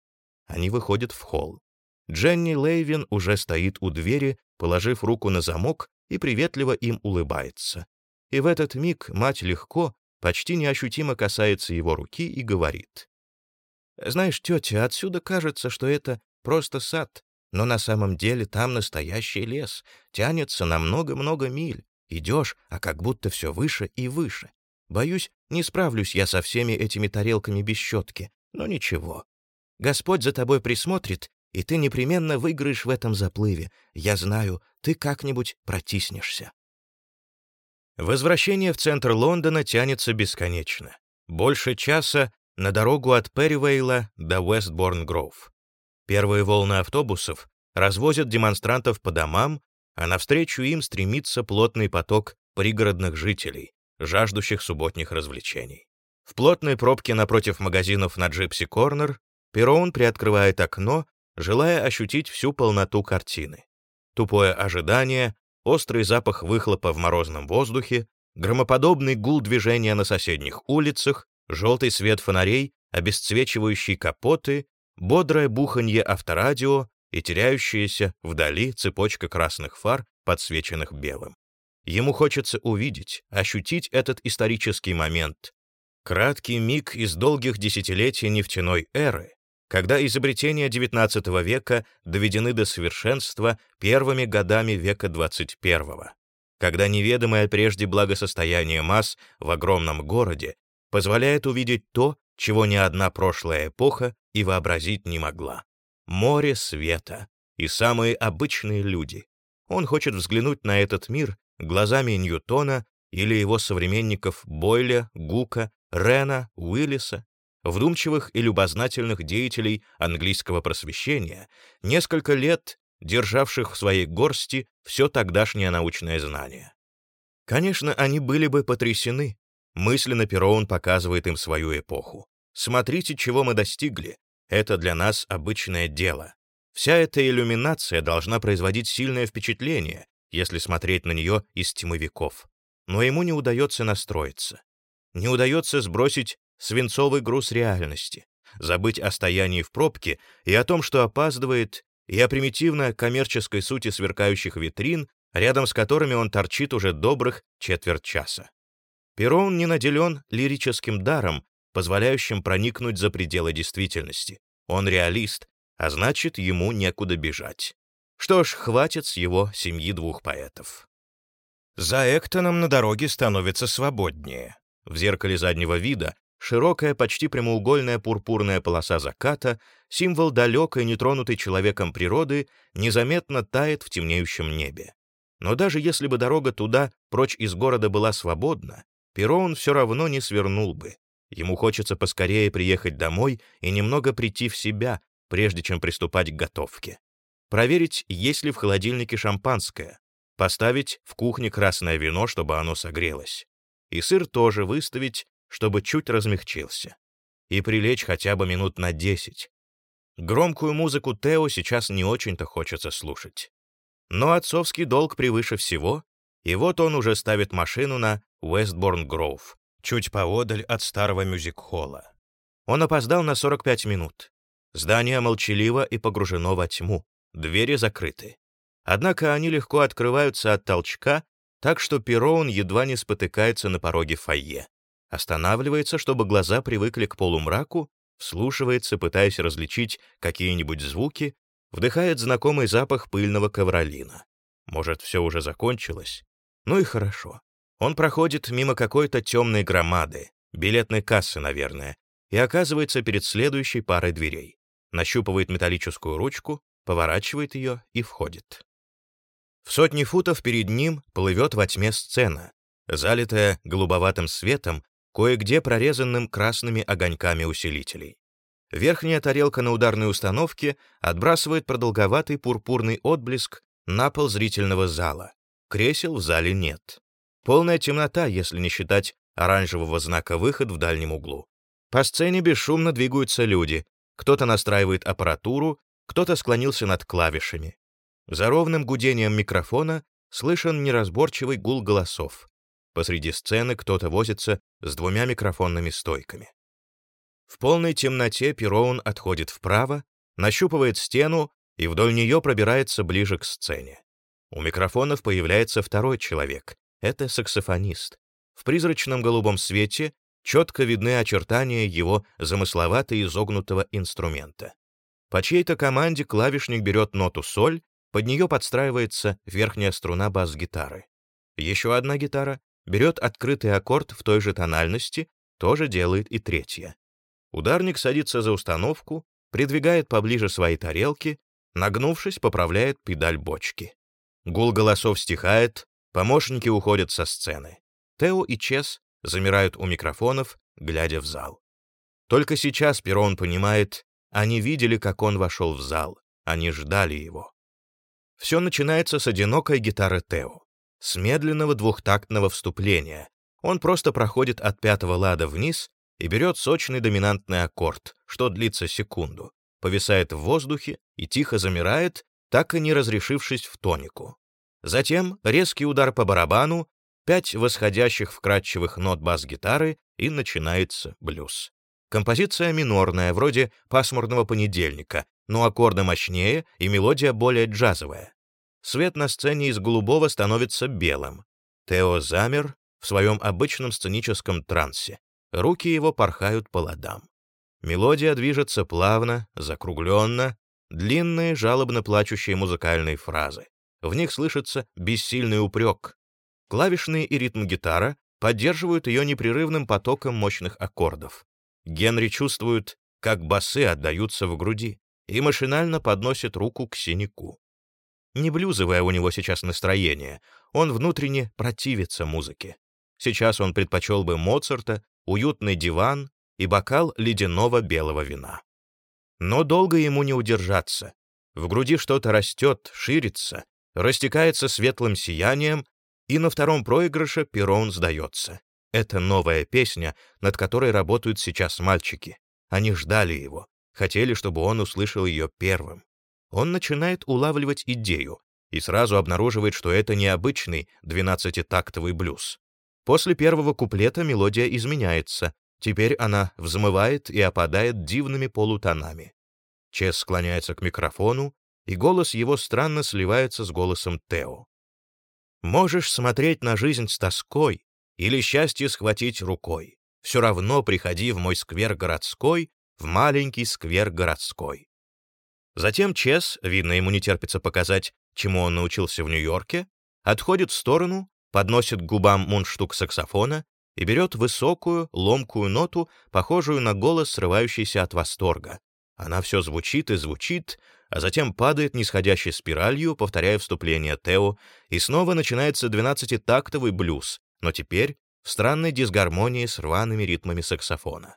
Они выходят в холл. Дженни Лейвин уже стоит у двери, положив руку на замок и приветливо им улыбается. И в этот миг мать легко, почти неощутимо касается его руки и говорит. «Знаешь, тетя, отсюда кажется, что это просто сад, но на самом деле там настоящий лес, тянется на много-много миль. Идешь, а как будто все выше и выше. Боюсь, не справлюсь я со всеми этими тарелками без щетки, но ничего. Господь за тобой присмотрит, и ты непременно выиграешь в этом заплыве. Я знаю, ты как-нибудь протиснешься. Возвращение в центр Лондона тянется бесконечно. Больше часа на дорогу от Перривейла до Вестборн-Гроув. Первые волны автобусов развозят демонстрантов по домам, а навстречу им стремится плотный поток пригородных жителей, жаждущих субботних развлечений. В плотной пробке напротив магазинов на Джипси Корнер Перроун приоткрывает окно, желая ощутить всю полноту картины. Тупое ожидание, острый запах выхлопа в морозном воздухе, громоподобный гул движения на соседних улицах, желтый свет фонарей, обесцвечивающий капоты, бодрое буханье авторадио и теряющаяся вдали цепочка красных фар, подсвеченных белым. Ему хочется увидеть, ощутить этот исторический момент. Краткий миг из долгих десятилетий нефтяной эры, когда изобретения XIX века доведены до совершенства первыми годами века XXI, когда неведомое прежде благосостояние масс в огромном городе позволяет увидеть то, чего ни одна прошлая эпоха и вообразить не могла. Море света и самые обычные люди. Он хочет взглянуть на этот мир глазами Ньютона или его современников Бойля, Гука, Рена, Уиллиса, вдумчивых и любознательных деятелей английского просвещения, несколько лет державших в своей горсти все тогдашнее научное знание. Конечно, они были бы потрясены. Мысленно Перроун показывает им свою эпоху. Смотрите, чего мы достигли. Это для нас обычное дело. Вся эта иллюминация должна производить сильное впечатление, если смотреть на нее из тьмовиков. Но ему не удается настроиться. Не удается сбросить свинцовый груз реальности, забыть о стоянии в пробке и о том, что опаздывает, и о примитивно коммерческой сути сверкающих витрин, рядом с которыми он торчит уже добрых четверть часа. Перрон не наделен лирическим даром, позволяющим проникнуть за пределы действительности. Он реалист, а значит, ему некуда бежать. Что ж, хватит с его семьи двух поэтов. За Эктоном на дороге становится свободнее. В зеркале заднего вида широкая, почти прямоугольная пурпурная полоса заката, символ далекой, нетронутой человеком природы, незаметно тает в темнеющем небе. Но даже если бы дорога туда, прочь из города, была свободна, Перо все равно не свернул бы. Ему хочется поскорее приехать домой и немного прийти в себя, прежде чем приступать к готовке. Проверить, есть ли в холодильнике шампанское. Поставить в кухне красное вино, чтобы оно согрелось. И сыр тоже выставить, чтобы чуть размягчился. И прилечь хотя бы минут на десять. Громкую музыку Тео сейчас не очень-то хочется слушать. Но отцовский долг превыше всего, и вот он уже ставит машину на Уэстборн-Гроув, чуть поодаль от старого мюзик-холла. Он опоздал на 45 минут. Здание молчаливо и погружено во тьму. Двери закрыты. Однако они легко открываются от толчка, так что Перроун едва не спотыкается на пороге фойе. Останавливается, чтобы глаза привыкли к полумраку, вслушивается, пытаясь различить какие-нибудь звуки, вдыхает знакомый запах пыльного ковролина. Может, все уже закончилось? Ну и хорошо. Он проходит мимо какой-то темной громады, билетной кассы, наверное, и оказывается перед следующей парой дверей. Нащупывает металлическую ручку, поворачивает ее и входит. В сотни футов перед ним плывет во тьме сцена, залитая голубоватым светом, кое-где прорезанным красными огоньками усилителей. Верхняя тарелка на ударной установке отбрасывает продолговатый пурпурный отблеск на пол зрительного зала. Кресел в зале нет. Полная темнота, если не считать оранжевого знака «Выход» в дальнем углу. По сцене бесшумно двигаются люди. Кто-то настраивает аппаратуру, кто-то склонился над клавишами. За ровным гудением микрофона слышен неразборчивый гул голосов. Посреди сцены кто-то возится с двумя микрофонными стойками. В полной темноте Перроун отходит вправо, нащупывает стену и вдоль нее пробирается ближе к сцене. У микрофонов появляется второй человек. Это саксофонист. В призрачном голубом свете четко видны очертания его замысловато изогнутого инструмента. По чьей-то команде клавишник берет ноту соль, под нее подстраивается верхняя струна бас-гитары. Еще одна гитара берет открытый аккорд в той же тональности, тоже делает и третья. Ударник садится за установку, придвигает поближе свои тарелки, нагнувшись, поправляет педаль бочки. Гул голосов стихает, помощники уходят со сцены. Тео и Чес замирают у микрофонов, глядя в зал. Только сейчас Перрон понимает, они видели, как он вошел в зал. Они ждали его. Все начинается с одинокой гитары Тео, с медленного двухтактного вступления. Он просто проходит от пятого лада вниз и берет сочный доминантный аккорд, что длится секунду, повисает в воздухе и тихо замирает, так и не разрешившись в тонику. Затем резкий удар по барабану, пять восходящих вкрадчивых нот бас-гитары, и начинается блюз. Композиция минорная, вроде «Пасмурного понедельника», но аккорды мощнее и мелодия более джазовая. Свет на сцене из голубого становится белым. Тео замер в своем обычном сценическом трансе. Руки его порхают по ладам. Мелодия движется плавно, закругленно, длинные, жалобно плачущие музыкальные фразы. В них слышится бессильный упрек. Клавишные и ритм-гитара поддерживают ее непрерывным потоком мощных аккордов. Генри чувствует, как басы отдаются в груди, и машинально подносит руку к синяку. Не блюзовое у него сейчас настроение, он внутренне противится музыке. Сейчас он предпочел бы Моцарта, уютный диван и бокал ледяного белого вина. Но долго ему не удержаться. В груди что-то растет, ширится, растекается светлым сиянием, и на втором проигрыше перрон сдается. Это новая песня, над которой работают сейчас мальчики. Они ждали его, хотели, чтобы он услышал ее первым. Он начинает улавливать идею и сразу обнаруживает, что это необычный двенадцатитактовый блюз. После первого куплета мелодия изменяется, теперь она взмывает и опадает дивными полутонами. Чес склоняется к микрофону, и голос его странно сливается с голосом Тео. «Можешь смотреть на жизнь с тоской или счастье схватить рукой. Все равно приходи в мой сквер городской, в маленький сквер городской». Затем Чес, видно, ему не терпится показать, чему он научился в Нью-Йорке, отходит в сторону, подносит к губам мундштук саксофона и берет высокую, ломкую ноту, похожую на голос, срывающийся от восторга. Она все звучит и звучит, а затем падает нисходящей спиралью, повторяя вступление Тео, и снова начинается двенадцатитактовый блюз, но теперь в странной дисгармонии с рваными ритмами саксофона.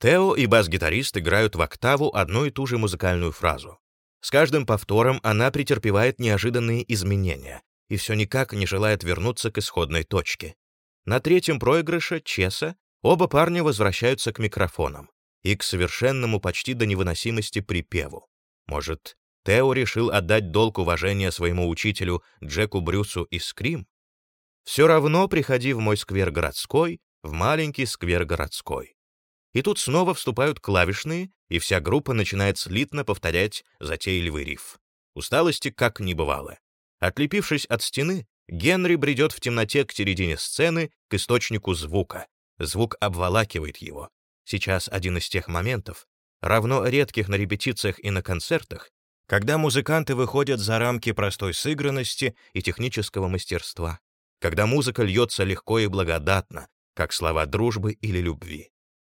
Тео и бас-гитарист играют в октаву одну и ту же музыкальную фразу. С каждым повтором она претерпевает неожиданные изменения и все никак не желает вернуться к исходной точке. На третьем проигрыше Чеса оба парня возвращаются к микрофонам и к совершенному почти до невыносимости припеву. Может, Тео решил отдать долг уважения своему учителю Джеку Брюсу из Скрим? Все равно приходи в мой сквер городской, в маленький сквер городской. И тут снова вступают клавишные, и вся группа начинает слитно повторять затейливый риф. Усталости как не бывало. Отлепившись от стены, Генри бредет в темноте к середине сцены, к источнику звука. Звук обволакивает его. Сейчас один из тех моментов, равно редких на репетициях и на концертах, когда музыканты выходят за рамки простой сыгранности и технического мастерства, когда музыка льется легко и благодатно, как слова дружбы или любви.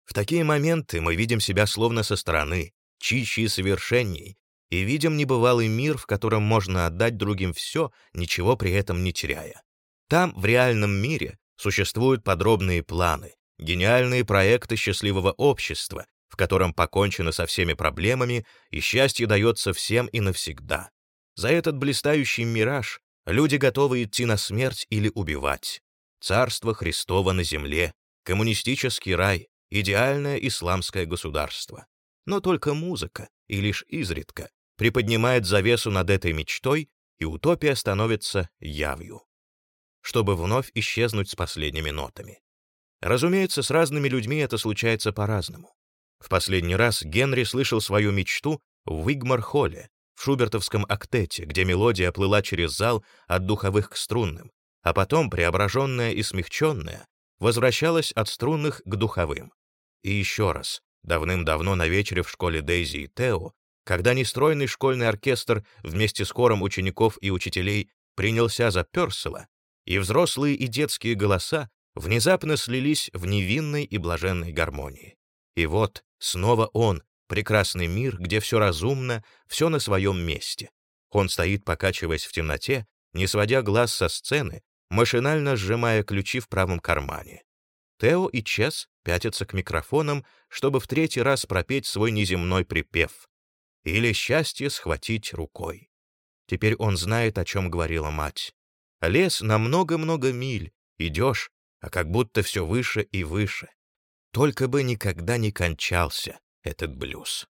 В такие моменты мы видим себя словно со стороны, чище и совершенней, и видим небывалый мир, в котором можно отдать другим все, ничего при этом не теряя. Там, в реальном мире, существуют подробные планы, гениальные проекты счастливого общества, в котором покончено со всеми проблемами, и счастье дается всем и навсегда. За этот блистающий мираж люди готовы идти на смерть или убивать. Царство Христово на земле, коммунистический рай, идеальное исламское государство. Но только музыка, и лишь изредка, приподнимает завесу над этой мечтой, и утопия становится явью, чтобы вновь исчезнуть с последними нотами. Разумеется, с разными людьми это случается по-разному. В последний раз Генри слышал свою мечту в Уигмар-холле, в шубертовском актете, где мелодия плыла через зал от духовых к струнным, а потом, преображенная и смягченная, возвращалась от струнных к духовым. И еще раз, давным-давно на вечере в школе Дейзи и Тео, когда нестройный школьный оркестр вместе с хором учеников и учителей принялся за Пёрсела, и взрослые и детские голоса внезапно слились в невинной и блаженной гармонии. И вот снова он, прекрасный мир, где все разумно, все на своем месте. Он стоит, покачиваясь в темноте, не сводя глаз со сцены, машинально сжимая ключи в правом кармане. Тео и Чес пятятся к микрофонам, чтобы в третий раз пропеть свой неземной припев. Или счастье схватить рукой. Теперь он знает, о чем говорила мать. Лес на много-много миль, идешь, а как будто все выше и выше. Только бы никогда не кончался этот блюз.